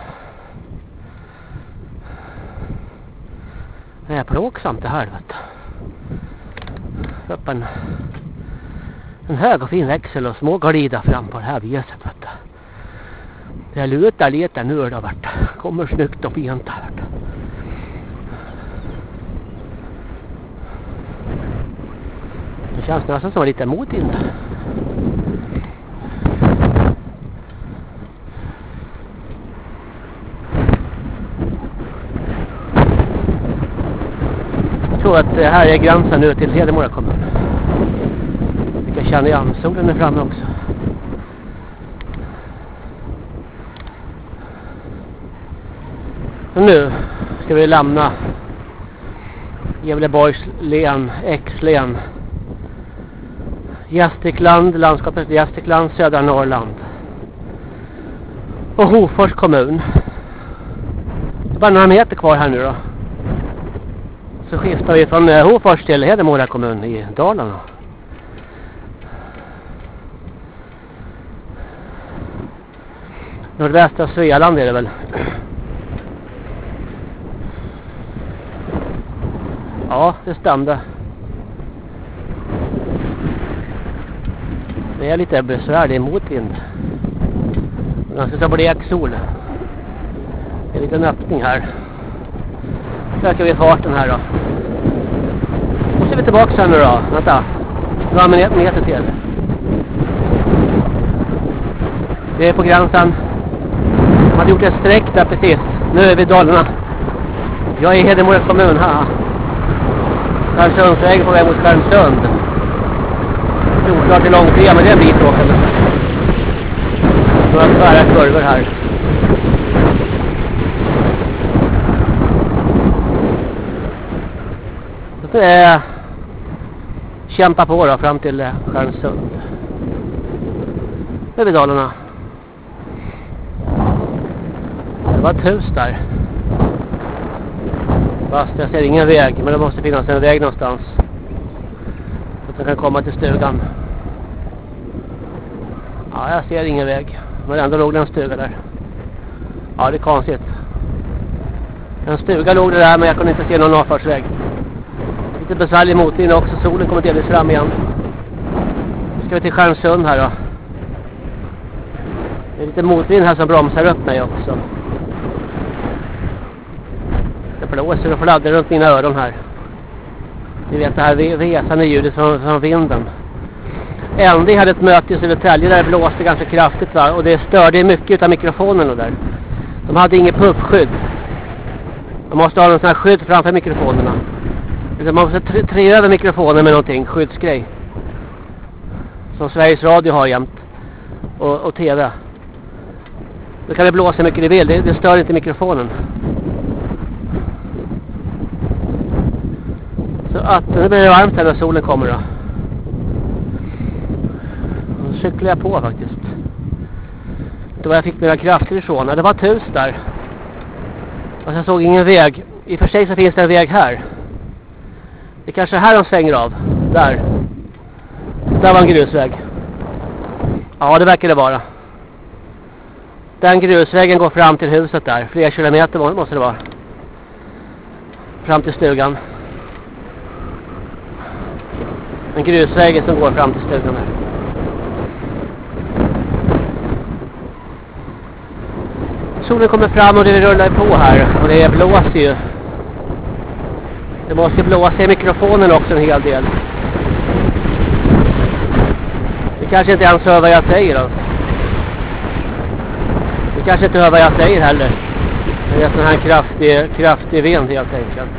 Det är plågsamt det här vet du. Upp en, en hög och fin växel och småglida fram på det här viset vet du. Det lutar lite nu då vet du. Kommer snyggt och fint här vet du. Det känns nästan som lite motvind. Så att det här är gränsen nu till Hedemora kommun. Vi kan känna igen solen är framme också. Så nu ska vi lämna Gävleborgs län, X-län. Gästrikland, landskapet Gästrikland, södra Norrland. Och Hofors kommun. Det är bara några meter kvar här nu då. Så skiftar vi från eh, Hofors till Hedemora kommun i Dalarna. Nordvästra Svealand är det väl. Ja, det stämde. Det är lite besvärlig motvind. Ganska så blek sol. Det är en liten öppning här. Så ökar vi farten här då. Och så är vi tillbaka sen nu då. Vänta. Några meter till. Vi är på gränsen. De hade gjort ett streck där precis. Nu är vi i Dalarna. Jag är i Hedemora kommun här. Stjärnsundsvägen på väg mot Stjärnsund. Oklart hur långt det är, men det är en bit åkande. Några tvära kurvor här. Eh, är kämpa på då fram till eh, Stjärnsund. över Dalarna. Det var ett hus där. Fast jag ser ingen väg. Men det måste finnas en väg någonstans. Så att jag kan komma till stugan. Ja, jag ser ingen väg. Men ändå låg det en stuga där. Ja, det är konstigt. En stuga låg det där men jag kunde inte se någon avfartsväg. Lite besvärlig motvind också. Solen kommer delvis fram igen. Nu ska vi till Stjärnsund här då. Det är lite motvind här som bromsar upp mig också. Det blåser och fladdrar runt mina öron här. Ni vet det här resande ljudet från, från vinden. ND hade ett möte i Södertälje där det blåste ganska kraftigt va? och det störde mycket av mikrofonerna där. De hade inget puffskydd. De måste ha en sån här skydd framför mikrofonerna. Liksom, man måste trä mikrofonen med någonting, skyddsgrej. Som Sveriges Radio har jämt. Och, och TV. Då kan det blåsa mycket det vill, det, det stör inte mikrofonen. Så att nu blir det varmt här när solen kommer då. Då cyklar jag på faktiskt. Det var jag fick mina krafter ifrån. Det var ett hus där. Och jag såg ingen väg. I och för sig så finns det en väg här. Det är kanske är här de svänger av. Där. Där var en grusväg. Ja, det verkar det vara. Den grusvägen går fram till huset där. Flera kilometer måste det vara. Fram till stugan. En grusvägen som går fram till stugan där. Solen kommer fram och det rullar på här. Och det blåser ju. Det måste blåsa i mikrofonen också en hel del. Det kanske inte ens hör vad jag säger alltså. Det kanske inte hör vad jag säger heller. Det är sån här kraftig, kraftig vind helt enkelt.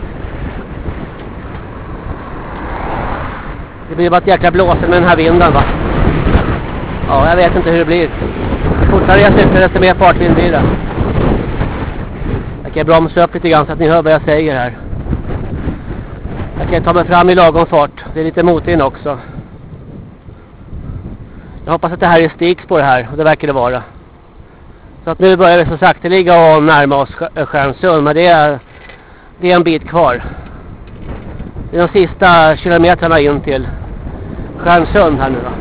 Det blir bara ett jäkla blåsen med den här vinden va. Ja, jag vet inte hur det blir. Fortare jag cyklar desto mer fartvind blir det. Jag kan bromsa upp lite grann så att ni hör vad jag säger här. Jag kan ta mig fram i lagom fart. Det är lite motvind också. Jag hoppas att det här är stigspår här. Och det verkar det vara. Så att nu börjar vi så sakteliga och närma oss eh, Stjärnsund. Men det är, det är en bit kvar. Det är de sista kilometrarna in till Stjärnsund här nu då.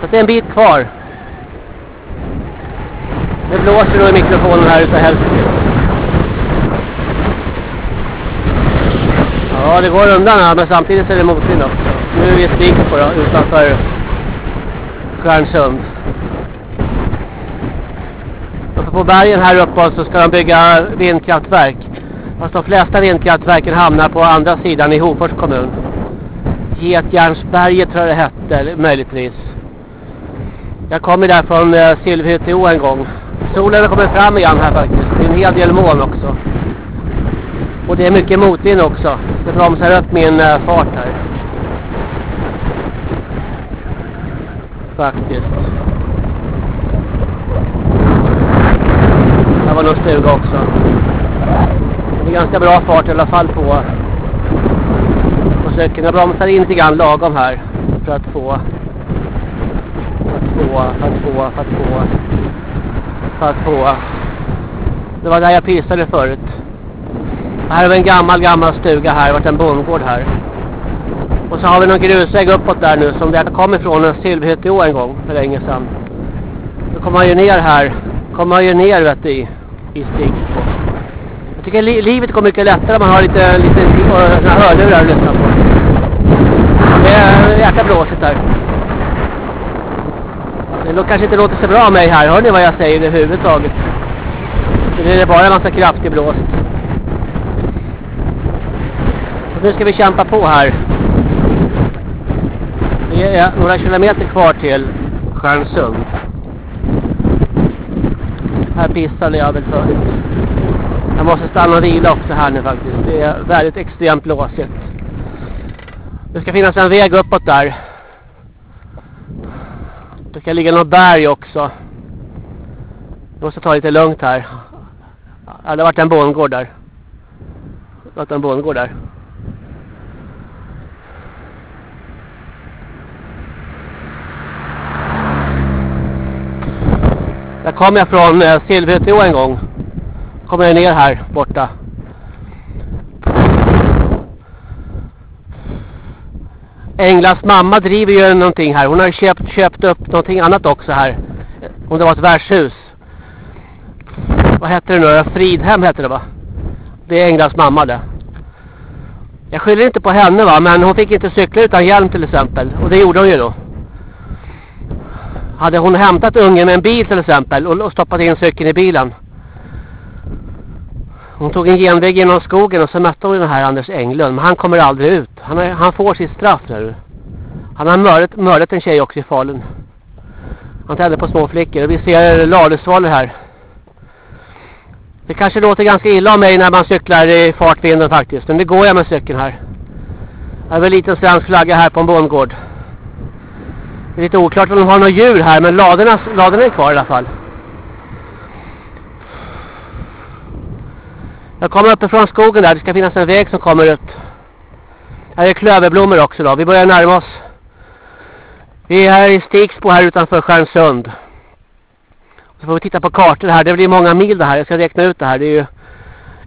Så det är en bit kvar. Det blåser då i mikrofonen här utav helsike. Ja, det går undan här, men samtidigt är det motvind också. Nu är vi stig på då, utanför Stjärnsund. Uppe på bergen här uppe så ska de bygga vindkraftverk. Fast de flesta vindkraftverken hamnar på andra sidan i Hofors kommun. Getjärnsberget tror jag det hette, möjligtvis. Jag kommer där från eh, en gång. Solen har kommit fram igen här faktiskt. Det är en hel del moln också. Och det är mycket motvind också. Det bromsar upp min eh, fart här. Faktiskt. Här var nog stuga också. Det är ganska bra fart i alla fall på, på cykeln. Jag bromsar in lite grann lagom här. För att få för att få, för att få, för att få för att få det var där jag pissade förut här har vi en gammal, gammal stuga här. Det har varit en bondgård här. Och så har vi någon grusväg uppåt där nu som det kom ifrån en Silverhytteå en gång för länge sedan. Då kommer man ju ner här. kommer man ju ner vet du, i, i stig. Jag tycker li livet går mycket lättare om man har lite, lite hörlurar att lyssna på. Det är jäkla blåsigt här. Det kanske inte låter så bra av mig här. Hör ni vad jag säger överhuvudtaget? Det är bara en massa kraftig blåst nu ska vi kämpa på här. Det är några kilometer kvar till Stjärnsund. Här pissade jag väl förut. Jag måste stanna och vila också här nu faktiskt. Det är väldigt extremt blåsigt. Det ska finnas en väg uppåt där. Det ska ligga något berg också. Jag måste ta lite lugnt här. Ja, det har varit en bondgård där. Det har varit en bondgård där. Där kom jag från eh, Silvertå en gång. Kommer jag ner här borta. Englas mamma driver ju någonting här. Hon har köpt, köpt upp någonting annat också här. Om det var ett värdshus. Vad heter det nu? Fridhem heter det va? Det är Englas mamma det. Jag skyller inte på henne va. Men hon fick inte cykla utan hjälm till exempel. Och det gjorde hon ju då. Hade hon hämtat ungen med en bil till exempel. Och stoppat in cykeln i bilen. Hon tog en genväg genom skogen och så mötte hon den här Anders Englund. Men han kommer aldrig ut. Han, är, han får sitt straff nu. Han har mördat, mördat en tjej också i Falun. Han tände på små flickor. Och vi ser ladusvalor här. Det kanske låter ganska illa av mig när man cyklar i fartvinden faktiskt. Men det går jag med cykeln här. Jag har en liten svensk flagga här på en bondgård. Det är lite oklart om de har några djur här. Men ladorna, ladorna är kvar i alla fall. Jag kommer uppifrån skogen där. Det ska finnas en väg som kommer ut. Här är klöverblommor också då. Vi börjar närma oss. Vi är här i Stigsbo här utanför Stjärnsund. Så får vi titta på kartor här. Det blir många mil det här. Jag ska räkna ut det här. Det är ju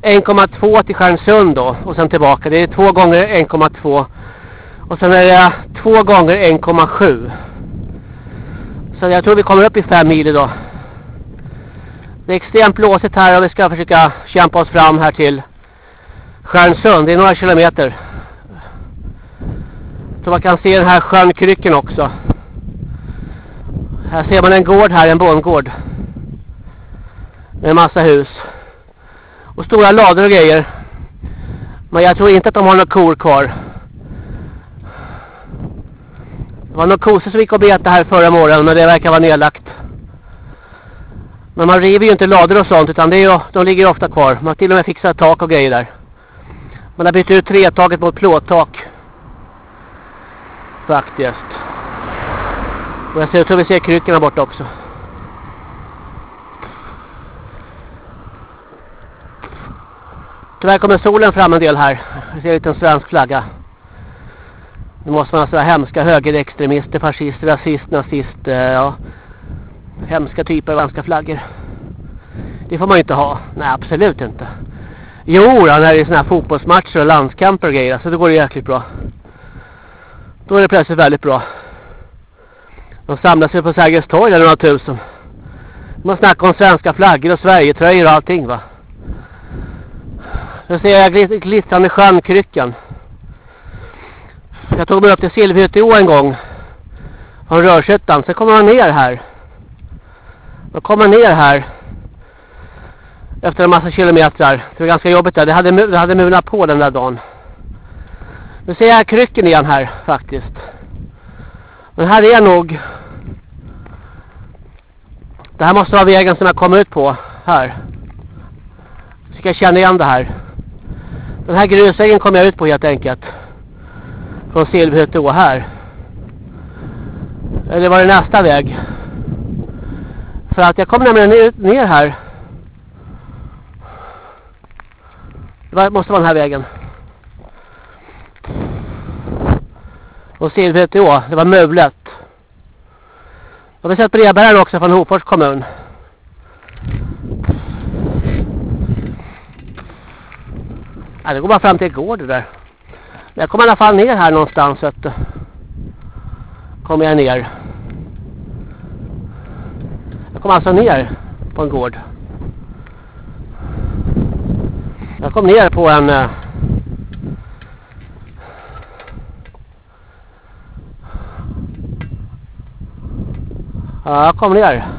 1,2 till Stjärnsund då. Och sen tillbaka. Det är två gånger 1,2. Och sen är det två gånger 1,7. Så jag tror vi kommer upp i fem mil idag. Det är extremt blåsigt här och vi ska försöka kämpa oss fram här till Stjärnsund. Det är några kilometer. Så man kan se den här sjön Krycken också. Här ser man en gård här, en bondgård. Med en massa hus. Och stora lador och grejer. Men jag tror inte att de har några kor kvar. Det var några kossor som gick och betade här förra morgonen men det verkar vara nedlagt. Men man river ju inte lador och sånt utan det är ju, de ligger ju ofta kvar. Man har till och med fixat tak och grejer där. Man har bytt ut trätaket mot plåttak. Faktiskt. Och jag ser, jag tror vi ser kryckorna borta också. Tyvärr kommer solen fram en del här. Vi ser en liten svensk flagga. Det måste vara sådana hemska högerextremister, fascister, rasist, nazister, eh, ja. Hemska typer av svenska flaggor. Det får man ju inte ha. Nej, absolut inte. Jo, när det är sådana här fotbollsmatcher och landskamper och grejer. Så då går det jäkligt bra. Då är det plötsligt väldigt bra. De samlas ju på Sergels torg eller några tusen. Man snackar om svenska flaggor och Sverigetröjor och allting va. Nu ser jag glittrande stjärnkryckan. Jag tog mig upp till Silverhytteå en gång. Från Rörshyttan. Sen kommer man ner här. Då kommer man ner här. Efter en massa kilometrar. Det var ganska jobbigt där. Det hade, det hade mulnat på den där dagen. Nu ser jag krycken igen här faktiskt. Men här är nog... Det här måste vara vägen som jag kom ut på. Här. Så ska jag känna igen det här. Den här grusvägen kom jag ut på helt enkelt. Från Silverhytteå här. Eller var det nästa väg? För att jag kom nämligen ner, ner här. Det måste vara den här vägen. Och Silverhytteå, det var möblet. Jag har sett brevbäraren också från Hofors kommun. Ja, det går bara fram till gården det där. Men jag kommer i alla fall ner här någonstans. Vet du. Eh, kommer jag ner. Jag kom alltså ner på en gård. Jag kom ner på en... Eh, ja, jag kom ner.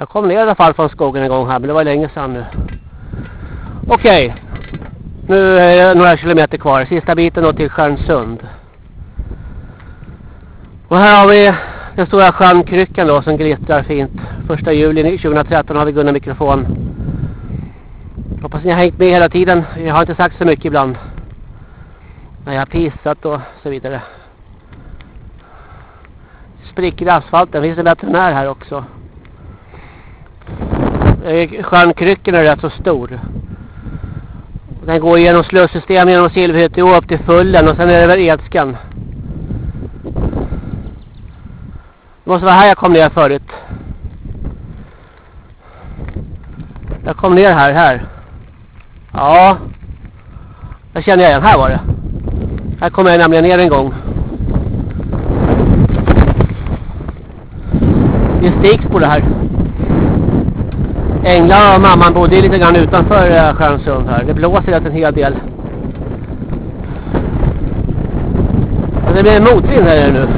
Jag kom ner i alla fall från skogen en gång här, men det var länge sedan nu. Okej. Okay. Nu är det några kilometer kvar. Sista biten då till Stjärnsund. Och här har vi den stora stjärnkryckan då som glittrar fint. Första juli 2013 har vi Gunnar mikrofon. Hoppas ni har hängt med hela tiden. Jag har inte sagt så mycket ibland. När jag har pissat och så vidare. Spricker i asfalten. Finns det veterinär här också? Eh, Sjön Krycken är rätt så stor. Den går genom slussystem genom Silverhytte upp till Fullen och sen är det väl Edskan. Det måste vara här jag kom ner förut. Jag kom ner här, här. Ja. Jag känner igen, här var det. Här kom jag nämligen ner en gång. Det är Stigsbo det här. Engla och mamman bodde lite grann utanför eh, Stjärnsund här. Det blåser rätt en hel del. Och det blir motvind här nu.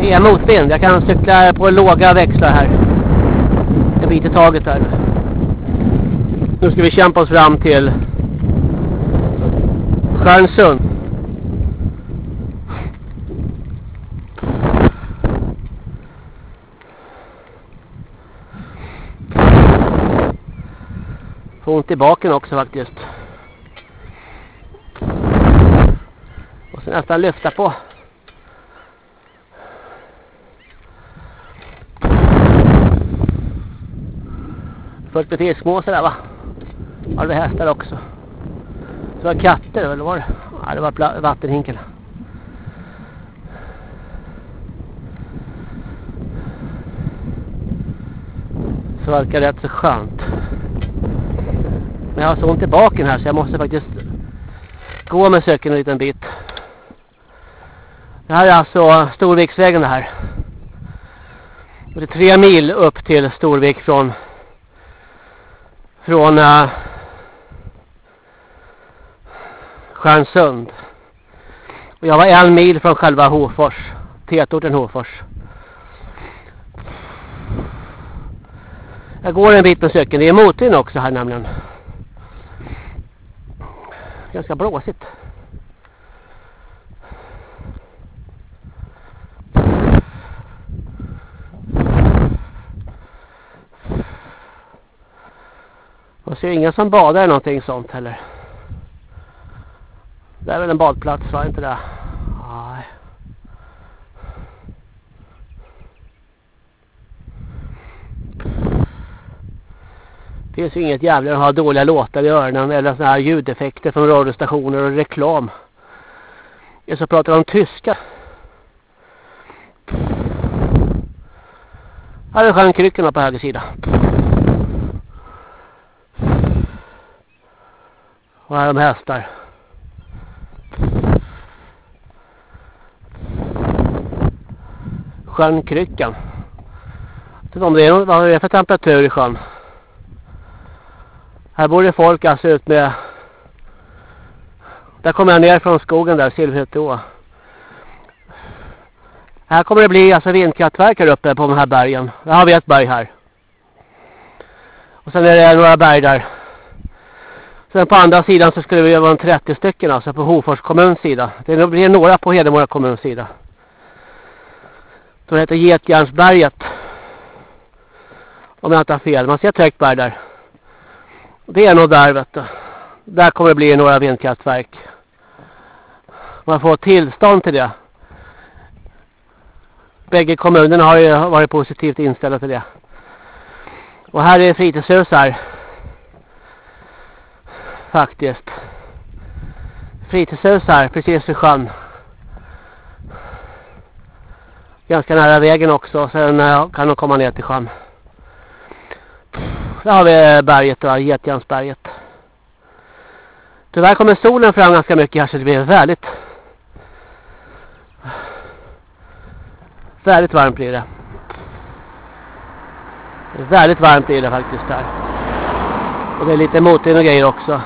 Det är motvind. Jag kan cykla på låga växlar här. En bit i taget här. Nu ska vi kämpa oss fram till Stjärnsund. Får ont i baken också faktiskt. Och så nästan lyfta på. Fullt med fiskmåsar där va? Ja det var hästar också. Det var katter eller var det? Ja det var vattenhinkel. Så verkar rätt så skönt. Men jag har så ont i baken här så jag måste faktiskt gå med söken en liten bit. Det här är alltså Storviksvägen det här. Och det är tre mil upp till Storvik från från uh, Stjärnsund. Och jag var en mil från själva Hofors. Tätorten Hofors. Jag går en bit med söken. Det är motvind också här nämligen ganska blåsigt. Man ser inga som badar eller någonting sånt heller. Det är väl en badplats, va, inte det? Nej. Det finns ju inget jävla att ha dåliga låtar i öronen eller sådana här ljudeffekter från radiostationer och reklam. Jag så pratar om tyska. Här är stjärnkryckorna på höger sida. Och här är de hästar. Stjärnkryckan. Jag vet inte om det är, vad är det för temperatur i sjön. Här bor det folk alltså ut med... Där kommer jag ner från skogen där, Silverhytteå. Här kommer det bli alltså vindkraftverk här uppe på de här bergen. Där har vi ett berg här. Och sen är det några berg där. Sen på andra sidan så skulle vi vara en 30 stycken alltså på Hofors kommuns sida. Det blir några på Hedemora kommuns sida. De heter Getjärnsberget. Om jag inte har fel. Man ser ett högt berg där. Det är nog där vet du. Där kommer det bli några vindkraftverk. Man får tillstånd till det. Bägge kommunerna har ju varit positivt inställda till det. Och här är fritidshus här. Faktiskt. Fritidshus här precis vid sjön. Ganska nära vägen också. Sen eh, kan de komma ner till sjön. Där har vi eh, berget där, Getjansberget. Tyvärr kommer solen fram ganska mycket här så det blir väldigt väldigt varmt blir det. Väldigt varmt blir det faktiskt här. Och det är lite motvind och grejer också.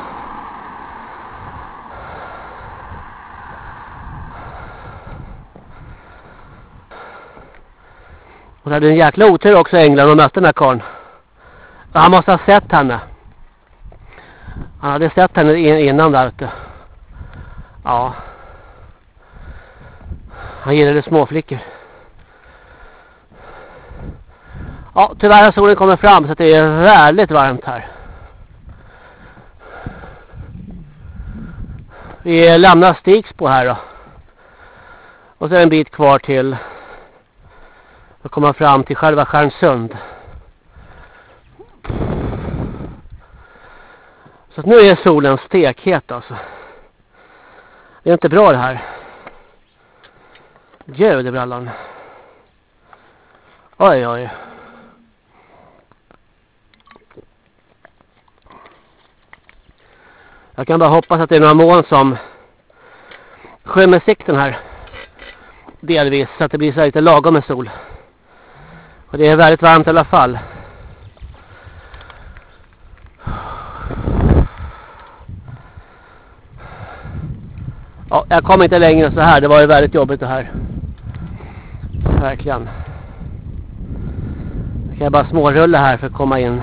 Och det hade en jäkla otur också i England och mötte den här karln. Han måste ha sett henne. Han hade sett henne innan där ute. Ja. Han gillade småflickor. Ja, tyvärr har solen kommit fram så det är väldigt varmt här. Vi lämnar Stigsbo här då. Och så är det en bit kvar till att komma fram till själva Stjärnsund. Så att nu är solen stekhet alltså. Det är inte bra det här. Gud i brallan. Oj oj. Jag kan bara hoppas att det är några moln som skymmer sikten här. Delvis så att det blir så lite lagom med sol. Och det är väldigt varmt i alla fall. Ja, jag kom inte längre så här. Det var ju väldigt jobbigt det här. Verkligen. Jag kan bara smårulla här för att komma in.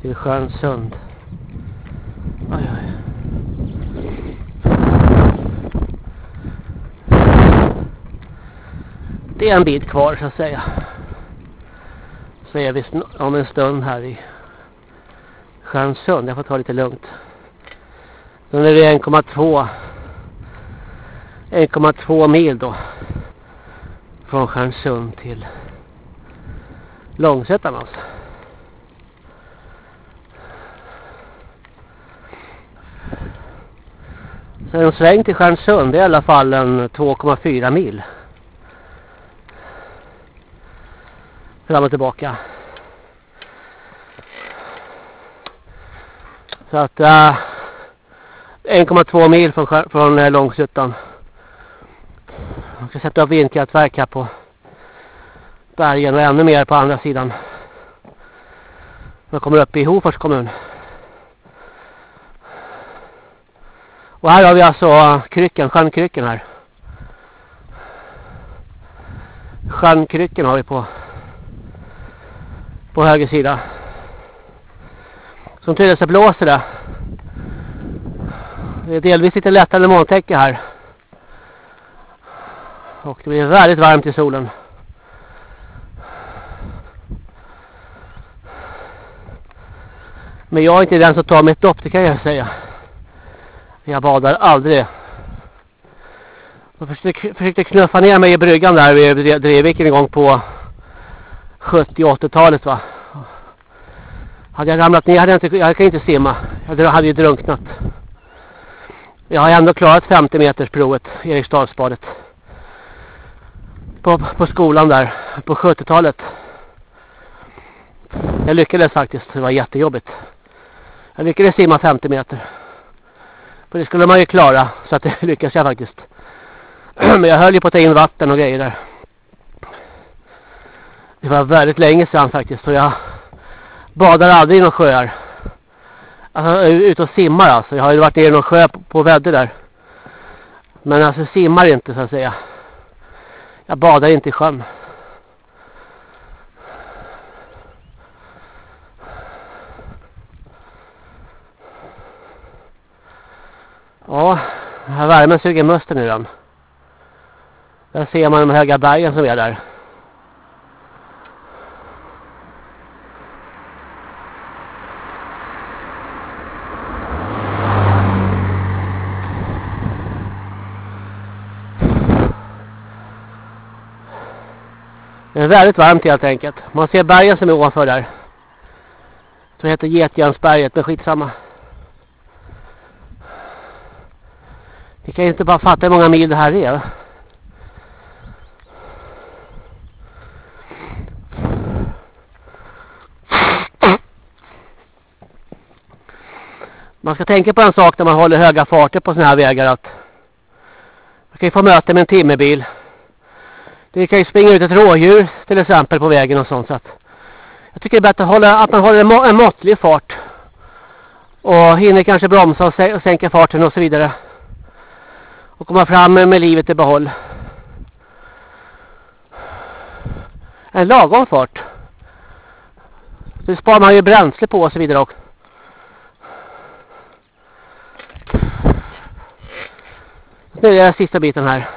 Till Stjärnsund. Oj, oj. Det är en bit kvar så att säga. Så är vi om en stund här i Stjärnsund. Jag får ta lite lugnt. Sen är det 1,2 1,2 mil då. Från Stjärnsund till Långsötan alltså. Så en sväng till Stjärnsund är i alla fall en 2,4 mil. Fram och tillbaka. Så att uh, 1,2 mil från, från Långsuttan. Långshyttan. Man ska sätta upp vindkraftverk här på bergen och ännu mer på andra sidan. Man kommer upp i Hofors kommun. Och här har vi alltså eh, krycken, stjärnkrycken här. Stjärnkrycken har vi på på höger sida. Som tydligen så blåser det. Det är delvis lite lättare molntäcke här. Och det blir väldigt varmt i solen. Men jag är inte den som tar mitt dopp, det kan jag säga. Jag badar aldrig. Jag försökte, försökte knuffa ner mig i bryggan där vid Dreviken en gång på 70-80-talet va. Hade jag ramlat ner, hade jag, inte, jag kan inte simma. Jag hade ju drunknat. Jag har ändå klarat 50 meters provet, Eriksdalsbadet. På, på skolan där, på 70-talet. Jag lyckades faktiskt, det var jättejobbigt. Jag lyckades simma 50 meter. För det skulle man ju klara, så att det lyckades jag faktiskt. Men jag höll ju på att ta in vatten och grejer där. Det var väldigt länge sedan faktiskt. Och jag badar aldrig i några sjöar. Alltså ut och simmar alltså. Jag har ju varit nere i någon sjö på, på vädde där. Men alltså simmar inte så att säga. Jag badar inte i sjön. Ja, här värmen suger musten ur den. Där ser man de höga bergen som är där. Det är väldigt varmt helt enkelt. Man ser bergen som är ovanför där. Det heter Getjärnsberget, men skitsamma. Ni kan inte bara fatta hur många mil det här är. Man ska tänka på en sak när man håller höga farter på såna här vägar att man kan ju få möte med en timmerbil det kan ju springa ut ett rådjur till exempel på vägen och sånt så att jag tycker det är bättre att, hålla, att man håller en, en måttlig fart. Och hinner kanske bromsa och, och sänka farten och så vidare. Och komma fram med, med livet i behåll. En lagom fart. Det sparar man ju bränsle på och så vidare också. Nu är det sista biten här.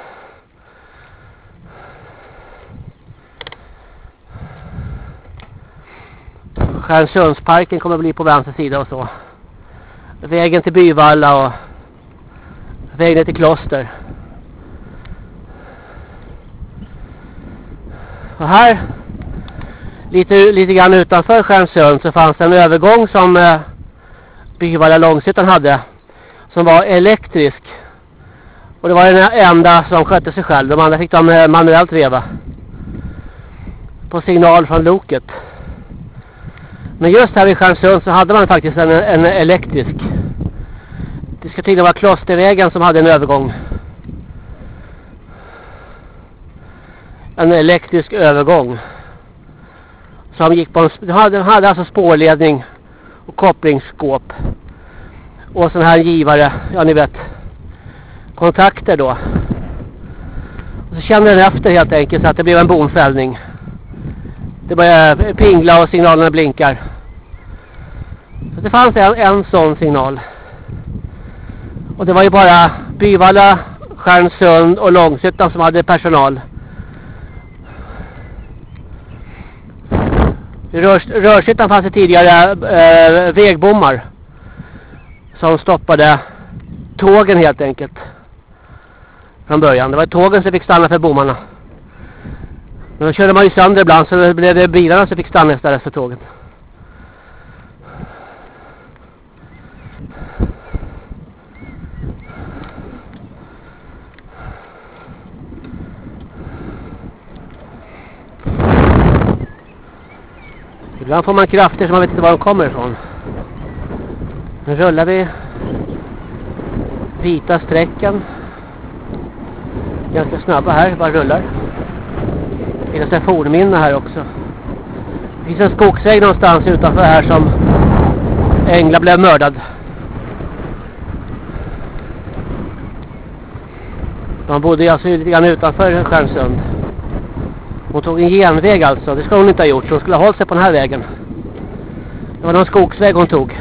Stjärnsundsparken kommer att bli på vänster sida och så. Vägen till Byvalla och vägen till Kloster. Och här lite, lite grann utanför Stjärnsund så fanns det en övergång som eh, Byvalla Långshyttan hade. Som var elektrisk. Och det var den enda som skötte sig själv. De andra fick de eh, manuellt veva. På signal från loket. Men just här i Stjärnsund så hade man faktiskt en, en elektrisk. Det ska tydligen vara Klostervägen som hade en övergång. En elektrisk övergång. Som gick på en, de hade, de hade alltså spårledning och kopplingsskåp. Och sån här givare, ja ni vet. Kontakter då. Och så kände den efter helt enkelt så att det blev en bomfällning. Det börjar pingla och signalerna blinkar. Så det fanns en, en sån signal. Och det var ju bara Byvalla, Stjärnsund och Långshyttan som hade personal. I Rörs, Rörshyttan fanns det tidigare äh, vägbommar. Som stoppade tågen helt enkelt. Från början. Det var tågen som fick stanna för bommarna. Men då körde man ju sönder ibland så blev det bilarna som fick stanna istället för tågen. Ibland får man krafter som man vet inte var de kommer ifrån. Nu rullar vi vita strecken. Ganska snabba här, bara rullar. Finns en fornminne här också. Det finns en skogsväg någonstans utanför här som Engla blev mördad. De bodde alltså lite grann utanför Stjärnsund. Hon tog en genväg alltså. Det ska hon inte ha gjort. Så hon skulle ha hållit sig på den här vägen. Det var någon skogsväg hon tog.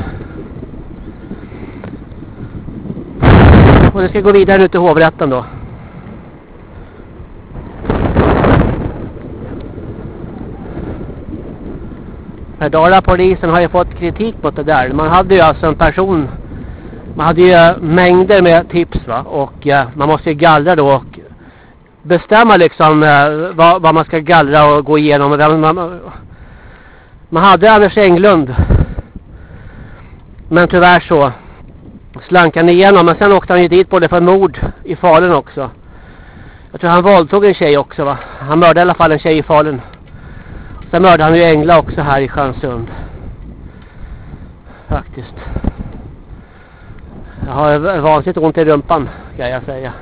Och det ska gå vidare nu till hovrätten då. Dala polisen har ju fått kritik mot det där. Man hade ju alltså en person. Man hade ju eh, mängder med tips va. Och eh, man måste ju gallra då och bestämma liksom eh, vad, vad, man ska gallra och gå igenom. Man, man, man hade Anders Englund. Men tyvärr så slank han igenom. Men sen åkte han ju dit både för mord i Falun också. Jag tror han våldtog en tjej också va. Han mördade i alla fall en tjej i Falun. Sen mördade han ju Engla också här i Stjärnsund. Faktiskt. Jag har vansinnigt ont i rumpan kan jag säga.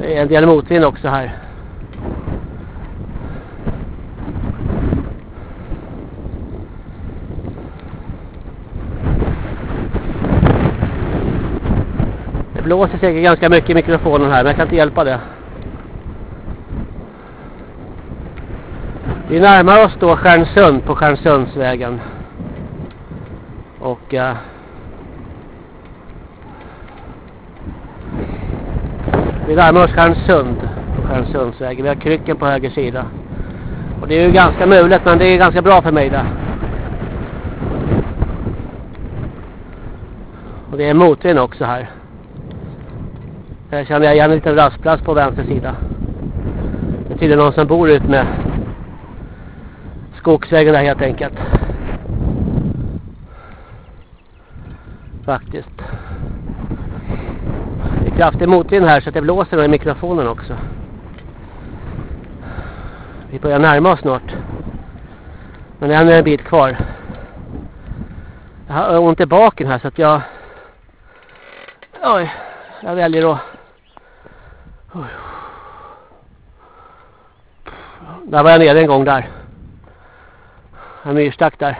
Det är en del motvind också här. Det blåser säkert ganska mycket i mikrofonen här men jag kan inte hjälpa det. Vi närmar oss då Stjärnsund på Stjärnsundsvägen. Och... eh, Vi närmar oss Stjärnsund på Stjärnsundsvägen. Vi har krycken på höger sida. Och det är ju ganska mulet men det är ganska bra för mig där. Och det är motvind också här. Här känner jag igen en liten rastplats på vänster sida. Det är tydligen någon som bor ut med skogsvägen där helt enkelt. Faktiskt Det är kraftig motvind här så att det blåser i mikrofonen också. Vi börjar närma oss snart. Men ännu är en bit kvar. Jag har ont i baken här så att jag... Oj, jag väljer att... Oj. Där var jag nere en gång där. En myrstack där.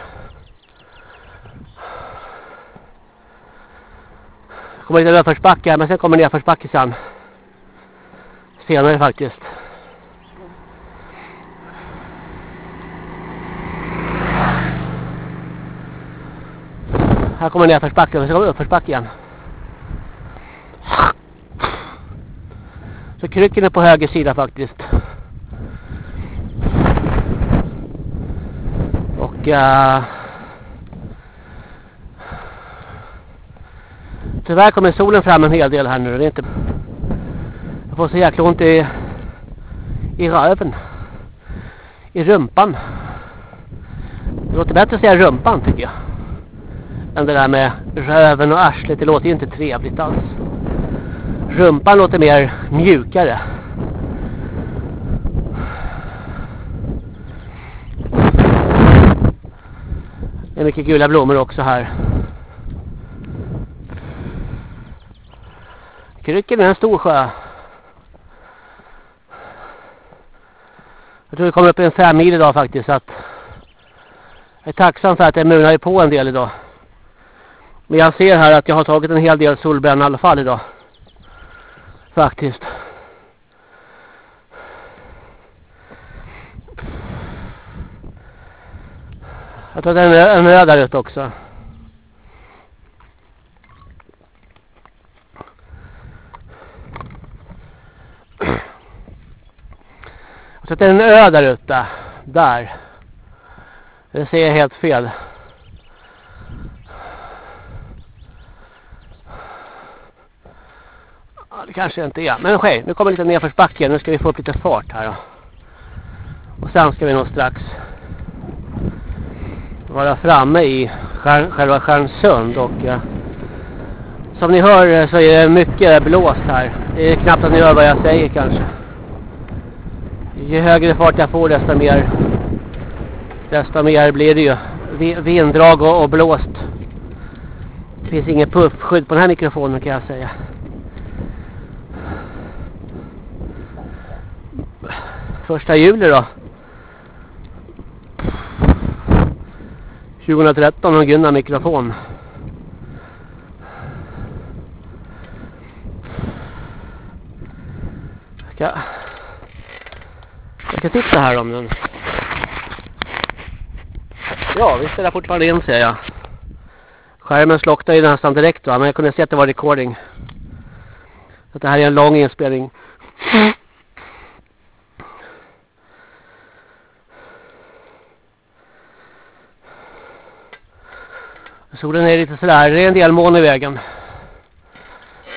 kommer lite överförsbacke men sen kommer nedförsbacke sen. Senare faktiskt. Här kommer nedförsbacke men sen kommer uppförsbacke igen. Så krycken är på höger sida faktiskt. Och... Uh, Tyvärr kommer solen fram en hel del här nu. Det är inte... Jag får så jäkla ont i, i röven. I rumpan. Det låter bättre att säga rumpan tycker jag. Än det där med röven och arslet. Det låter ju inte trevligt alls. Rumpan låter mer mjukare. Det är mycket gula blommor också här. Krycken är en stor sjö. Jag tror det kommer upp en fem mil idag faktiskt. Så att jag är tacksam för att jag munar på en del idag. Men jag ser här att jag har tagit en hel del solbränna i alla fall idag. Faktiskt. Jag tror att det är en ö där ute också. Jag tror att det är en ö där ute. Där. Det ser jag helt fel. Ja, det kanske inte är. Men okej, nu kommer lite nedförsbacke. Nu ska vi få upp lite fart här. Då. Och sen ska vi nog strax vara framme i själva Stjärnsund. Och ja, som ni hör eh, så är det mycket blåst här. Det är knappt att ni hör vad jag säger kanske. Ju högre fart jag får desto mer desto mer blir det ju vinddrag och, och blåst. Det finns inget puffskydd på den här mikrofonen kan jag säga. Första juli då. 2013 och Gunnar mikrofon. Jag ska, jag ska titta här om den. Ja, vi spelar fortfarande in ser jag. Skärmen slocknade ju nästan direkt va, men jag kunde se att det var recording. Så det här är en lång inspelning. Solen är lite sådär, det är en del moln i vägen.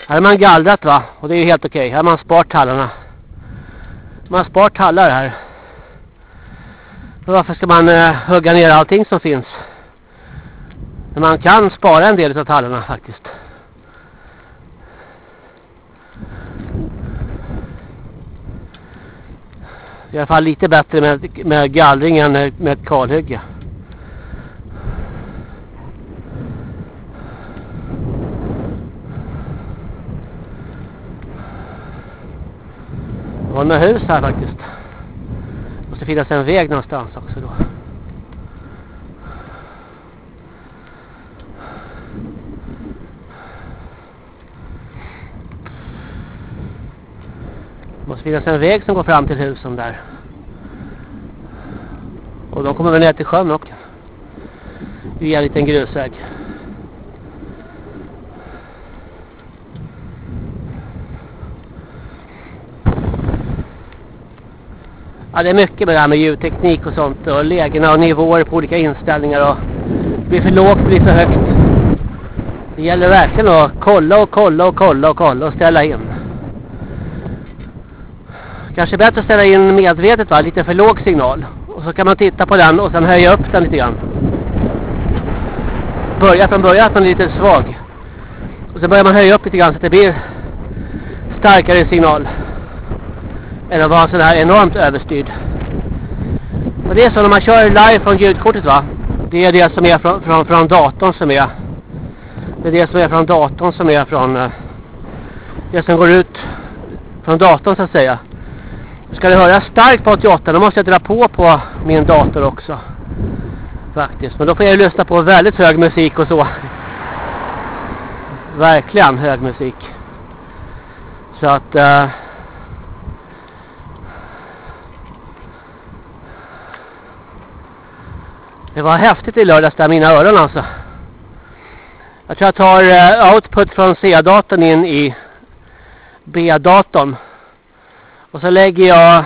Här har man gallrat va, och det är ju helt okej. Okay. Här har man sparat tallarna. Man har sparat tallar här. Varför ska man eh, hugga ner allting som finns? Men man kan spara en del av tallarna faktiskt. I alla fall lite bättre med, med gallring än med ett kalhygge. Det var några hus här faktiskt Det måste finnas en väg någonstans också då. Det måste finnas en väg som går fram till husen där. Och de kommer väl ner till sjön också. Via en liten grusväg. Ja, det är mycket med det här med ljudteknik och sånt och lägena och nivåer på olika inställningar och det blir för lågt, det blir för högt. Det gäller verkligen att kolla och kolla och kolla och kolla och ställa in. Kanske bättre att ställa in medvetet va, lite för låg signal. Och så kan man titta på den och sen höja upp den lite grann. Börja från början att den är lite svag. Och så börjar man höja upp lite grann så att det blir starkare signal än att vara sån här enormt överstyrd. Och det är så när man kör live från ljudkortet va. Det är det som är från, från, från datorn som är. Det är det som är från datorn som är från. Eh, det som går ut från datorn så att säga. Ska det höra starkt på 88 då måste jag dra på på min dator också. Faktiskt. Men då får jag lyssna på väldigt hög musik och så. Verkligen hög musik. Så att... Uh, Det var häftigt i lördags där, mina öron alltså. Jag tror jag tar eh, output från C-datorn in i B-datorn. Och så lägger jag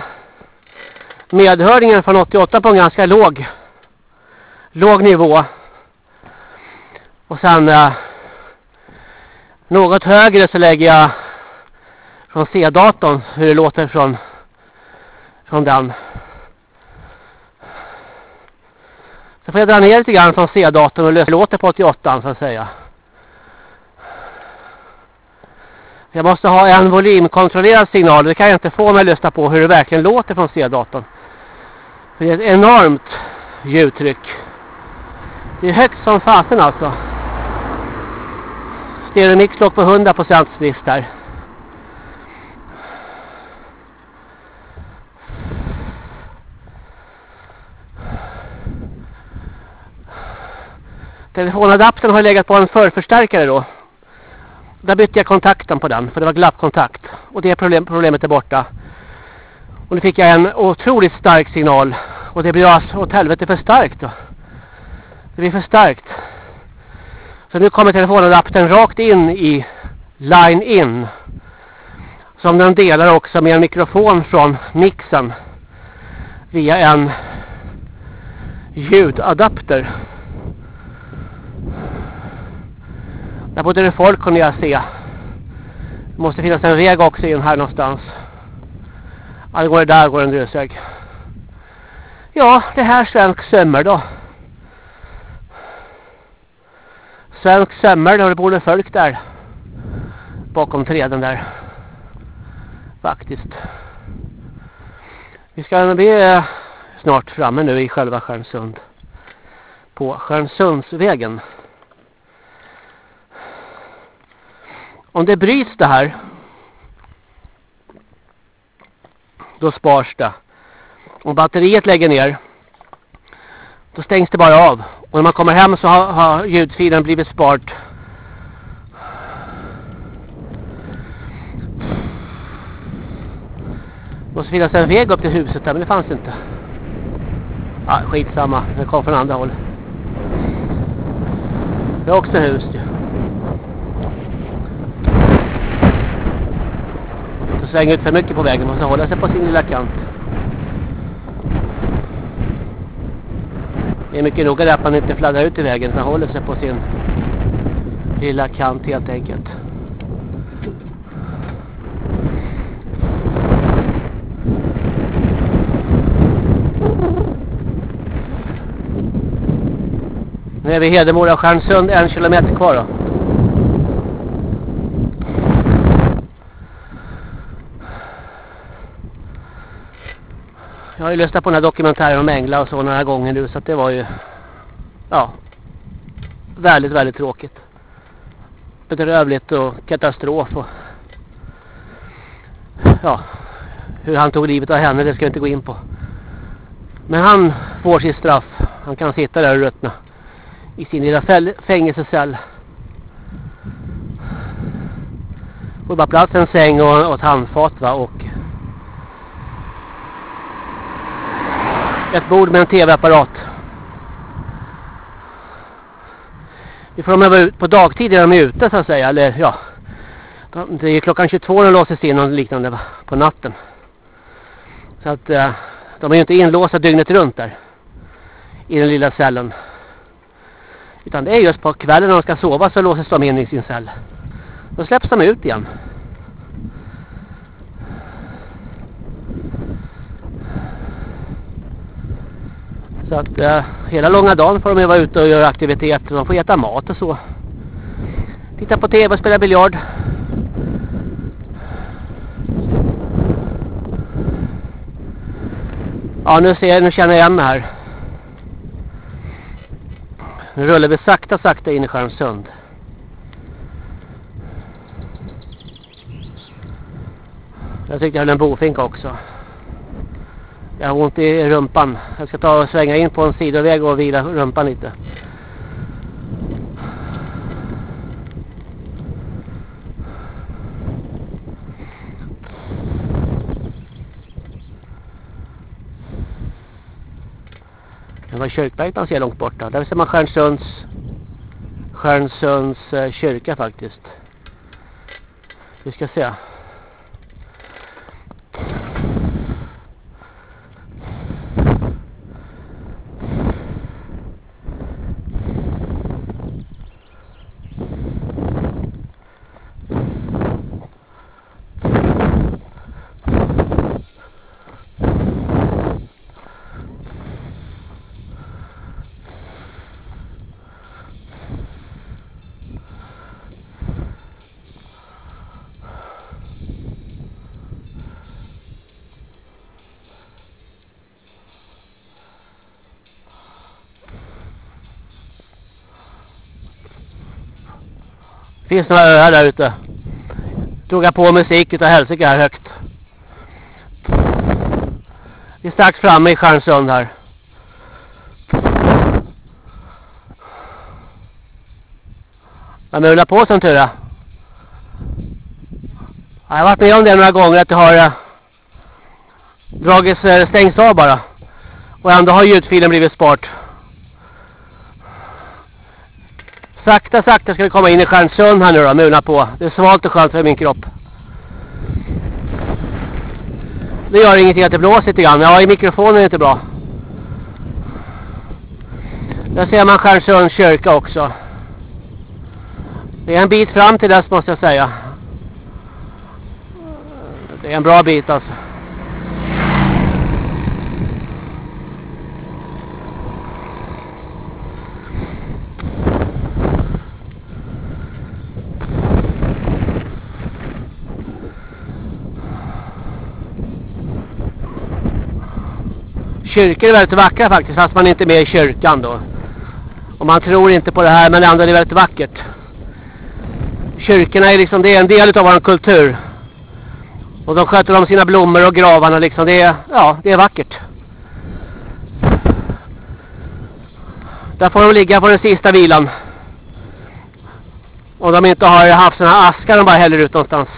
medhörningen från 88 på en ganska låg låg nivå. Och sen eh, något högre så lägger jag från C-datorn hur det låter från från den. Så får jag dra ner lite grann från C-datorn och lösa låter på 88 så att säga. Jag måste ha en volymkontrollerad signal. Det kan jag inte få om jag lyssnar på hur det verkligen låter från C-datorn. För det är ett enormt ljudtryck. Det är högt som fasen alltså. Stereomix låg på 100% brist här. Telefonadaptern har legat på en förförstärkare då. Där bytte jag kontakten på den för det var glappkontakt. Och det problem, problemet är borta. Och nu fick jag en otroligt stark signal. Och det blir alltså åt helvete för starkt då. Det blir för starkt. Så nu kommer telefonadaptern rakt in i line in. Som den delar också med en mikrofon från mixen. Via en ljudadapter. Där bodde det folk kunde jag se. Det måste finnas en väg också in här någonstans. Ja, det går det där går en grusväg. Ja, det här svensk sömmer då. Svensk sömmer, då det borde folk där. Bakom träden där. Faktiskt. Vi ska bli eh, snart framme nu i själva Stjärnsund. På Stjärnsundsvägen. Om det bryts det här då spars det. Om batteriet lägger ner då stängs det bara av. Och när man kommer hem så har, har ljudfilen blivit spart. Det måste finnas en väg upp till huset där men det fanns inte. Ja, skitsamma. Den kom från andra håll. Det är också hus ju. Inte svänga ut för mycket på vägen. Man måste hålla sig på sin lilla kant. Det är mycket noga att man inte fladdrar ut i vägen. Utan håller sig på sin lilla kant helt enkelt. Nu är vi Hedemora och Stjärnsund en kilometer kvar då. Jag har ju lyssnat på den här dokumentären om Engla och så några gånger nu så att det var ju ja väldigt väldigt tråkigt. Bedrövligt och katastrof och ja hur han tog livet av henne det ska jag inte gå in på. Men han får sitt straff. Han kan sitta där och ruttna i sin lilla fängelsecell. Får bara plats en säng och, och ett handfat va och ett bord med en tv-apparat. Vi får de vara ut på dagtid är de ute så att säga. Eller ja. Det är klockan 22 när de låses in och liknande på natten. Så att eh, de är ju inte inlåsta dygnet runt där. I den lilla cellen. Utan det är just på kvällen när de ska sova så låses de in i sin cell. Då släpps de ut igen. Så att eh, hela långa dagen får de vara ute och göra aktiviteter. De får äta mat och så. Titta på tv och spela biljard. Ja, nu ser jag, nu känner jag igen mig här. Nu rullar vi sakta, sakta in i Stjärnsund. Jag tyckte jag höll en bofink också. Jag har ont i rumpan. Jag ska ta och svänga in på en sidoväg och vila rumpan lite. Det var Kyrkberget man ser långt borta. Där ser man Stjärnsunds Stjärnsunds eh, kyrka faktiskt. Vi ska se. Finns några öar där ute. Drog jag på musik utav helsike här högt. Vi är strax framme i Stjärnsund här. Jag mular på som tur är. Jag har varit med om det några gånger att det har eh, dragits eh, äh, stängs av bara. Och ändå har ljudfilen blivit spart. Sakta, sakta ska vi komma in i Stjärnsund här nu då, muna på. Det är svalt och skönt för min kropp. Det gör ingenting att det blåser lite grann. Ja, i mikrofonen är det inte bra. Där ser man Stjärnsunds kyrka också. Det är en bit fram till dess måste jag säga. Det är en bra bit alltså. Kyrkor är väldigt vackra faktiskt fast man inte är med i kyrkan då. Och man tror inte på det här men ändå är det väldigt vackert. Kyrkorna är liksom, det är en del av vår kultur. Och de sköter om sina blommor och gravarna liksom. Det är, ja, det är vackert. Där får de ligga på den sista vilan. Om de inte har haft sådana askar de bara häller ut någonstans.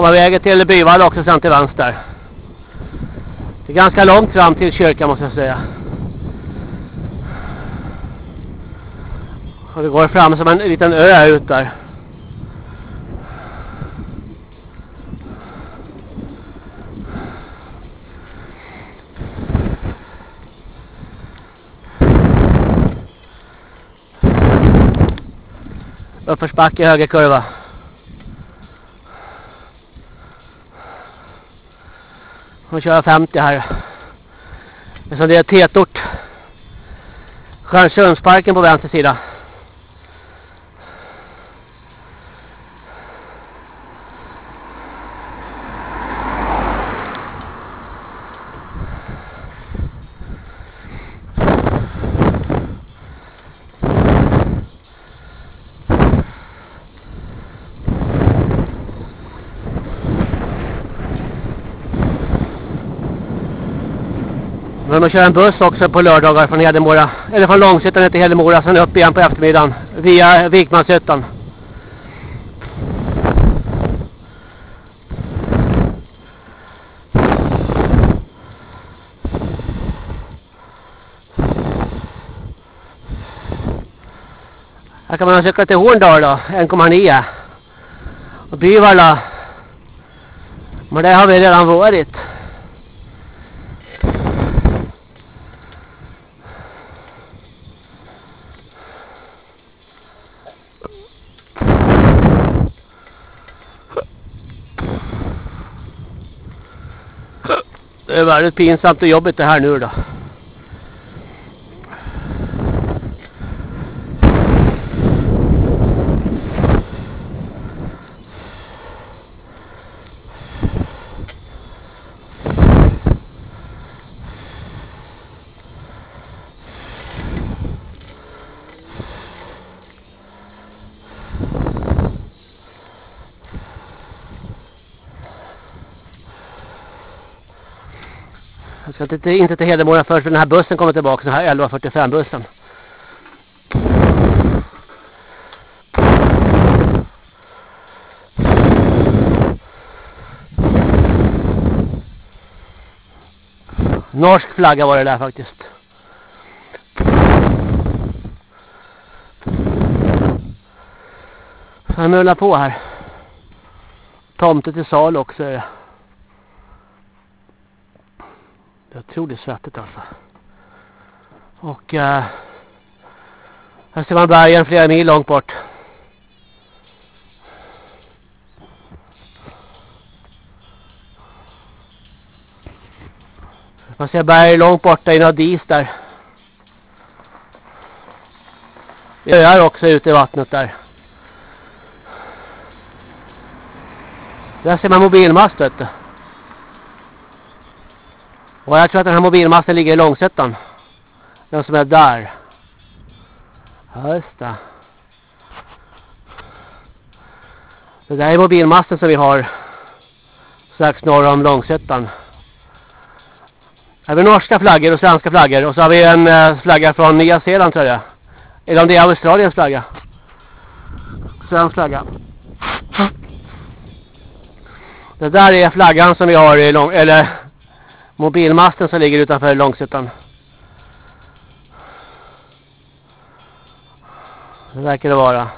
Komma vägen till Byvall också sen till vänster. Det är ganska långt fram till kyrkan måste jag säga. Och det går fram som en liten ö ut där. Uppförsbacke höger kurva. Och köra 50 här. Eftersom det är tätort. Stjärnsundsparken på vänster sida. Men kör en buss också på lördagar från Hedemora. Eller från Långshyttan ner till Hedemora. Sen upp igen på eftermiddagen. Via Vikmanshyttan. Här kan man cykla till Horndal då. 1,9. Och Byvalla. Men det har vi redan varit. Det är väldigt pinsamt och jobbigt det här nu då. Inte till, inte, till Hedemora först den här bussen kommer tillbaka, den här 1145 bussen. Norsk flagga var det där faktiskt. Jag mullar på här. Tomte till sal också är det. otroligt svettigt alltså. Och eh, här ser man bergen flera mil långt bort. Man ser berg långt borta i Nadis där. Det öar också ute i vattnet där. Där ser man mobilmast vet du. Och jag tror att den här mobilmasten ligger i Långsättan. Den som är där. Ja just det. Det där är mobilmasten som vi har strax norr om Långsättan. Här har vi norska flaggor och svenska flaggor. Och så har vi en eh, flagga från Nya Zeeland tror jag. Eller om det är Australiens flagga. Svensk flagga. Det där är flaggan som vi har i lång... Eller mobilmasten som ligger utanför Långsuttan. Det verkar det vara.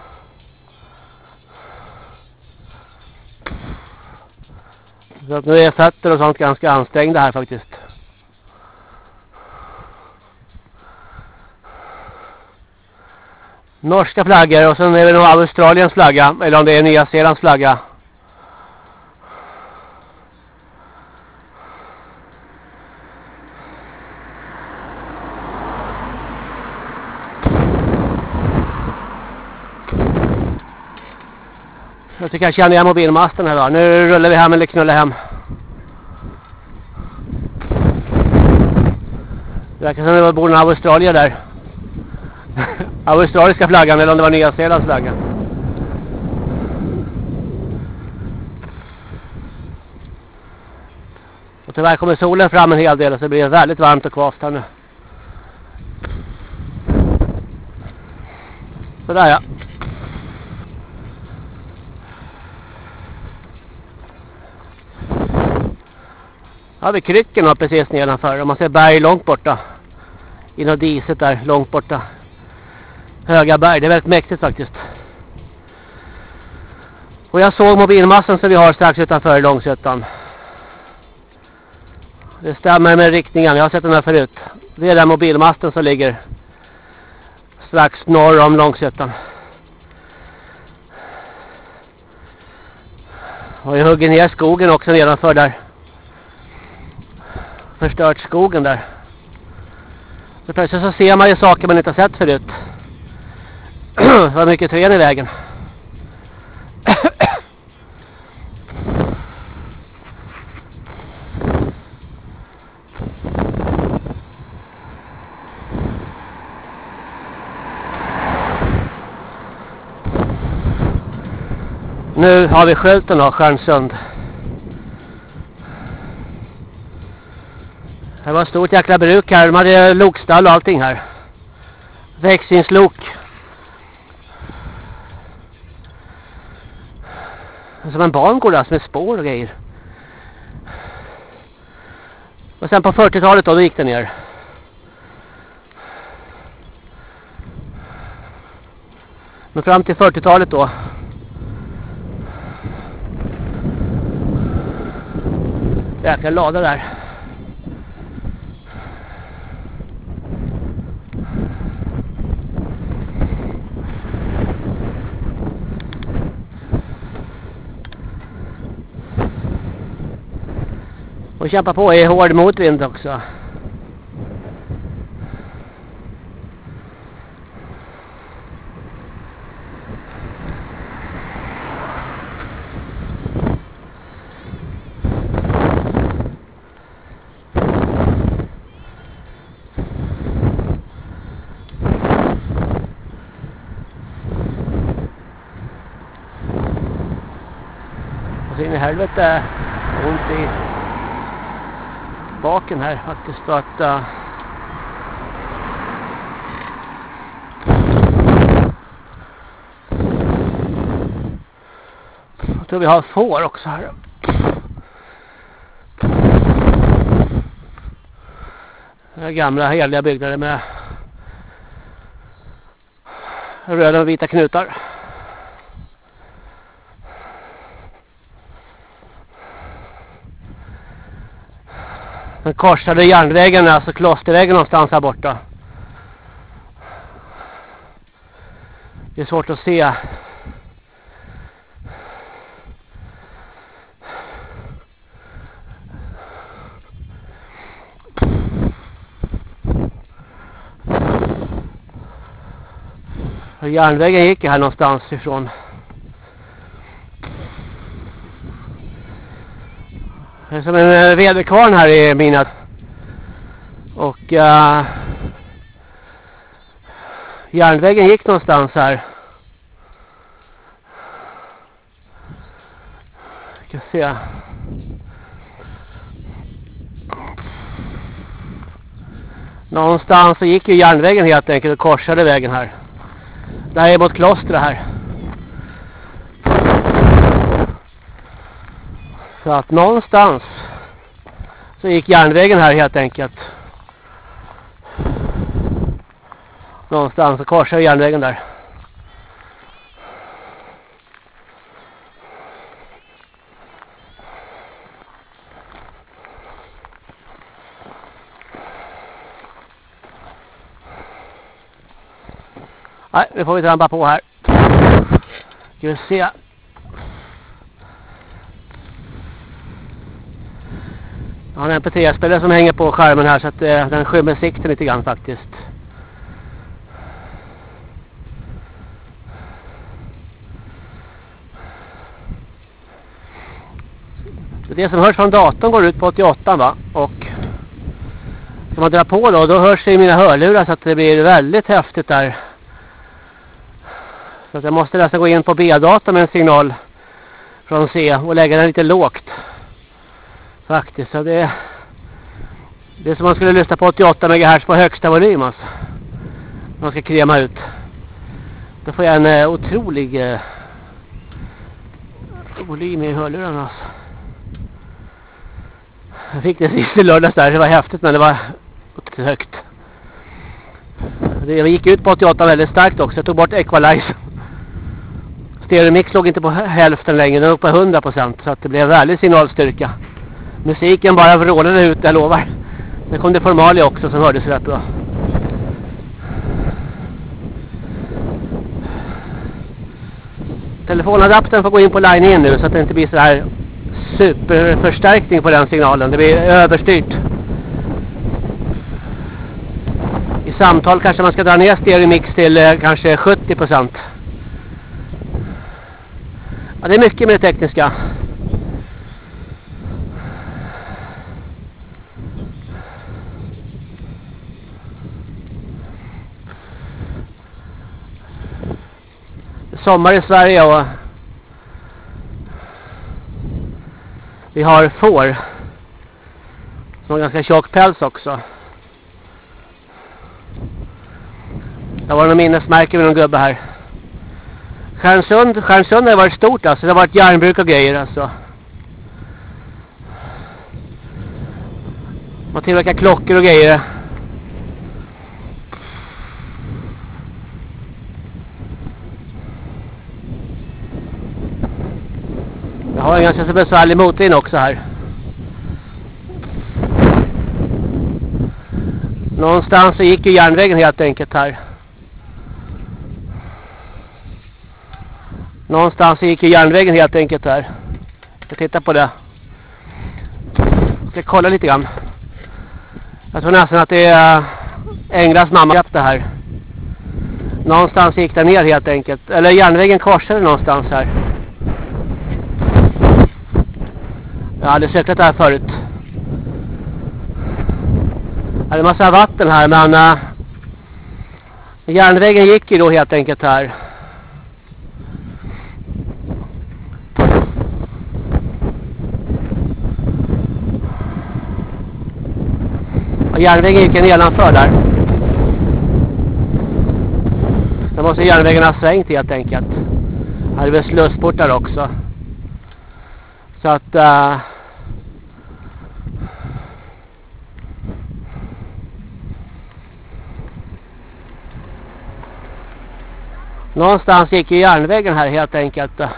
Så att nu är fötter och sånt ganska ansträngda här faktiskt. Norska flaggor och sen är det nog Australiens flagga. Eller om det är Nya Zeelands flagga. Jag tycker jag känner igen mobilmasten här då. Nu rullar vi hem eller knullar hem. Det verkar som det bor en Australien där. Australiska flaggan eller om det var Nya Zeelands flagga. Och tyvärr kommer solen fram en hel del så det blir väldigt varmt och kvast här nu. Sådär ja. Här har vi krycken precis nedanför. Och man ser berg långt borta. I något diset där, långt borta. Höga berg, det är väldigt mäktigt faktiskt. Och jag såg mobilmassen som vi har strax utanför Långsötan. Det stämmer med riktningen, jag har sett den här förut. Det är den mobilmasten som ligger strax norr om Långsötan. Och jag hugger ner skogen också nedanför där förstört skogen där. Så plötsligt så ser man ju saker man inte har sett förut. det var mycket träd i vägen. Nu har vi skylten av Stjärnsund. Det var ett stort jäkla bruk här. De hade lokstall och allting här. Växlingslok. Som en barngård alltså, med spår och grejer. Och sen på 40-talet då, då gick det ner. Men fram till 40-talet då. Jäkla lada där. Och kämpa på i hård motvind också. Och så in i helvete spaken här. Faktiskt för att uh, jag tror vi har får också här. Den gamla heliga byggnader med röda och vita knutar. Den korsade järnvägen, alltså klostervägen någonstans här borta. Det är svårt att se. Järnvägen gick här någonstans ifrån. Det är som en eh, väderkvarn här i minnet. Och uh, järnvägen gick någonstans här. Jag ska se. Någonstans så gick ju järnvägen helt enkelt och korsade vägen här. Där är mot klostret här. Så att någonstans så gick järnvägen här helt enkelt. Någonstans så korsade järnvägen där. Nej, nu får vi trampa på här. Ska vi se. Jag har en MP3-spelare som hänger på skärmen här så att eh, den skymmer sikten lite grann faktiskt. Så det som hörs från datorn går ut på 88 va? Och ska man dra på då, då hörs det i mina hörlurar så att det blir väldigt häftigt där. Så att jag måste nästan gå in på B-datorn med en signal från C och lägga den lite lågt. Faktiskt, så det, det är som man skulle lyssna på 88 MHz på högsta volym alltså. Man ska krema ut. Då får jag en eh, otrolig eh, volym i hörlurarna alltså. Jag fick det sist i lördags där, det var häftigt men det var högt. Det gick ut på 88 väldigt starkt också, jag tog bort Equalize. Stereomix låg inte på hälften längre, den låg på 100% så att det blev en väldig signalstyrka. Musiken bara vrålade ut, jag lovar. Sen kom det formalia också som hördes rätt bra. Telefonadaptern får gå in på line in nu så att det inte blir så här superförstärkning på den signalen. Det blir överstyrt. I samtal kanske man ska dra ner stereomix till eh, kanske 70%. Ja, det är mycket med det tekniska. Sommar i Sverige och vi har får som har ganska tjock päls också. Det var någon minnesmärke med någon gubbe här. Stjärnsund, Stjärnsund har varit stort alltså. Det har varit järnbruk och grejer alltså. Man tillverkar klockor och grejer. Jag har en ganska så besvärlig motvind också här. Någonstans så gick ju järnvägen helt enkelt här. Någonstans gick ju järnvägen helt enkelt här. Jag tittar på det. Jag ska kolla lite grann. Jag tror nästan att det är eh, Englas mamma det här. Någonstans gick den ner helt enkelt. Eller järnvägen korsade någonstans här. Jag hade cyklat här förut. Det är en massa vatten här men uh, järnvägen gick ju då helt enkelt här. Och järnvägen gick nedanför där. Då måste järnvägen ha svängt helt enkelt. Här är väl slussportar också. Så att... Uh, Någonstans gick ju järnvägen här helt enkelt. Eh,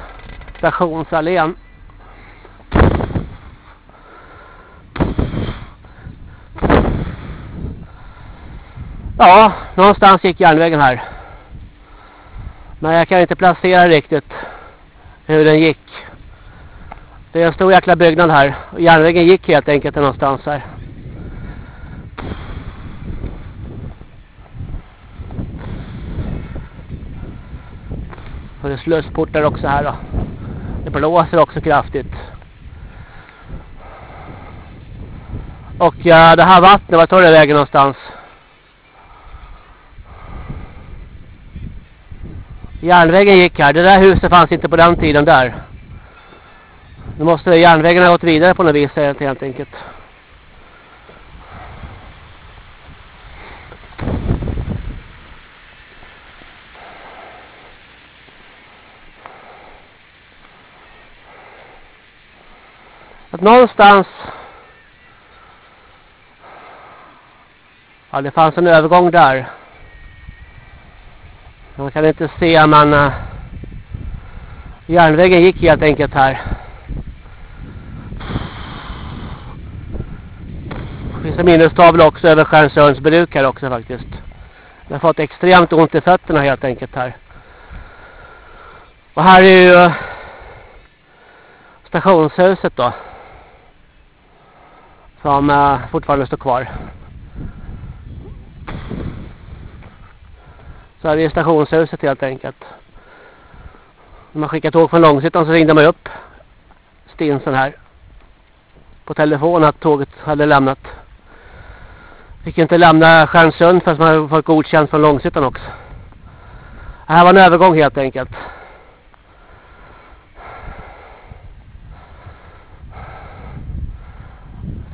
Stationsallén. Ja, någonstans gick järnvägen här. Men jag kan inte placera riktigt hur den gick. Det är en stor jäkla byggnad här. Och järnvägen gick helt enkelt någonstans här. För det är slussportar också här då. Det blåser också kraftigt. Och ja, det här vattnet, var tar det vägen någonstans? Järnvägen gick här. Det där huset fanns inte på den tiden där. Nu måste järnvägen ha gått vidare på något vis helt enkelt. Att någonstans Ja, det fanns en övergång där. Man kan inte se men uh, järnvägen gick helt enkelt här. Det finns en minnestavla också över Stjärnsunds bruk här också faktiskt. Jag har fått extremt ont i fötterna helt enkelt här. Och här är ju eh, stationshuset då. Som eh, fortfarande står kvar. Så här är stationshuset helt enkelt. När man skickade tåg från Långshyttan så ringde man upp Stinsen här. På telefon att tåget hade lämnat. Fick inte lämna Stjärnsund fast man hade fått godkänt från Långshyttan också. Det här var en övergång helt enkelt.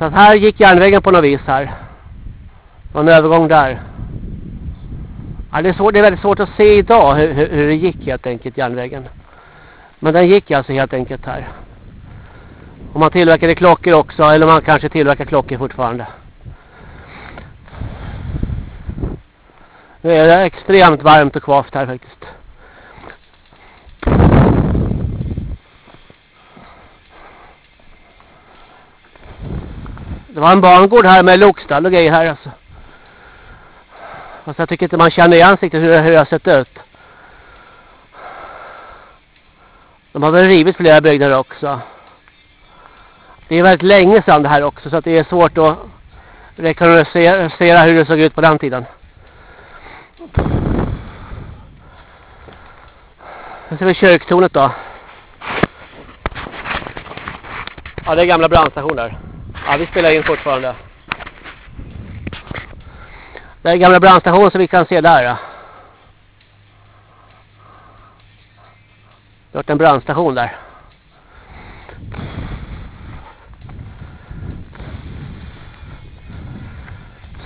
Så att här gick järnvägen på något vis här. Det var en övergång där. Ja, det, är svårt, det är väldigt svårt att se idag hur, hur, hur det gick helt enkelt järnvägen. Men den gick alltså helt enkelt här. Och man tillverkade klockor också, eller man kanske tillverkar klockor fortfarande. Nu är det extremt varmt och kvavt här faktiskt. Det var en barngård här med lokstall och grejer här alltså. Fast jag tycker inte man känner i ansiktet hur, hur det har sett ut. De har väl rivit flera byggnader också. Det är väldigt länge sedan det här också så att det är svårt att rekognosera hur det såg ut på den tiden. Här ser vi kyrktornet då. Ja, det är gamla brandstationen där. Ja, vi spelar in fortfarande. Det är gamla brandstationen som vi kan se där. Det har en brandstation där.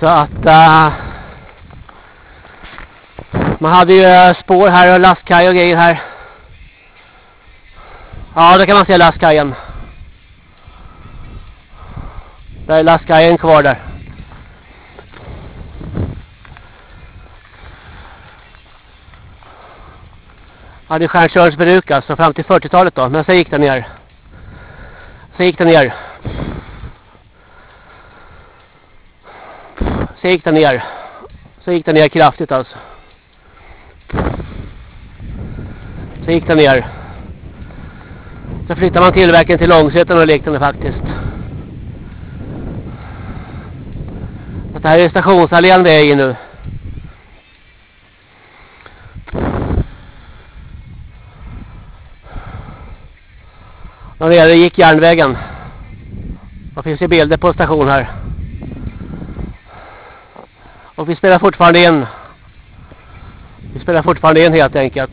Så att uh, man hade ju eh, spår här och lastkaj och grejer här. Ja, då kan man se lastkajen. Där är lastkajen kvar där. hade Stjärnsörnsbruk alltså fram till 40-talet då. Men sen gick den ner. Sen gick den ner. Sen gick den ner. Sen gick den ner kraftigt alltså. Sen gick den ner. Sen flyttade man tillverkningen till Långsötan och liknande faktiskt. Så det här är stationsallén vi är i nu. Där nere gick järnvägen. Det finns ju bilder på station här. Och vi spelar fortfarande in. Vi spelar fortfarande in helt enkelt.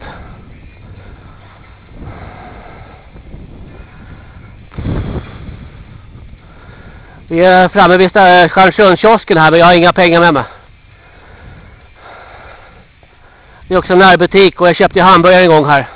Vi är framme vid Stjärnsundskiosken här men jag har inga pengar med mig. Det är också en närbutik och jag köpte hamburgare en gång här.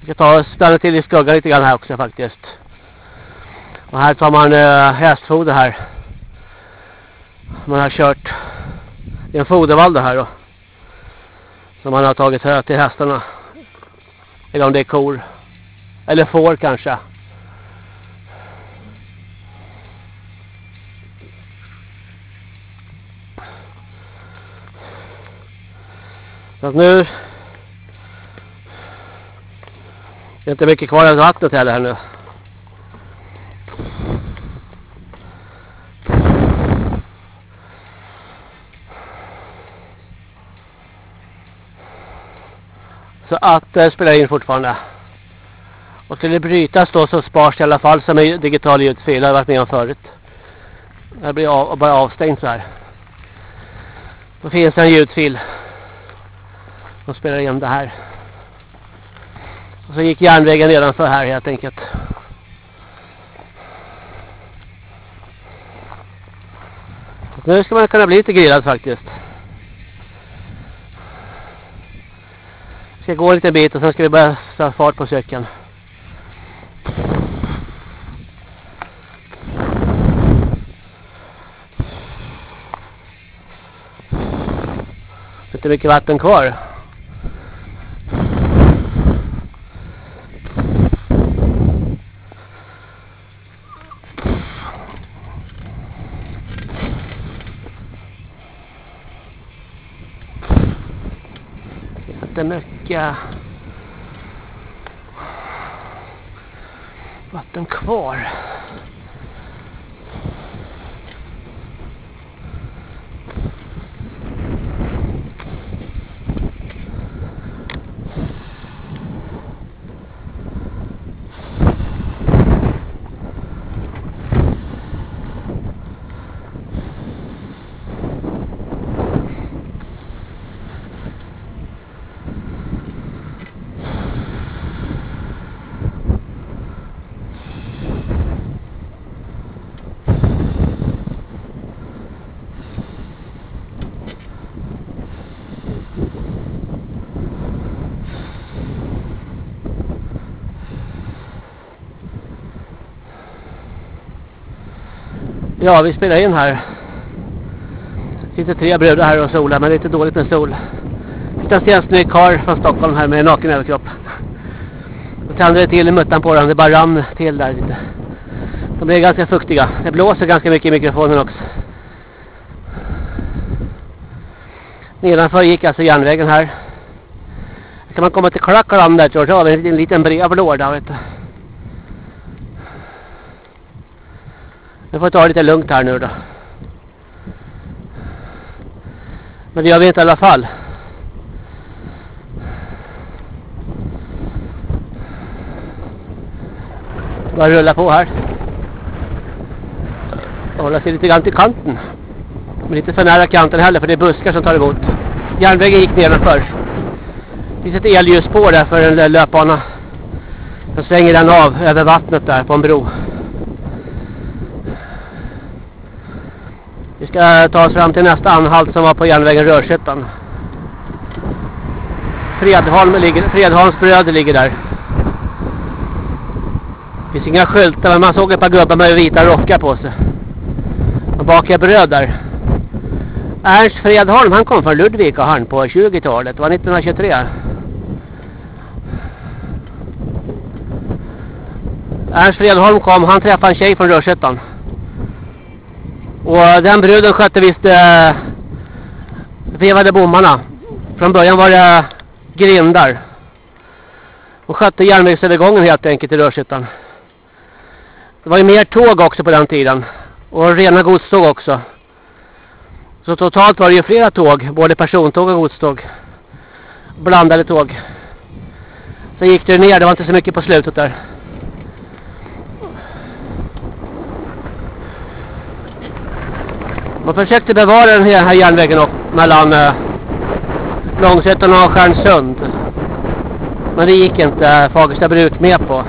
Vi ska ta och stanna till i skuggan lite grann här också faktiskt. Och här tar man äh, hästfoder här. Man har kört. Det är en fodervall det här då. Som man har tagit här till hästarna. Eller om det är kor. Eller får kanske. Så att nu det är inte mycket kvar av vattnet heller här nu. Så att det spelar in fortfarande. Och skulle det brytas då så spars det i alla fall som är digital ljudfil. Det har jag varit med om förut. Det blir av, bara avstängt så här. Då finns det en ljudfil. Som spelar in det här. Och så gick järnvägen nedanför här helt enkelt. Så nu ska man kunna bli lite grillad faktiskt. Ska gå en liten bit och sen ska vi börja sätta fart på cykeln. Det Inte mycket vatten kvar. Inte vatten kvar. Ja, vi spelar in här. Sitter tre bröder här och solar, men det är lite dåligt med sol. Hittade en snygg karl från Stockholm här med naken överkropp. Då tände det till i muttan på den, det bara rann till där lite. De är ganska fuktiga. Det blåser ganska mycket i mikrofonen också. Nedanför gick alltså järnvägen här. Kan man komma till Klackland där tror jag, har vi en liten brevlåda vet du. Jag får ta det lite lugnt här nu då. Men det gör vi inte i alla fall. Bara rulla på här. Hålla sig lite grann till kanten. Men inte för nära kanten heller för det är buskar som tar emot. Järnvägen gick nedanför. Det finns ett elljusspår där för en löpbana. Sen svänger den av över vattnet där på en bro. Vi ska ta oss fram till nästa anhalt som var på järnvägen Rörshyttan. Fredholm ligger, Fredholms bröd ligger där. Det finns inga skyltar men man såg ett par gubbar med vita rockar på sig. De bakar bröd där. Ernst Fredholm han kom från Ludvika han på 20-talet. Det var 1923. Ernst Fredholm kom, han träffade en tjej från Rörshyttan. Och den bruden skötte visst eh, vevade bommarna. Från början var det grindar. Och skötte järnvägsövergången helt enkelt i Rörshyttan. Det var ju mer tåg också på den tiden. Och rena godståg också. Så totalt var det ju flera tåg. Både persontåg och godståg. Blandade tåg. Sen gick det ner. Det var inte så mycket på slutet där. Man försökte bevara den här järnvägen upp mellan eh, Långsötan och Stjärnsund. Men det gick inte Fagersta bruk med på.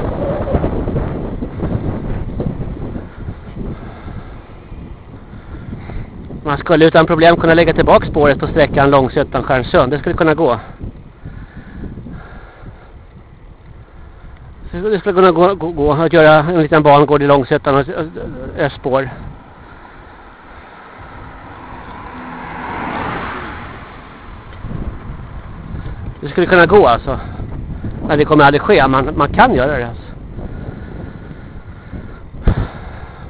Man skulle utan problem kunna lägga tillbaka spåret på sträckan Långsötan Stjärnsund. Det skulle kunna gå. Det skulle kunna gå, gå, gå att göra en liten bangård i Långsötan och östspår. Det skulle kunna gå alltså. Men det kommer aldrig ske. Man, man kan göra det alltså.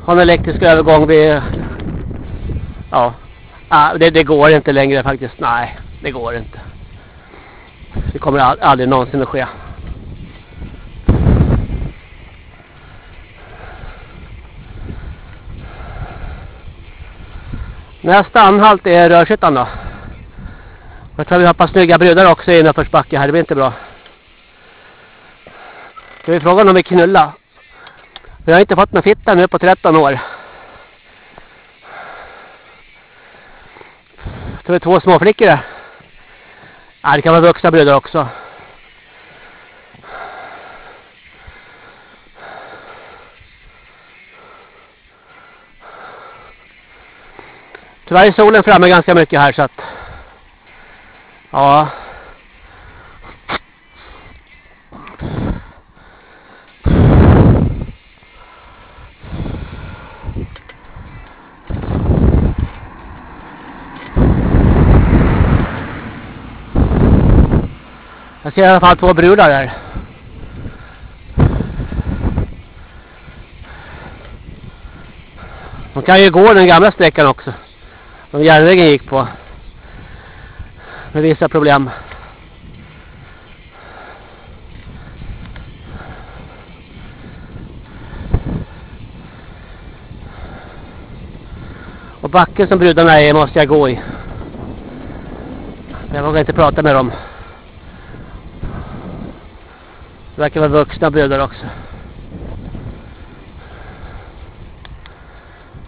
Ha en elektrisk övergång vid... Ja. Ah, det, det går inte längre faktiskt. Nej, det går inte. Det kommer aldrig någonsin att ske. Nästa anhalt är Rörshyttan då. Jag tror vi har ett par snygga brudar också i uppförsbacke här. Det blir inte bra. Ska vi fråga om vi knulla? Vi har inte fått någon fitta nu på 13 år. Så det är två små flickor där. Ja, det kan vara vuxna brudar också. Tyvärr är solen framme ganska mycket här så att ja Jag ser i alla fall två brudar där. De kan ju gå den gamla sträckan också. Som järnvägen gick på. Med vissa problem. Och backen som brudarna är måste jag gå i. Jag vågar inte prata med dem. Det verkar vara vuxna brudar också.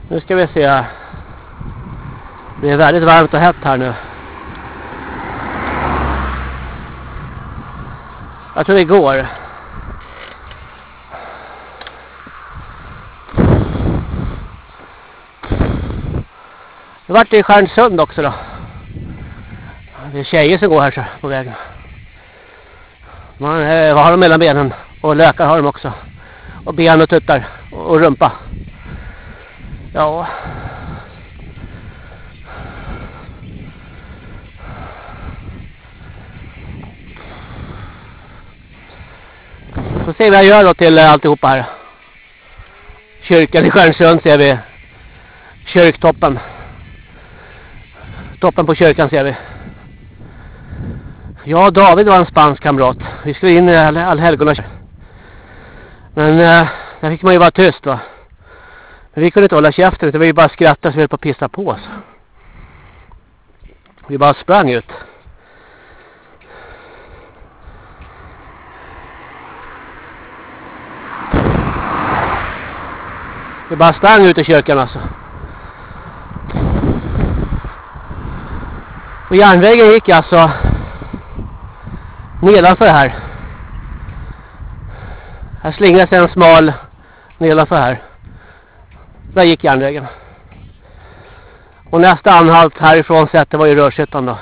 Nu ska vi se. Det är väldigt varmt och hett här nu. Jag tror det går. Det vart i Stjärnsund också då. Det är tjejer som går här så, på vägen. Man, eh, vad har de mellan benen? Och lökar har de också. Och ben och tuttar. Och, och rumpa. Ja. Så ser vi vad jag gör då till eh, alltihopa här. Kyrkan i Stjärnsund ser vi. Kyrktoppen. Toppen på kyrkan ser vi. Ja, David var en spansk kamrat. Vi skulle in i all allhelgona. Men eh, där fick man ju vara tyst va. Men vi kunde inte hålla käften utan vi bara skrattade så vi höll på att pissa på oss. Vi bara sprang ut. Vi bara slang ut i kyrkan alltså. Och järnvägen gick alltså nedanför här. Här slingrar sig en smal nedanför här. Där gick järnvägen. Och nästa anhalt härifrån sett det var ju Rörshyttan då.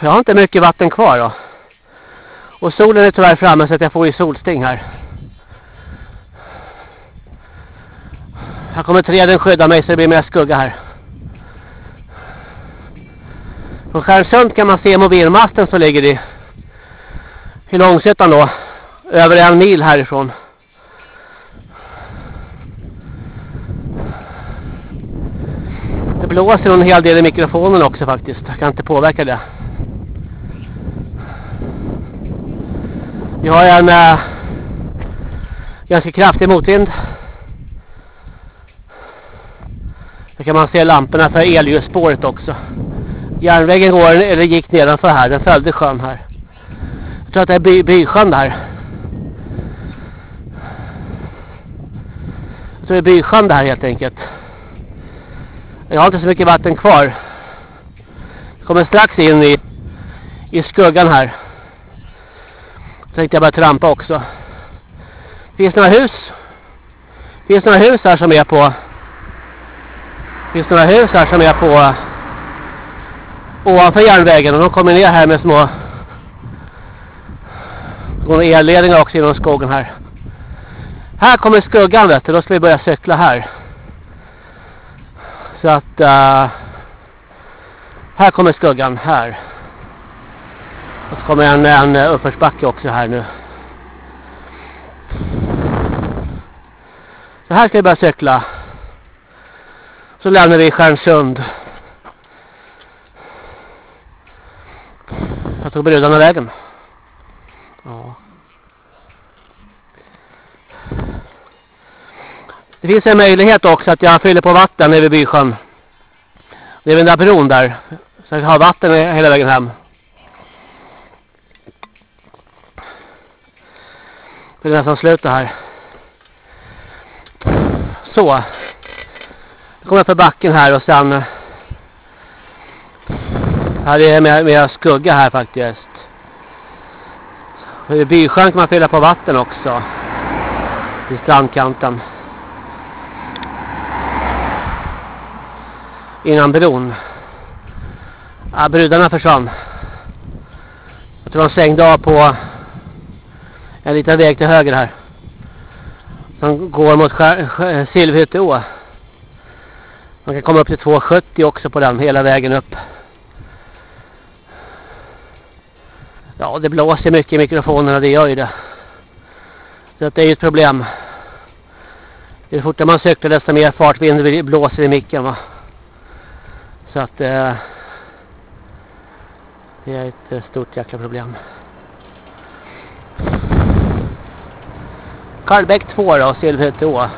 Jag har inte mycket vatten kvar då. Och solen är tyvärr framme så att jag får ju solsting här. Här kommer träden skydda mig så det blir mer skugga här. Från Stjärnsund kan man se mobilmasten som ligger i, i Långsötan då. Över en mil härifrån. Det blåser en hel del i mikrofonen också faktiskt. Jag kan inte påverka det. Vi har en äh, ganska kraftig motvind. Där kan man se lamporna för elljusspåret också. Järnvägen går, eller gick nedanför här. Den följde sjön här. Jag tror att det är by, bysjön där. Jag tror det är bysjön där helt enkelt. Jag har inte så mycket vatten kvar. Jag kommer strax in i, i skuggan här. Tänkte jag bara trampa också. Finns det några hus? Finns det några hus här som är på finns det några hus här som är på ovanför järnvägen och de kommer ner här med små går elledningar också genom skogen här. Här kommer skuggan vet du, då ska vi börja cykla här. Så att uh, här kommer skuggan här. Och så kommer en, en uppförsbacke också här nu. Så här ska vi börja cykla. Så lämnar vi Stjärnsund. Jag tog brudarna vägen. Ja. Det finns en möjlighet också att jag fyller på vatten över bysjön. Det är den där bron där. Så jag har vatten hela vägen hem. Det är nästan slut det här. Så. Nu kommer jag för backen här och sen eh, här är mer, mer skugga här faktiskt. I bysjön kan man fylla på vatten också. I strandkanten. Innan bron. Ja, brudarna försvann. Jag tror de svängde av på en liten väg till höger här. Som går mot eh, Silvhytteå. Man kan komma upp till 270 också på den hela vägen upp. Ja, det blåser mycket i mikrofonerna, det gör ju det. Så det är ju ett problem. Ju fortare man cyklar desto mer fartvind blåser i micken va. Så att eh, det är ett eh, stort jäkla problem. Karlbäck 2 då, Silverhätteå.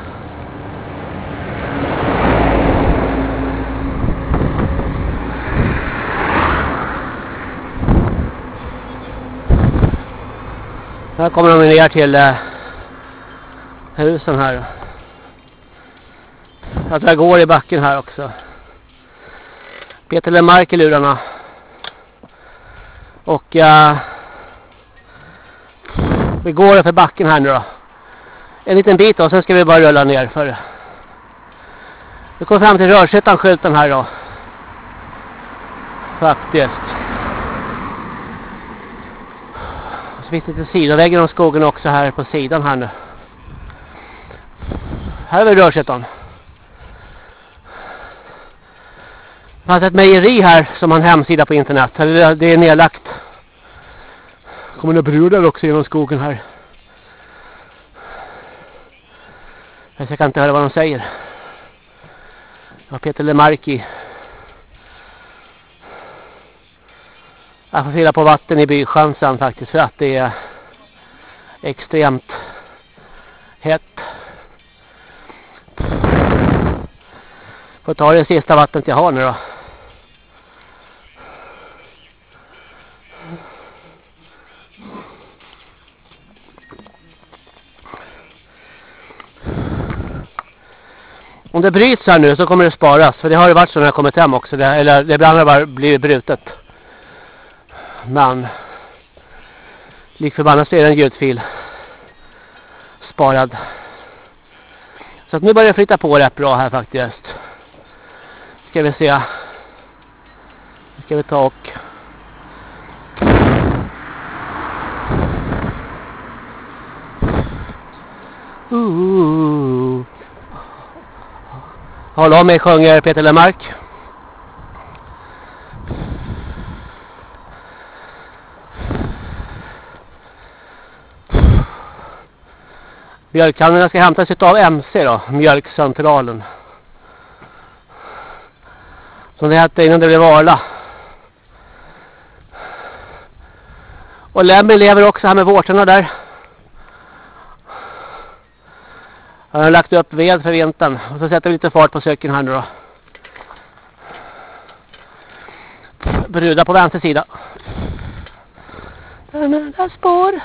Här kommer de ner till eh, husen här. Jag tror jag går i backen här också. Peter Lemark i lurarna. Och uh, vi går för backen här nu då. En liten bit och sen ska vi bara rulla ner för Vi kommer fram till Rörshyttan skylten här då. Faktiskt. Så finns det lite sidoväggar om skogen också här på sidan här nu. Här är vi Rörshyttan. Det fanns ett mejeri här som har en hemsida på internet. Det är nedlagt. Det kommer några brudar också genom skogen här. Jag kan inte höra vad de säger. Jag Peter Lemarki. Jag får fylla på vatten i bychansen faktiskt för att det är extremt hett. Får ta det sista vattnet jag har nu då. Om det bryts här nu så kommer det sparas. För det har ju varit så när jag kommit hem också. Det, eller det ibland har bara blivit brutet. Men lik förbannat så är det en ljudfil sparad. Så att nu börjar det flytta på rätt bra här faktiskt. Ska vi se. Nu ska vi ta och Ooh. Håll om mig sjunger Peter Lemark. Mjölkhandlarna ska hämtas av MC då, mjölkcentralen. Som det hette innan det blev Arla. Och Lemmy lever också här med vårtorna där. Jag har lagt upp ved för vintern. Och så sätter vi lite fart på cykeln här nu då. Bruda på vänster sida. Där spår.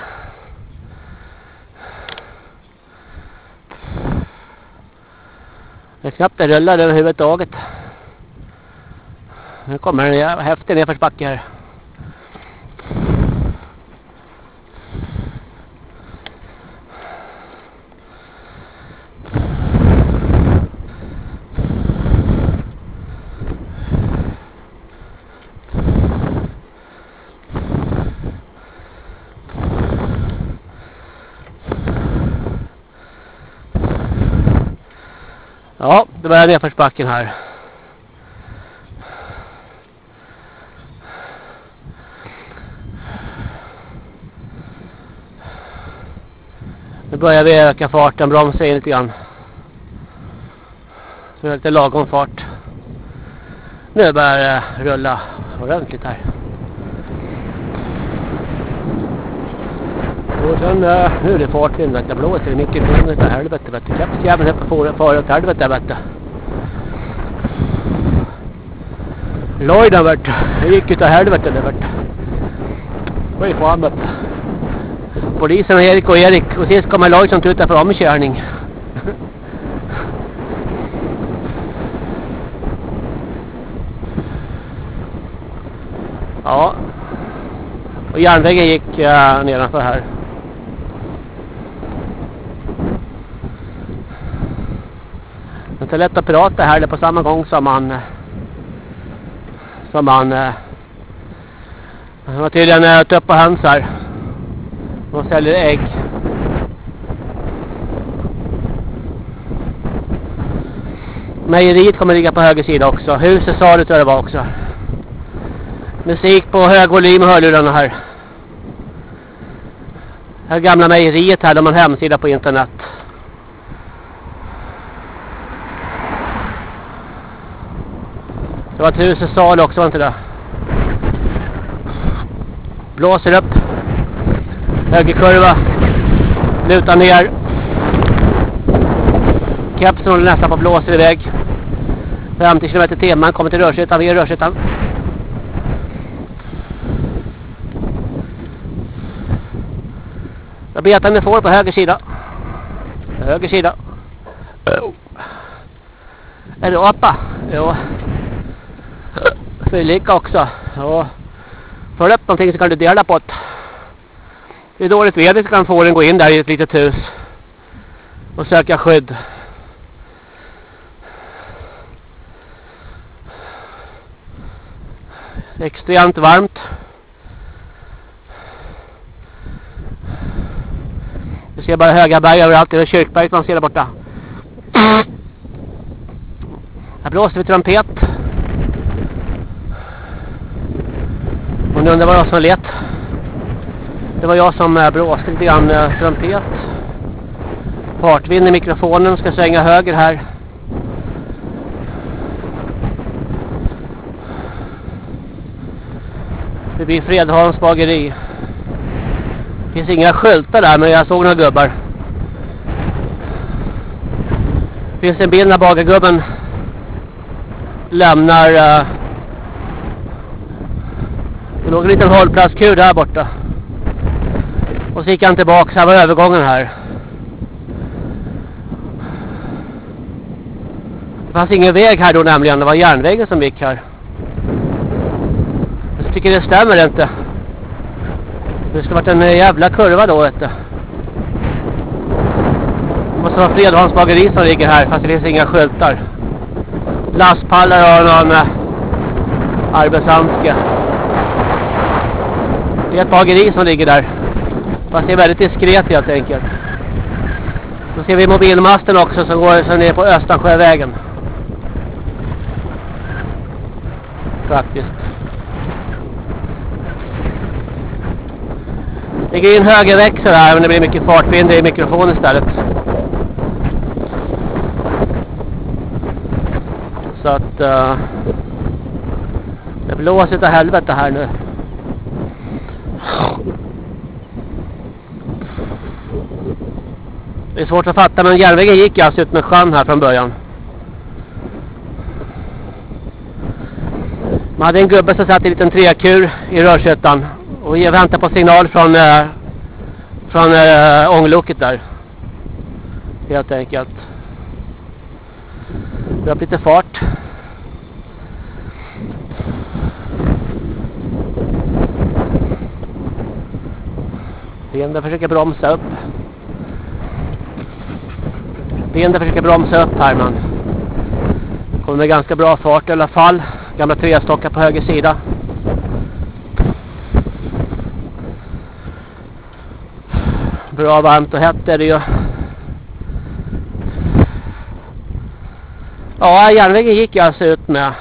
Det är knappt det rullar överhuvudtaget. Nu kommer en häftig nedförsbacke här. Ja, det börjar nedförsbacken här. Nu börjar vi öka farten, bromsa in lite grann. Så det är lite lagom fart. Nu börjar det rulla ordentligt här. Och sen, uh, nu är det fartvind vet du, blåser mycket från utav helvete vet du. Kepsjäveln på fara åt helvete vet du. Lloyden vet du, det gick utav helvete det vet du. Fan vet du. Polisen och Erik och Erik och sist kommer Lloyd som tutar för omkörning. ja. Och järnvägen gick uh, nedanför här. Det är inte lätt att prata här på samma gång som man som man eh, han har tydligen eh, ätit upp på hönsar. De säljer ägg. Mejeriet kommer ligga på höger sida också. Huset sa det tror jag det var också. Musik på hög volym hörlurarna här. Det här gamla mejeriet här, de har en hemsida på internet. Det var ett husets sal också, var inte det? Blåser upp. Högerkurva. Lutar ner. Kepsen håller nästan på blåser iväg. 50 km i timmen. Kommer till Rörshyttan. Vi är Rörshyttan. Jag betande får på höger sida. Höger sida. Är det apa? Jo. Fylika också. Ja. Får du upp någonting så kan du dela på det. Det är dåligt väder så kan fåren gå in där i ett litet hus. Och söka skydd. Extremt varmt. Vi ser bara höga berg överallt. Det är kyrkberget man ser där borta. Här blåser vi trumpet. Och ni undrar vad det var som let. Det var jag som eh, blåste lite grann eh, trumpet. Fartvind i mikrofonen. Ska svänga höger här. Det blir Fredholms bageri. Det finns inga skyltar där men jag såg några gubbar. Det finns en bild när bagargubben lämnar uh, det låg en liten hållplatskur där borta. Och så gick han tillbaka, här var övergången här. Det fanns ingen väg här då nämligen, det var järnvägen som gick här. Jag tycker det stämmer inte. Det skulle varit en jävla kurva då vet du. Det måste vara Fredholms bageri som ligger här fast det finns inga skyltar. Lastpallar och någon äh, arbetshandske. Det är ett bageri som ligger där. Fast det är väldigt diskret helt enkelt. Då ser vi mobilmasten också som går som ner på Östansjövägen. Faktiskt. Det ligger en högerväxel här men det blir mycket fartvind i mikrofonen istället. Så att uh, det blåser utav helvete här nu. Det är svårt att fatta men järnvägen gick alltså ut med sjön här från början. Man hade en gubbe som satt i en liten trekur i rörskötan och väntade på signal från eh, från äh, ångloket där. Helt enkelt. Det har lite fart. Vinden försöker bromsa upp. Vinden försöker bromsa upp här men kommer med ganska bra fart i alla fall. Gamla trestockar på höger sida. Bra varmt och hett är det ju. Ja, järnvägen gick alltså ut med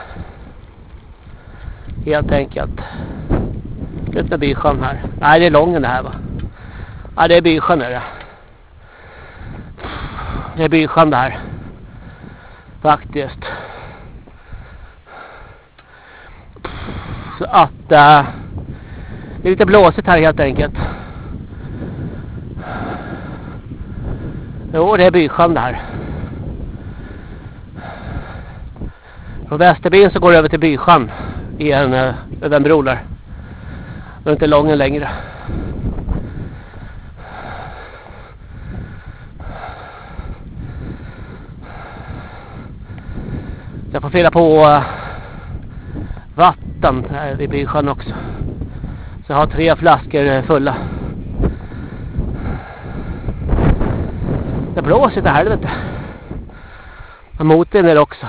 helt enkelt. Ut med bysjön här. Nej, det är lången det här va. Ja, det är bysjön är det. Det är bysjön där. Faktiskt. Så att äh, det är lite blåsigt här helt enkelt. Jo, det är Bysjön där. Från Västerbyn så går det över till Bysjön i en, eh, över en bro där. Det är inte lången längre. Jag får fylla på eh, vatten här vid Bysjön också. Så jag har tre flaskor eh, fulla. Det blåser till helvete. Och motorn är det också.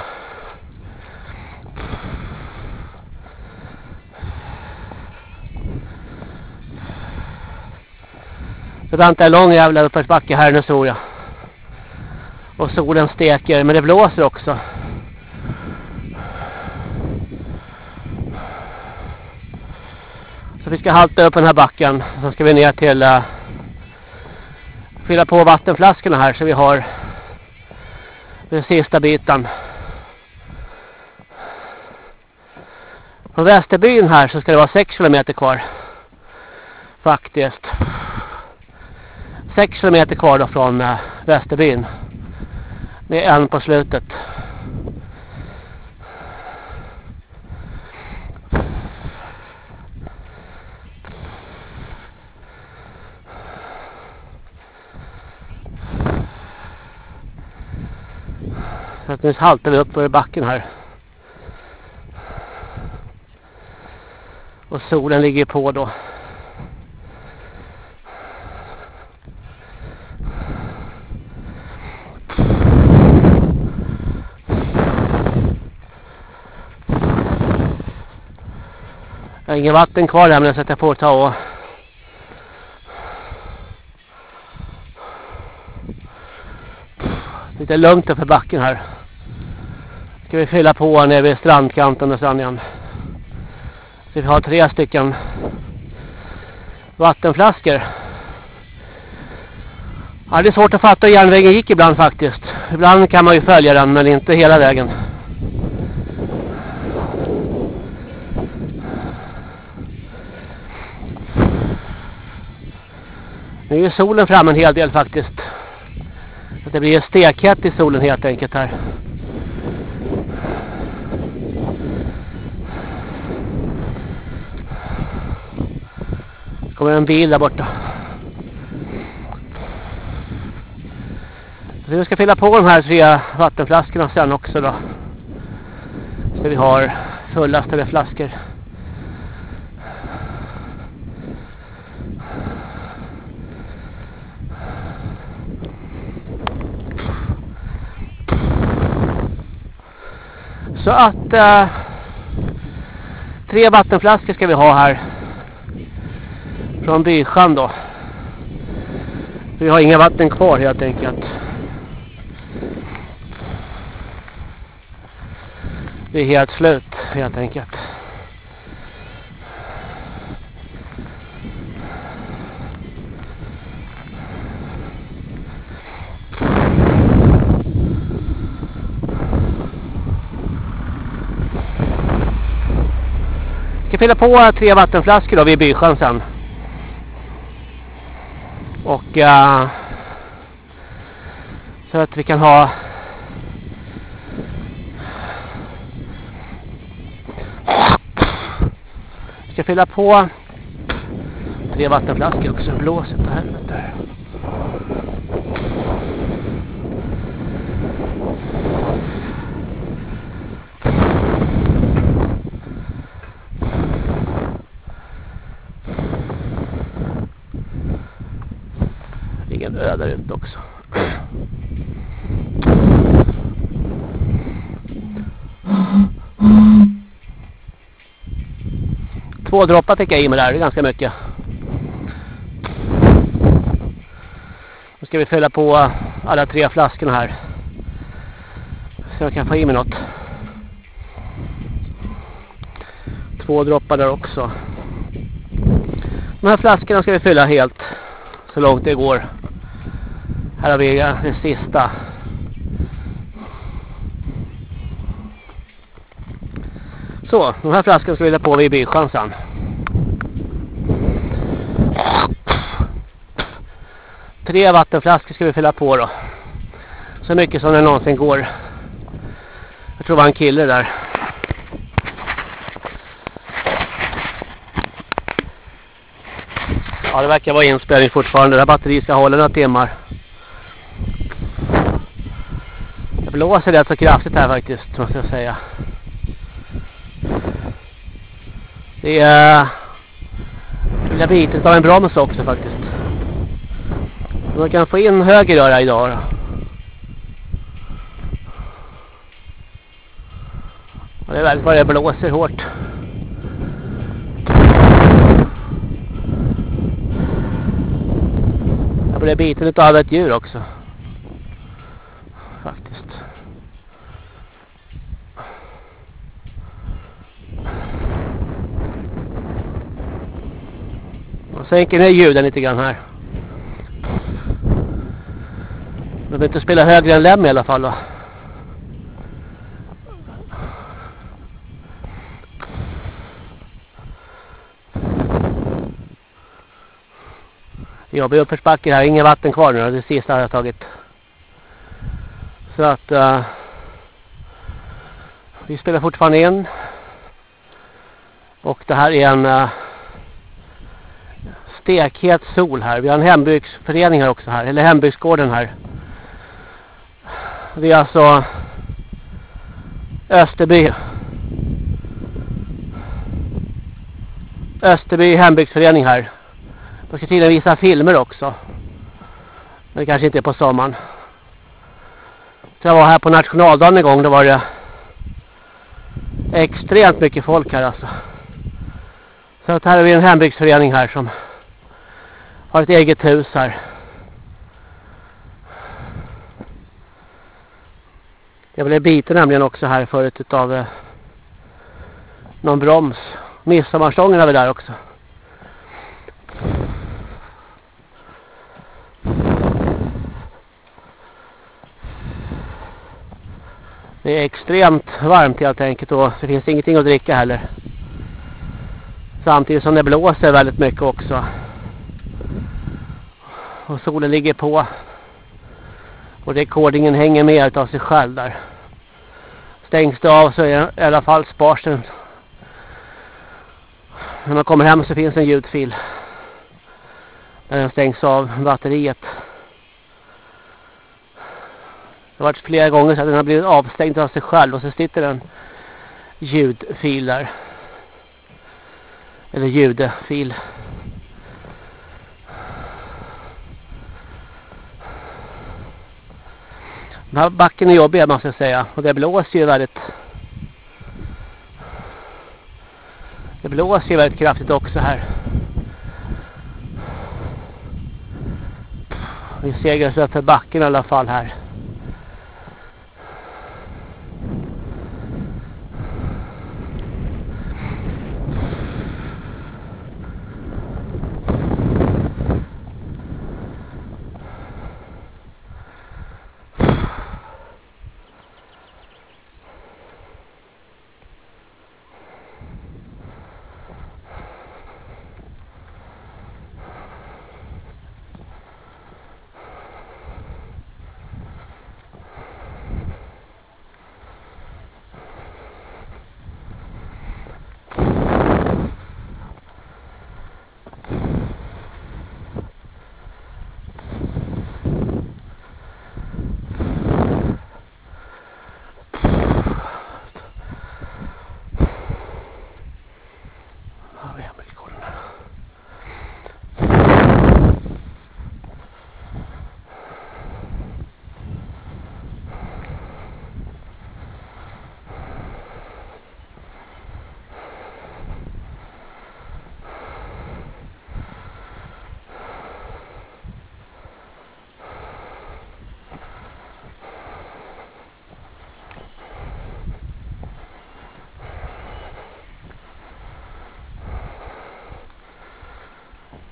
Det väntar en lång jävla uppförsbacke här nu tror jag. Och solen steker men det blåser också. Så vi ska halta upp den här backen. sen ska vi ner till uh, fylla på vattenflaskorna här så vi har den sista biten. Från Västerbyn här så ska det vara 6 km kvar. Faktiskt. 6 km kvar då från uh, Västerbyn. Det är en på slutet. Så att nu haltar vi upp över backen här. Och solen ligger på då. Jag har ingen vatten kvar där men jag sätter på att ta och lite lugnt för backen här. Ska vi fylla på nere vid strandkanten och sen igen. Så vi har tre stycken vattenflaskor. Ja, det är svårt att fatta hur järnvägen gick ibland faktiskt. Ibland kan man ju följa den men inte hela vägen. Nu är solen fram en hel del faktiskt. Så det blir stekhett i solen helt enkelt här. Kommer en bil där borta. Så vi ska fylla på de här tre vattenflaskorna sen också då. Så vi har fullastade flaskor. Så att äh, tre vattenflaskor ska vi ha här från Bysjön då. Vi har inga vatten kvar helt enkelt. Det är helt slut helt enkelt. ska fylla på tre vattenflaskor då vid Bysjön sen. Och uh, så att vi kan ha ska fylla på tre vattenflaskor också. Blåset på helvete. Ingen där ute också. Två droppar fick jag i mig där, det är ganska mycket. Nu ska vi fylla på alla tre flaskorna här. Så jag kan få i mig något. Två droppar där också. De här flaskorna ska vi fylla helt. Så långt det går. Här har vi den sista. Så, de här flaskorna ska vi på vid bysjön sen. Tre vattenflaskor ska vi fylla på då. Så mycket som det någonsin går. Jag tror det var en kille där. Ja, det verkar vara inspelning fortfarande. Det här batteriet ska hålla några timmar. Det blåser rätt så kraftigt här faktiskt, måste jag säga. Det är lilla bitet av en broms också faktiskt. Man kan få in höger röra idag då. Och det är väldigt vad det blåser hårt. Jag blev biten av ett djur också. Faktiskt. Jag sänker ner ljuden lite grann här. Jag behöver inte spela högre än läm i alla fall va. Jobbig uppförsbacke här, inget vatten kvar nu. Det sista har jag tagit. Så att uh, vi spelar fortfarande in. Och det här är en uh, stekhet sol här. Vi har en hembygdsförening här också här. Eller hembygdsgården här. Det är alltså Österby. Österby hembygdsförening här. De ska tydligen visa filmer också. Men det kanske inte är på sommaren. Så jag var här på nationaldagen en gång. Då var det extremt mycket folk här alltså. Så att här har vi en hembygdsförening här som har ett eget hus här. Jag blev biten nämligen också här förut utav eh, någon broms. Midsommarstången har vi där också. Det är extremt varmt helt enkelt och det finns ingenting att dricka heller. Samtidigt som det blåser väldigt mycket också. Och solen ligger på. Och rekordingen hänger med av sig själv där. Stängs det av så är i alla fall spars den. När man kommer hem så finns en ljudfil. Där den stängs av batteriet. Det har varit flera gånger så att den har blivit avstängd av sig själv och så sitter en ljudfil där. Eller ljudfil. Den här backen är jobbig måste jag säga. Och det blåser ju väldigt. Det blåser ju väldigt kraftigt också här. Vi segrar så för backen i alla fall här.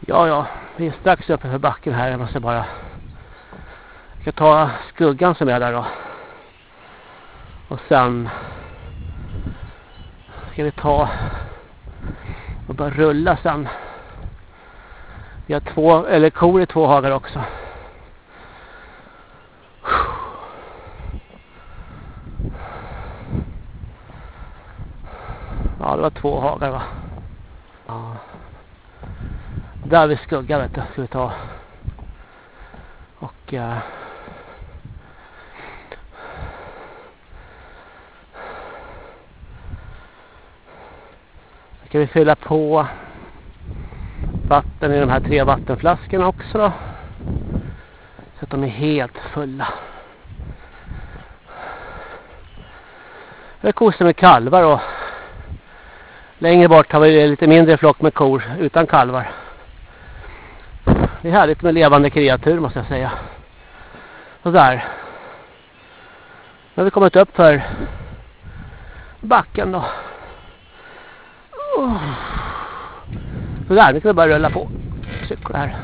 Ja, ja. Vi är strax uppe för backen här. Jag måste bara... Jag ska ta skuggan som är där då. Och sen... Ska vi ta och bara rulla sen. Vi har två, eller kor i två hagar också. Ja, det var två hagar va. Där har vi skugga vet du, ska vi ta. Och... Eh, uh, ska vi fylla på vatten i de här tre vattenflaskorna också då. Så att de är helt fulla. Det är kossor med kalvar och längre bort har vi lite mindre flock med kor utan kalvar. Det är härligt med levande kreatur måste jag säga. Sådär. Nu har vi kommit upp för backen då. Sådär, nu kan vi bara rulla på. Cykla här.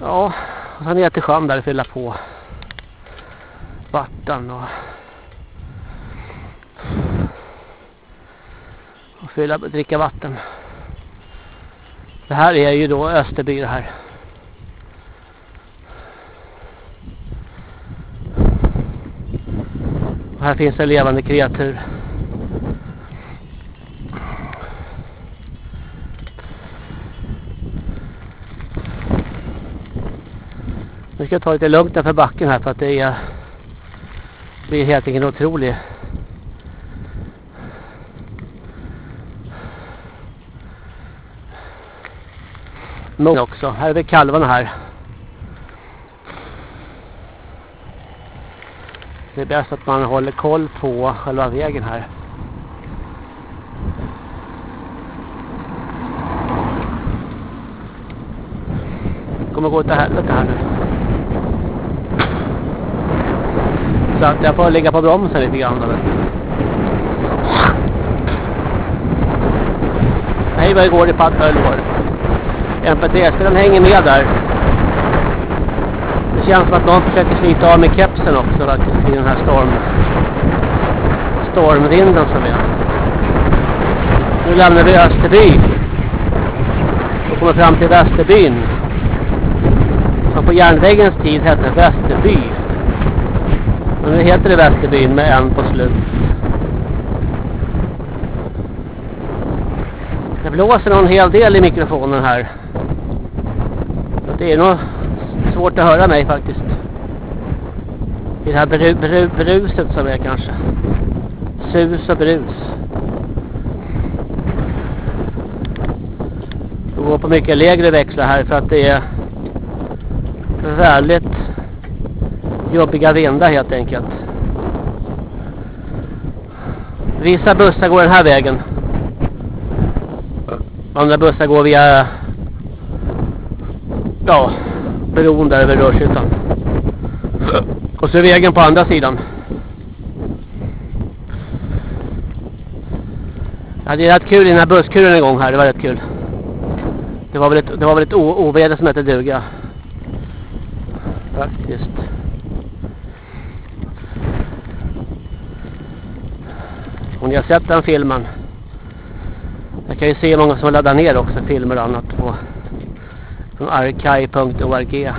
Ja, och så ner till sjön där och fylla på vatten och och fylla, dricka vatten. Det här är ju då Österby det här. Och här finns en levande kreatur. Nu ska jag ta lite lugnt för backen här för att det är blir helt enkelt otroligt. Men också. Här är det kalvarna här. Det är bäst att man håller koll på själva vägen här. Det kommer gå till helvete här nu. Så att jag får ligga på bromsen lite grann. Eller? Hej vad det går i Pattalår. MP3-spelaren hänger med där. Det känns som att någon försöker slita av med kepsen också faktiskt i den här storm stormvinden som är. Nu lämnar vi Österby. Och kommer fram till Västerbyn. Som på järnvägens tid hette Västerby. Men nu heter det Västerbyn med en på slut. Det blåser nog en hel del i mikrofonen här. Det är nog svårt att höra mig faktiskt. I det här bru, bru, bruset som är kanske. Sus och brus. Det går på mycket lägre växlar här för att det är väldigt jobbiga vindar helt enkelt. Vissa bussar går den här vägen. Andra bussar går via ja, bron där över Rörshyttan. Och så är vägen på andra sidan. Jag hade rätt kul i den här busskuren en gång här. Det var rätt kul. Det var väl ett, det var väl ett oväder som hette duga. Faktiskt. Om ni har sett den filmen. Jag kan ju se många som laddar ner också filmer och annat på från arkai.org.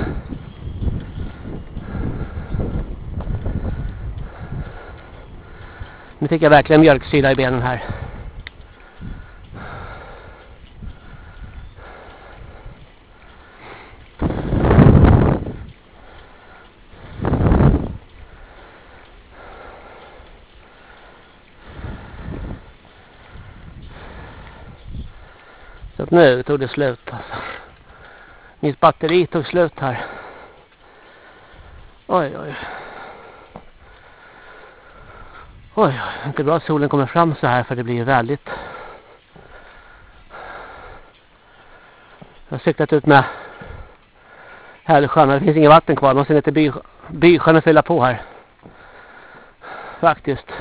Nu fick jag verkligen mjölksyra i benen här. Så att nu tog det slut alltså. Mitt batteri tog slut här. Oj, oj. Oj, inte bra att solen kommer fram så här för det blir väldigt. Jag har cyklat ut med Hällsjön. Det finns inget vatten kvar. Man måste ner till by, Bysjön och fylla på här. Faktiskt.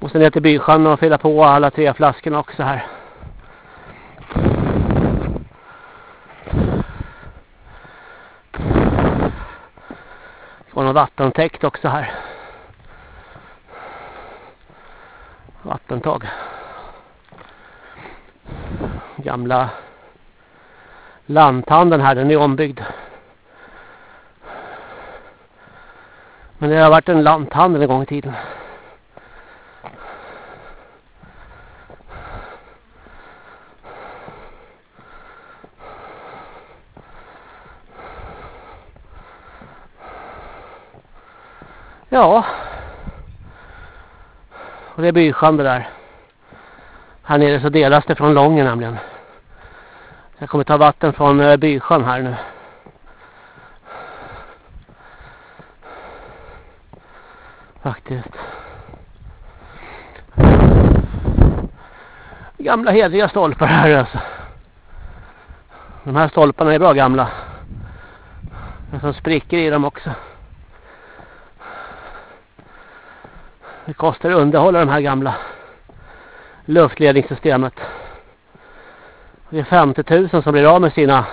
Och sen ner till bysjön och fylla på alla tre flaskorna också här. Det var någon vattentäkt också här. Vattentag. Gamla lanthandeln här, den är ombyggd. Men det har varit en lanthandel en gång i tiden. Ja. Och det är Bysjön det där. Här nere så delas det från Lången nämligen. Jag kommer ta vatten från eh, Bysjön här nu. Faktiskt. Gamla hedriga stolpar här alltså. De här stolparna är bra gamla. Det som spricker i dem också. Det kostar att underhålla de här gamla luftledningssystemet. Det är 50 000 som blir av med sina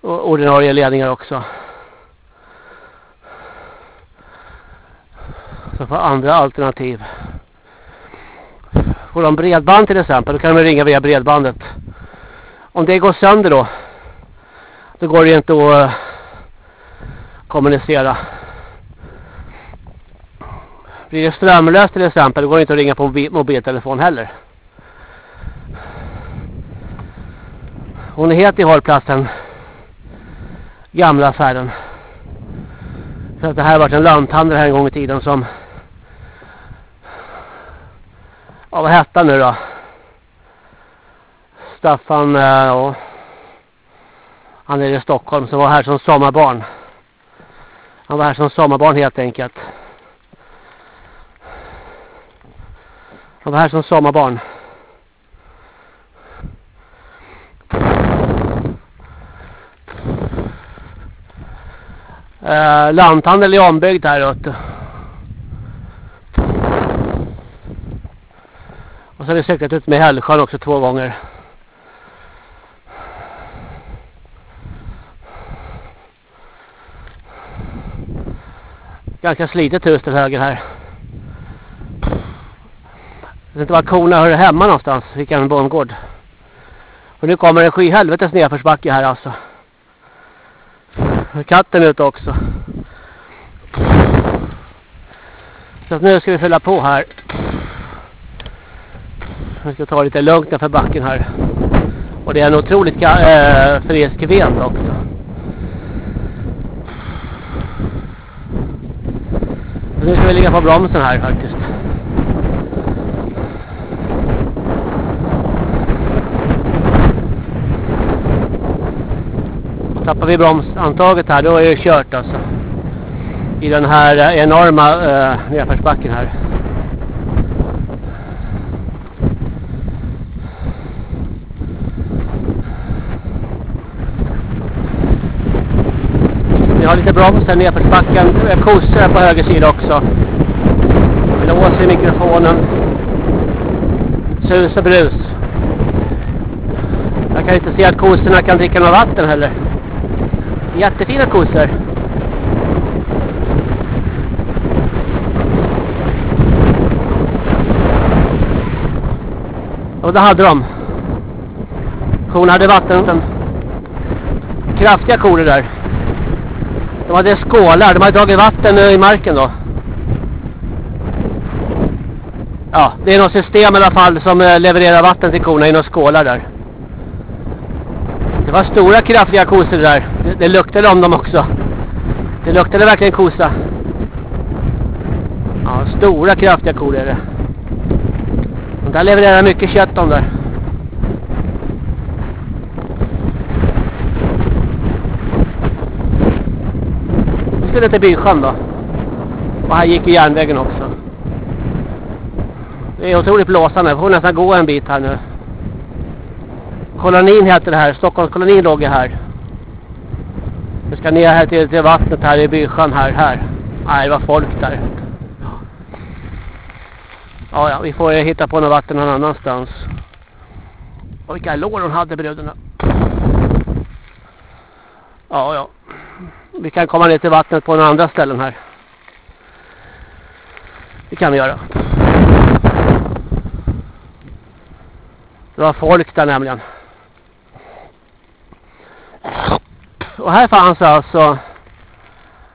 ordinarie ledningar också. Så får andra alternativ. Får de bredband till exempel, då kan de ringa via bredbandet. Om det går sönder då, då går det inte att eh, kommunicera. Blir det strömlöst till exempel, då går det inte att ringa på mobiltelefon heller. Hon är helt i hållplatsen. Gamla affären. För att det här har varit en lanthandel här en gång i tiden som... Ja, vad hette han nu då? Staffan, eh, ja. Han är i Stockholm som var här som sommarbarn. Han var här som sommarbarn helt enkelt. Jag var här som sommarbarn. Eh, lanthandel är ombyggd här ute. Och så har vi cyklat ut med Hällsjön också två gånger. Ganska slitet hus till höger här. Jag vet inte var korna hör hemma någonstans. Vilken bondgård. Och nu kommer en skyhelvetes nedförsbacke här alltså. Katten ute också. Så nu ska vi fylla på här. Vi ska ta lite lugnt för backen här. Och det är en otroligt äh, frisk vind också. Så nu ska vi ligga på bromsen här faktiskt. Tappar vi bromsantaget här då är det kört alltså. I den här eh, enorma eh, nedförsbacken här. Vi har lite broms här nedförsbacken. Kossor på höger sida också. Blåser i mikrofonen. Sus och brus. Jag kan inte se att kossorna kan dricka något vatten heller. Jättefina kossor. Och det hade de. Korna hade vatten. Kraftiga kor där. De hade skålar. De hade dragit vatten i marken då. Ja, det är något system i alla fall som eh, levererar vatten till korna i några skålar där. Det var stora kraftiga kossor där. Det, det luktade om dem också. Det luktade verkligen kossa. Ja, stora kraftiga kor är det. De där levererar mycket kött de där. Nu ska skulle till Bysjön då. Och här gick ju järnvägen också. Det är otroligt blåsande. Jag får nästan gå en bit här nu. Kolonin heter det här. Stockholmskolonin låg här. Vi ska ner här till, till vattnet här i Bysjön här. här. Nej, det var folk där. Ja, ja, vi får hitta på något vatten någon annanstans. Och vilka lår hon hade bröderna. Ja, ja. Vi kan komma ner till vattnet på några andra ställen här. Det kan vi göra. Det var folk där nämligen. Och här fanns alltså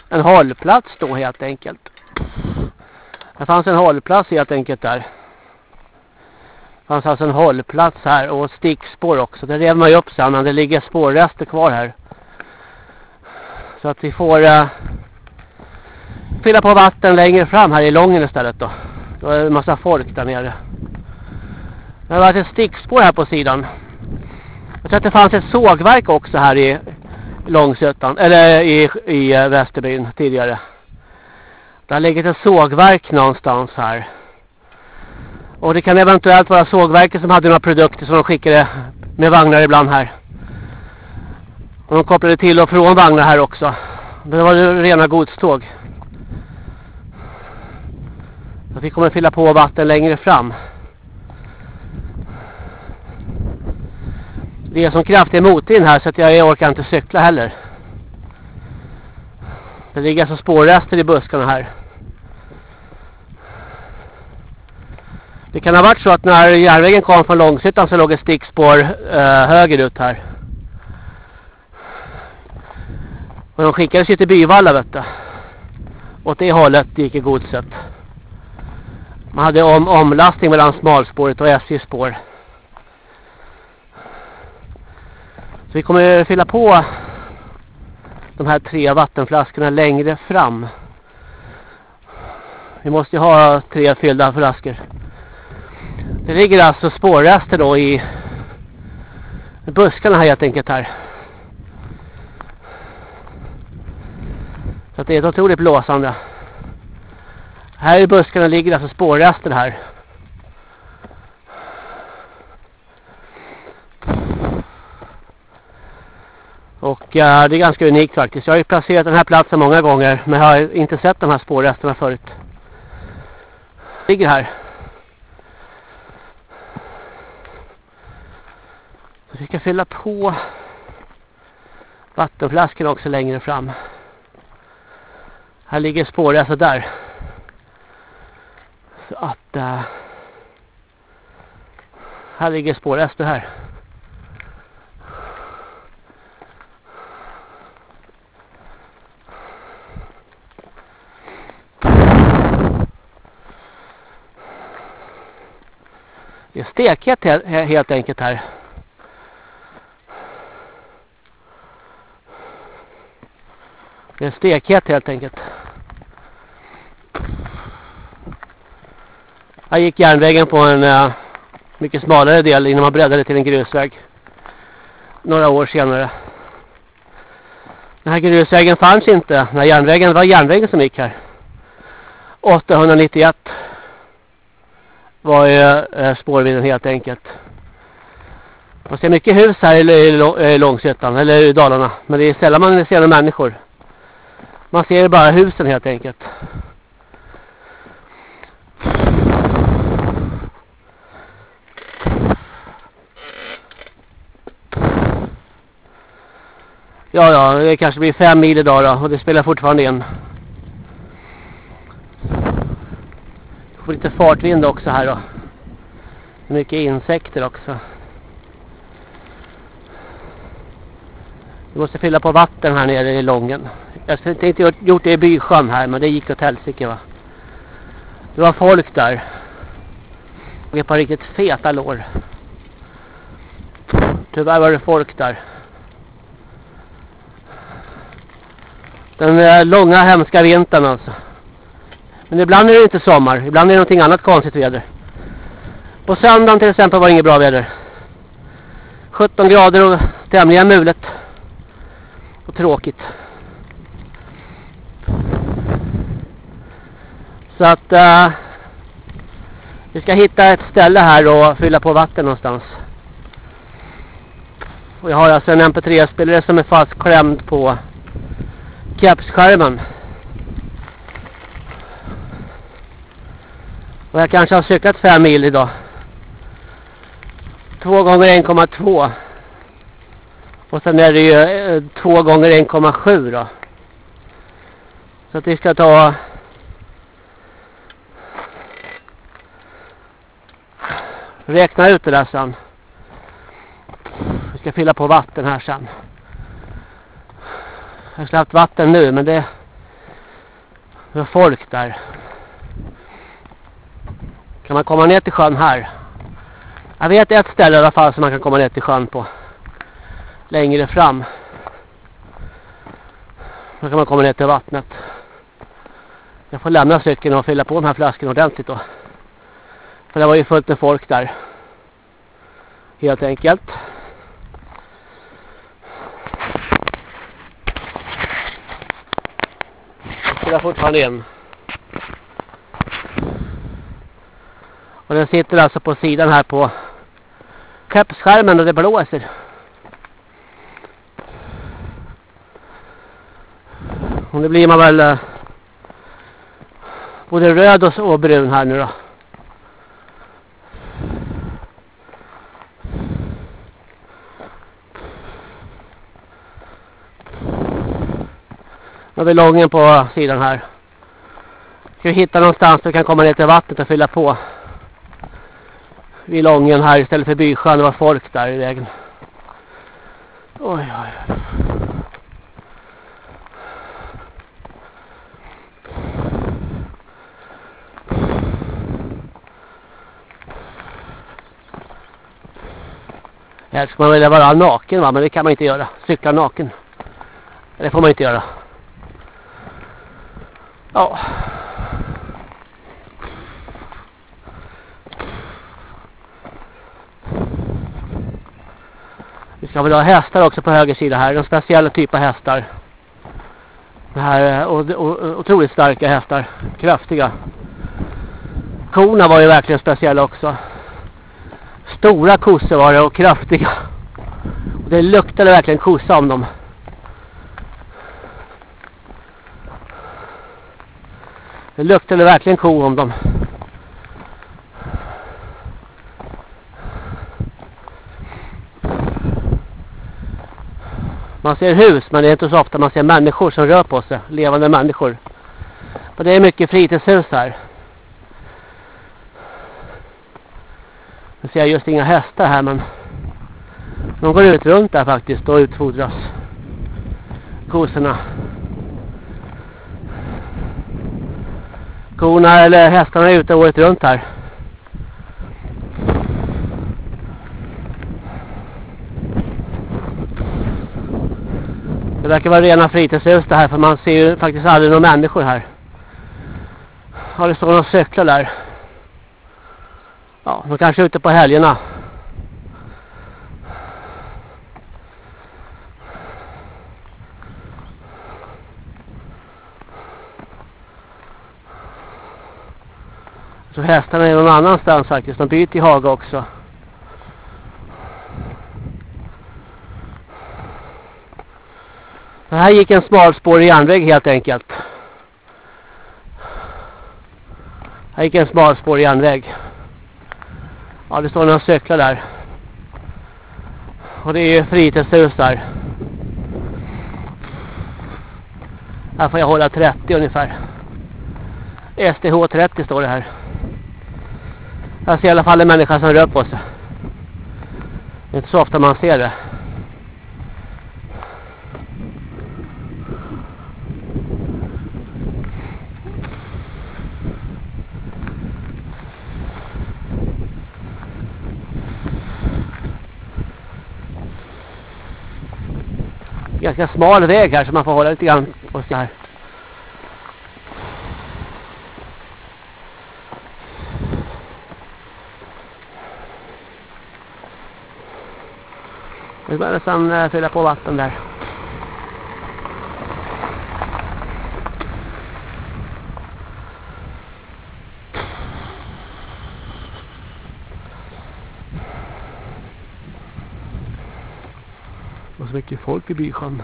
en hållplats då helt enkelt. Det fanns en hållplats helt enkelt där. Det fanns alltså en hållplats här och stickspår också. Det rev man ju upp sen men det ligger spårrester kvar här. Så att vi får uh, fylla på vatten längre fram här i Lången istället då. Då är det en massa folk där nere. Det har varit ett stickspår här på sidan. Jag tror att det fanns ett sågverk också här i Långsötan, eller i, i Västerbyn tidigare. Det har legat ett sågverk någonstans här. Och det kan eventuellt vara sågverket som hade några produkter som de skickade med vagnar ibland här. Och de kopplade till och från vagnar här också. Det var ju rena godståg. Så vi kommer fylla på vatten längre fram. Det är som kraftig motvind här så att jag orkar inte cykla heller. Det ligger alltså spårrester i buskarna här. Det kan ha varit så att när järnvägen kom från Långshyttan så låg ett stickspår eh, högerut här. Och de skickades ju till Byvalla vet du. Åt det hållet gick i godset. Man hade om, omlastning mellan smalspåret och SJs spår. Så vi kommer fylla på de här tre vattenflaskorna längre fram. Vi måste ju ha tre fyllda flaskor. Det ligger alltså spårrester då i buskarna här helt enkelt här. Så det är ett otroligt blåsande. Här i buskarna ligger alltså spårrester här. Och äh, det är ganska unikt faktiskt. Jag har ju placerat den här platsen många gånger. Men jag har inte sett de här spårresterna förut. Ligger här. Så vi ska fylla på vattenflaskan också längre fram. Här ligger spårrester där. Så att... Äh, här ligger spårrester här. Det är stekhet helt enkelt här. Det är stekhet helt enkelt. Här gick järnvägen på en uh, mycket smalare del innan man breddade till en grusväg. Några år senare. Den här grusvägen fanns inte när järnvägen Det var järnvägen som gick här. 891 var ju eh, spårvinden helt enkelt. Man ser mycket hus här i, i Långsötan eller i Dalarna. Men det är sällan man ser några människor. Man ser bara husen helt enkelt. Ja, ja, det kanske blir fem mil idag då. Och det spelar fortfarande in. Det får lite fartvind också här då. Mycket insekter också. Vi måste fylla på vatten här nere i Lången. Jag skulle inte gjort det i Bysjön här, men det gick åt helsike va. Det var folk där. Och ett par riktigt feta lår. Tyvärr var det folk där. Den eh, långa hemska vintern alltså. Men ibland är det inte sommar. Ibland är det någonting annat konstigt väder. På söndagen till exempel var det inget bra väder. 17 grader och tämligen mulet. Och tråkigt. Så att uh, vi ska hitta ett ställe här och fylla på vatten någonstans. Och jag har alltså en mp3-spelare som är fastklämd på kepsskärmen. Och jag kanske har cyklat fem mil idag. Två gånger 1,2. Och sen är det ju eh, 2 gånger 1,7 då. Så att vi ska ta räkna ut det där sen. Vi ska fylla på vatten här sen. Jag har släppt vatten nu men det är folk där. Kan man komma ner till sjön här? Jag vet ett ställe i alla fall som man kan komma ner till sjön på. Längre fram. Då kan man komma ner till vattnet. Jag får lämna cykeln och fylla på de här flaskorna ordentligt då. För det var ju fullt med folk där. Helt enkelt. Jag spelar fortfarande in. Och den sitter alltså på sidan här på kappskärmen och det blåser. Och det blir man väl eh, både röd och, och brun här nu då. Nu har vi lången på sidan här. Ska vi hitta någonstans där vi kan komma ner till vattnet och fylla på. Vid lången här istället för bysjön. Det var folk där i vägen. Oj, oj. Här ska man vilja vara naken va, men det kan man inte göra. Cykla naken. Det får man inte göra. Ja. Vi ska väl ha hästar också på höger sida här. En speciell typ av hästar. Det här eh, och, och, otroligt starka hästar. Kraftiga. Korna var ju verkligen speciella också. Stora kossor var det och kraftiga. Och det luktade verkligen kossa om dem. Det luktade verkligen ko om dem. Man ser hus men det är inte så ofta man ser människor som rör på sig. Levande människor. Men det är mycket fritidshus här. Nu ser jag just inga hästar här men de går ut runt där faktiskt och utfodras. kosorna. Korna eller hästarna är ute året runt här. Det verkar vara rena fritidshus det här för man ser ju faktiskt aldrig några människor här. Ja, det står några cyklar där. Ja, de kanske är ute på helgerna. Så hästarna är någon annanstans faktiskt. De byter i Haga också. Det här gick en smalspårig järnväg helt enkelt. Här gick en smalspårig järnväg. Ja, det står några cyklar där. Och det är fritidshus där. Här får jag hålla 30 ungefär. STH 30 står det här. Jag ser i alla fall en människa som rör på sig. Det är inte så ofta man ser det. Ganska smal väg här så man får hålla lite grann på sig här. Vi börjar nästan fylla på vatten där. så mycket folk i Bysjön.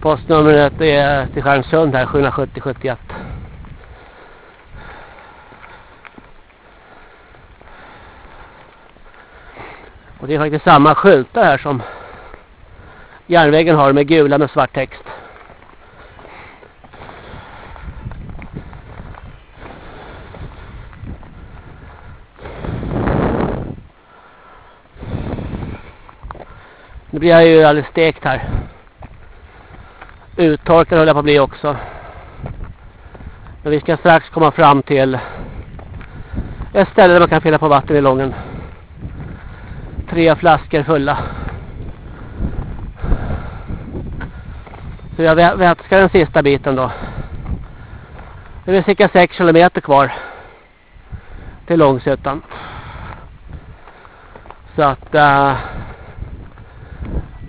Postnumret är till Stjärnsund här 770 71. Och det är faktiskt samma skyltar här som järnvägen har med gula med svart text. Nu blir jag ju alldeles stekt här. Uttorkad håller jag på att bli också. Men vi ska strax komma fram till ett ställe där man kan fylla på vatten i lången. Tre flaskor fulla. Så jag vätskar den sista biten då. Det är cirka 6 kilometer kvar till Långsötan. Så att uh,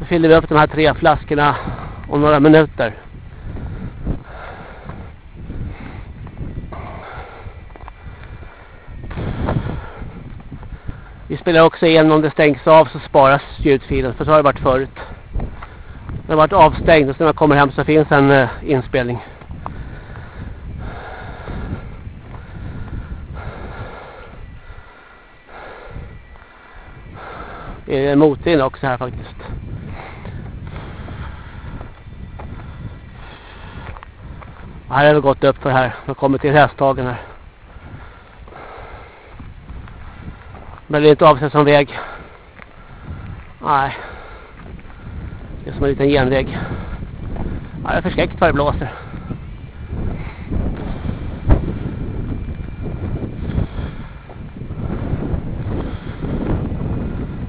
då fyller vi upp de här tre flaskorna om några minuter. Vi spelar också in om det stängs av så sparas ljudfilen för så har det varit förut. Den har varit avstängd och så när man kommer hem så finns en eh, inspelning. Det är motvind också här faktiskt. Här har vi gått upp för här. Vi har kommit till hästhagen här. Men det är inte avsett som väg. Nej. Det är som en liten genväg. Ja, det är förskräckt vad det blåser.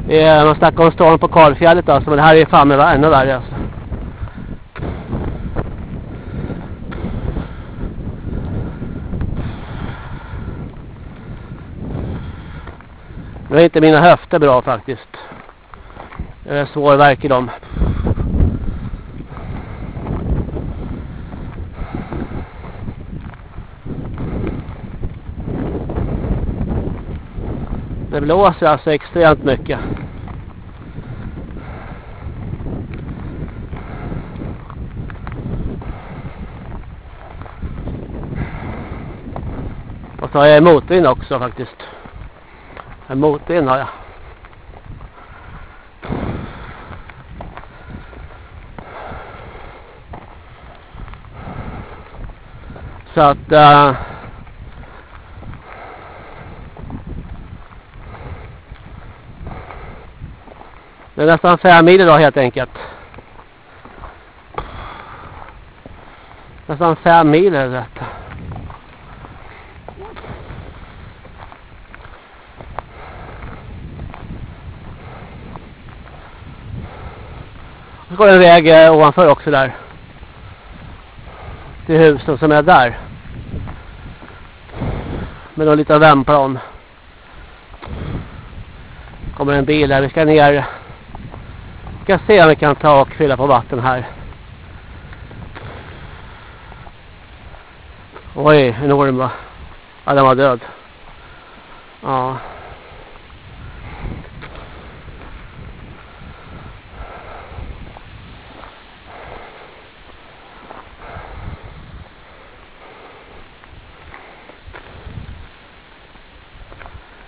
Det är, man snackar om storm på Karlfjället alltså, men det här är fan ännu värre alltså. Nu är inte mina höfter bra faktiskt. Det är svår verk i dem. Det blåser alltså extremt mycket. Och så har jag motvind också faktiskt. En motvind har jag. Så att... Äh, det är nästan fem mil idag helt enkelt. Nästan fem mil är det. Så går det en väg eh, ovanför också där. Till husen som är där. Med någon liten vändplan. Kommer en bil här. Vi ska ner. Vi ska se om vi kan ta och fylla på vatten här. Oj, enorm va? Ja, den var död. Ja.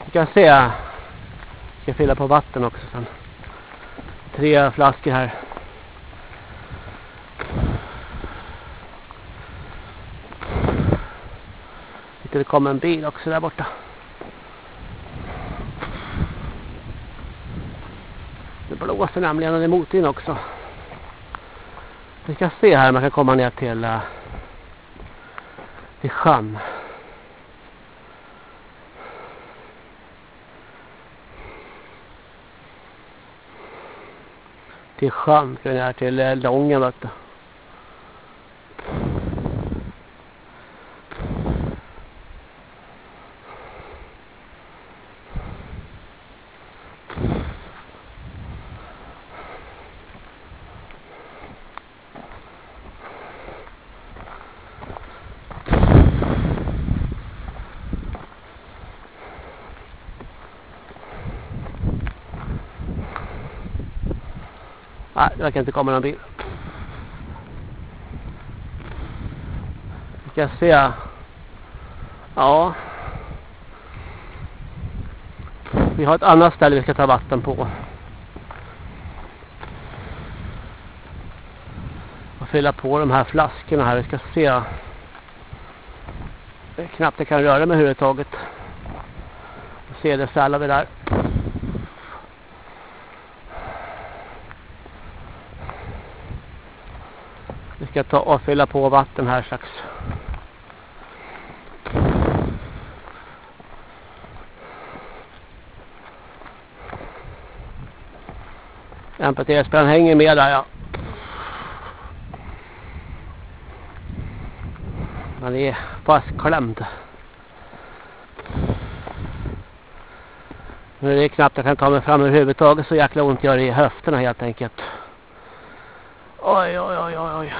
Vi kan se. Jag ska fylla på vatten också sen. Tre flaskor här. Det kommer en bil också där borta. Det blåser nämligen och det är motvind också. Vi ska se här om man kan komma ner till, eh, till sjön. Till sjön, till eh, Lången vet du. Nej, det verkar inte komma någon bil. Vi ska se. Ja. Vi har ett annat ställe vi ska ta vatten på. Och fylla på de här flaskorna här. Vi ska se. Det är knappt jag kan röra mig överhuvudtaget. Se det vi där. Vi ska ta och fylla på vatten här strax. MPT-spelaren hänger med där ja. Man är fastklämd. Nu är det knappt jag kan ta mig fram överhuvudtaget så jäkla ont gör det i höfterna helt enkelt. Oj, oj, oj, oj, oj.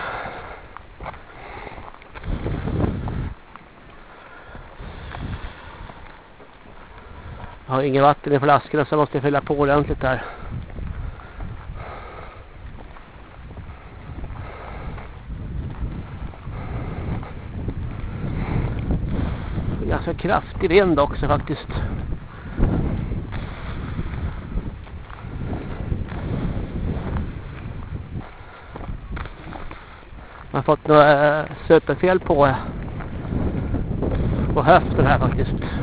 Jag har inget vatten i flaskorna så jag måste fylla på ordentligt här. Ganska kraftig vind också faktiskt. Jag har fått några eh, superfel på eh, på höften här faktiskt.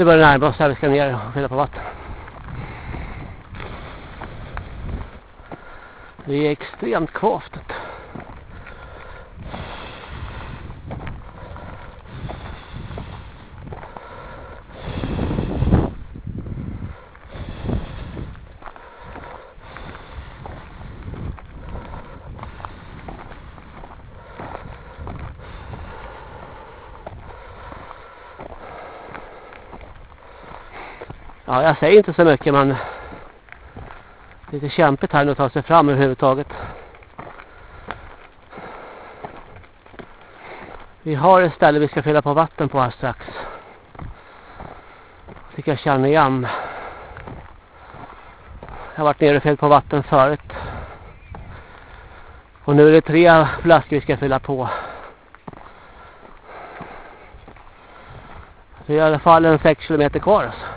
Nu börjar det närma oss här. Vi ska ner och fylla på vatten. Det är extremt kvavt. Ja, jag säger inte så mycket men det är lite kämpigt här nu att ta sig fram överhuvudtaget. Vi har ett ställe vi ska fylla på vatten på här strax. Tycker jag känner igen. Jag har varit nere och fyllt på vatten förut. Och nu är det tre flaskor vi ska fylla på. Det är i alla fall en 6 kilometer kvar alltså.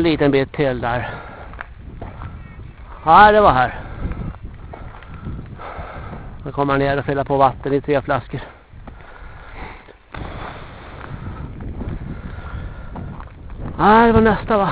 En liten bit till där. Ja, det var här. Nu kommer ner och fyller på vatten i tre flaskor. Nej, det var nästa va?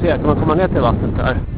se, kan man ner till vattnet där?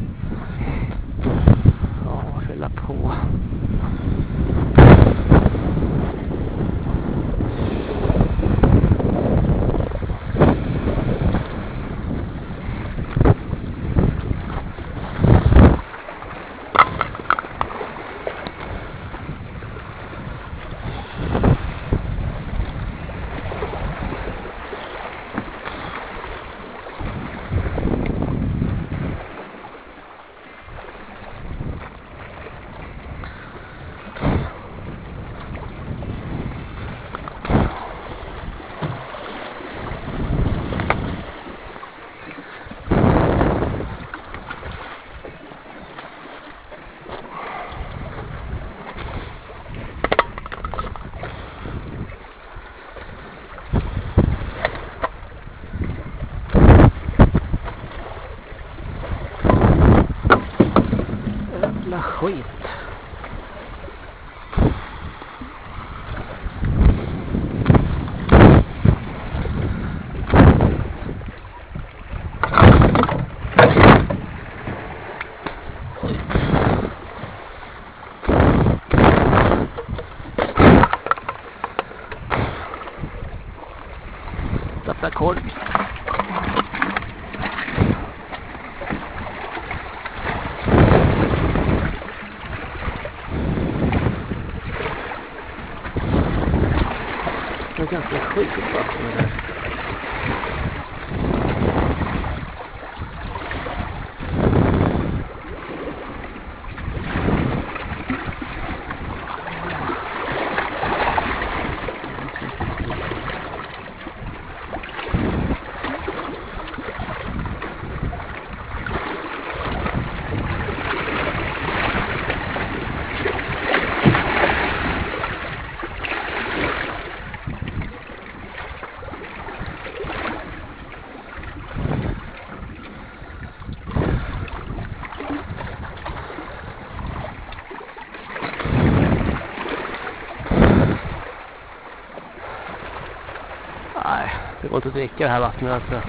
Det går inte att dricka det här vattnet alltså.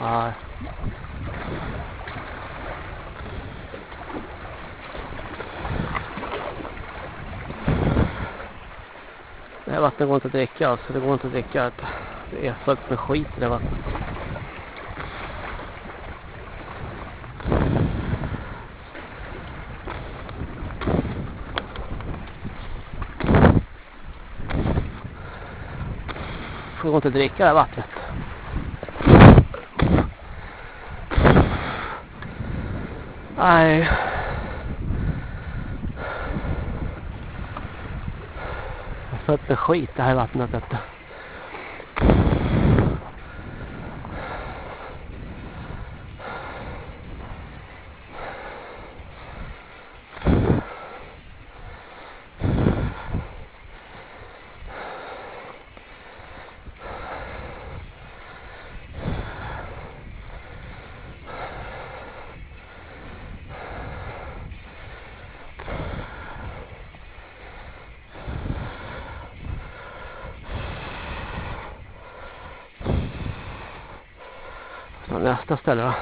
Nej. Det här vattnet går inte att dricka alltså. Det går inte att dricka. Det är fullt med skit i det vattnet. Det går inte dricka det här vattnet. Nej. Jag har fullt med skit det här vattnet. detta du. Så nästa ställe då.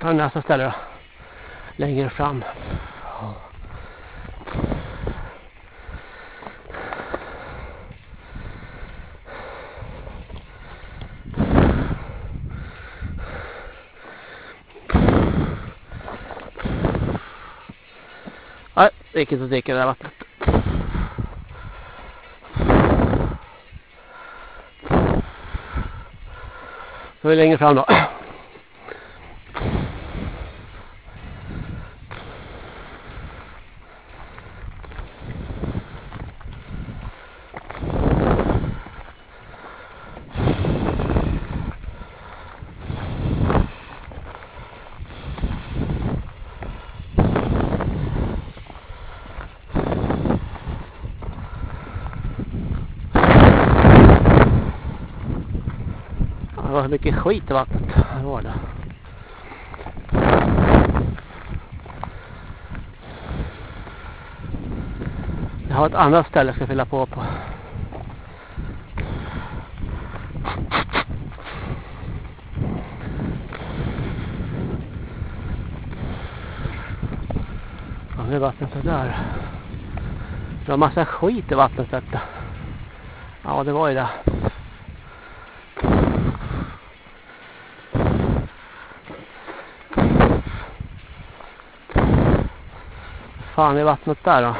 Fan också, nästa ställe då. Längre fram. Nej, det gick inte att dricka det här vattnet. Då är vi längre fram då. Det var mycket skit i vattnet. Det var det. Jag har ett annat ställe jag ska fylla på på. Ja, nu är vattnet sådär. Det var massa skit i vattnet detta. Ja, det var ju det. Fan är vattnet där då?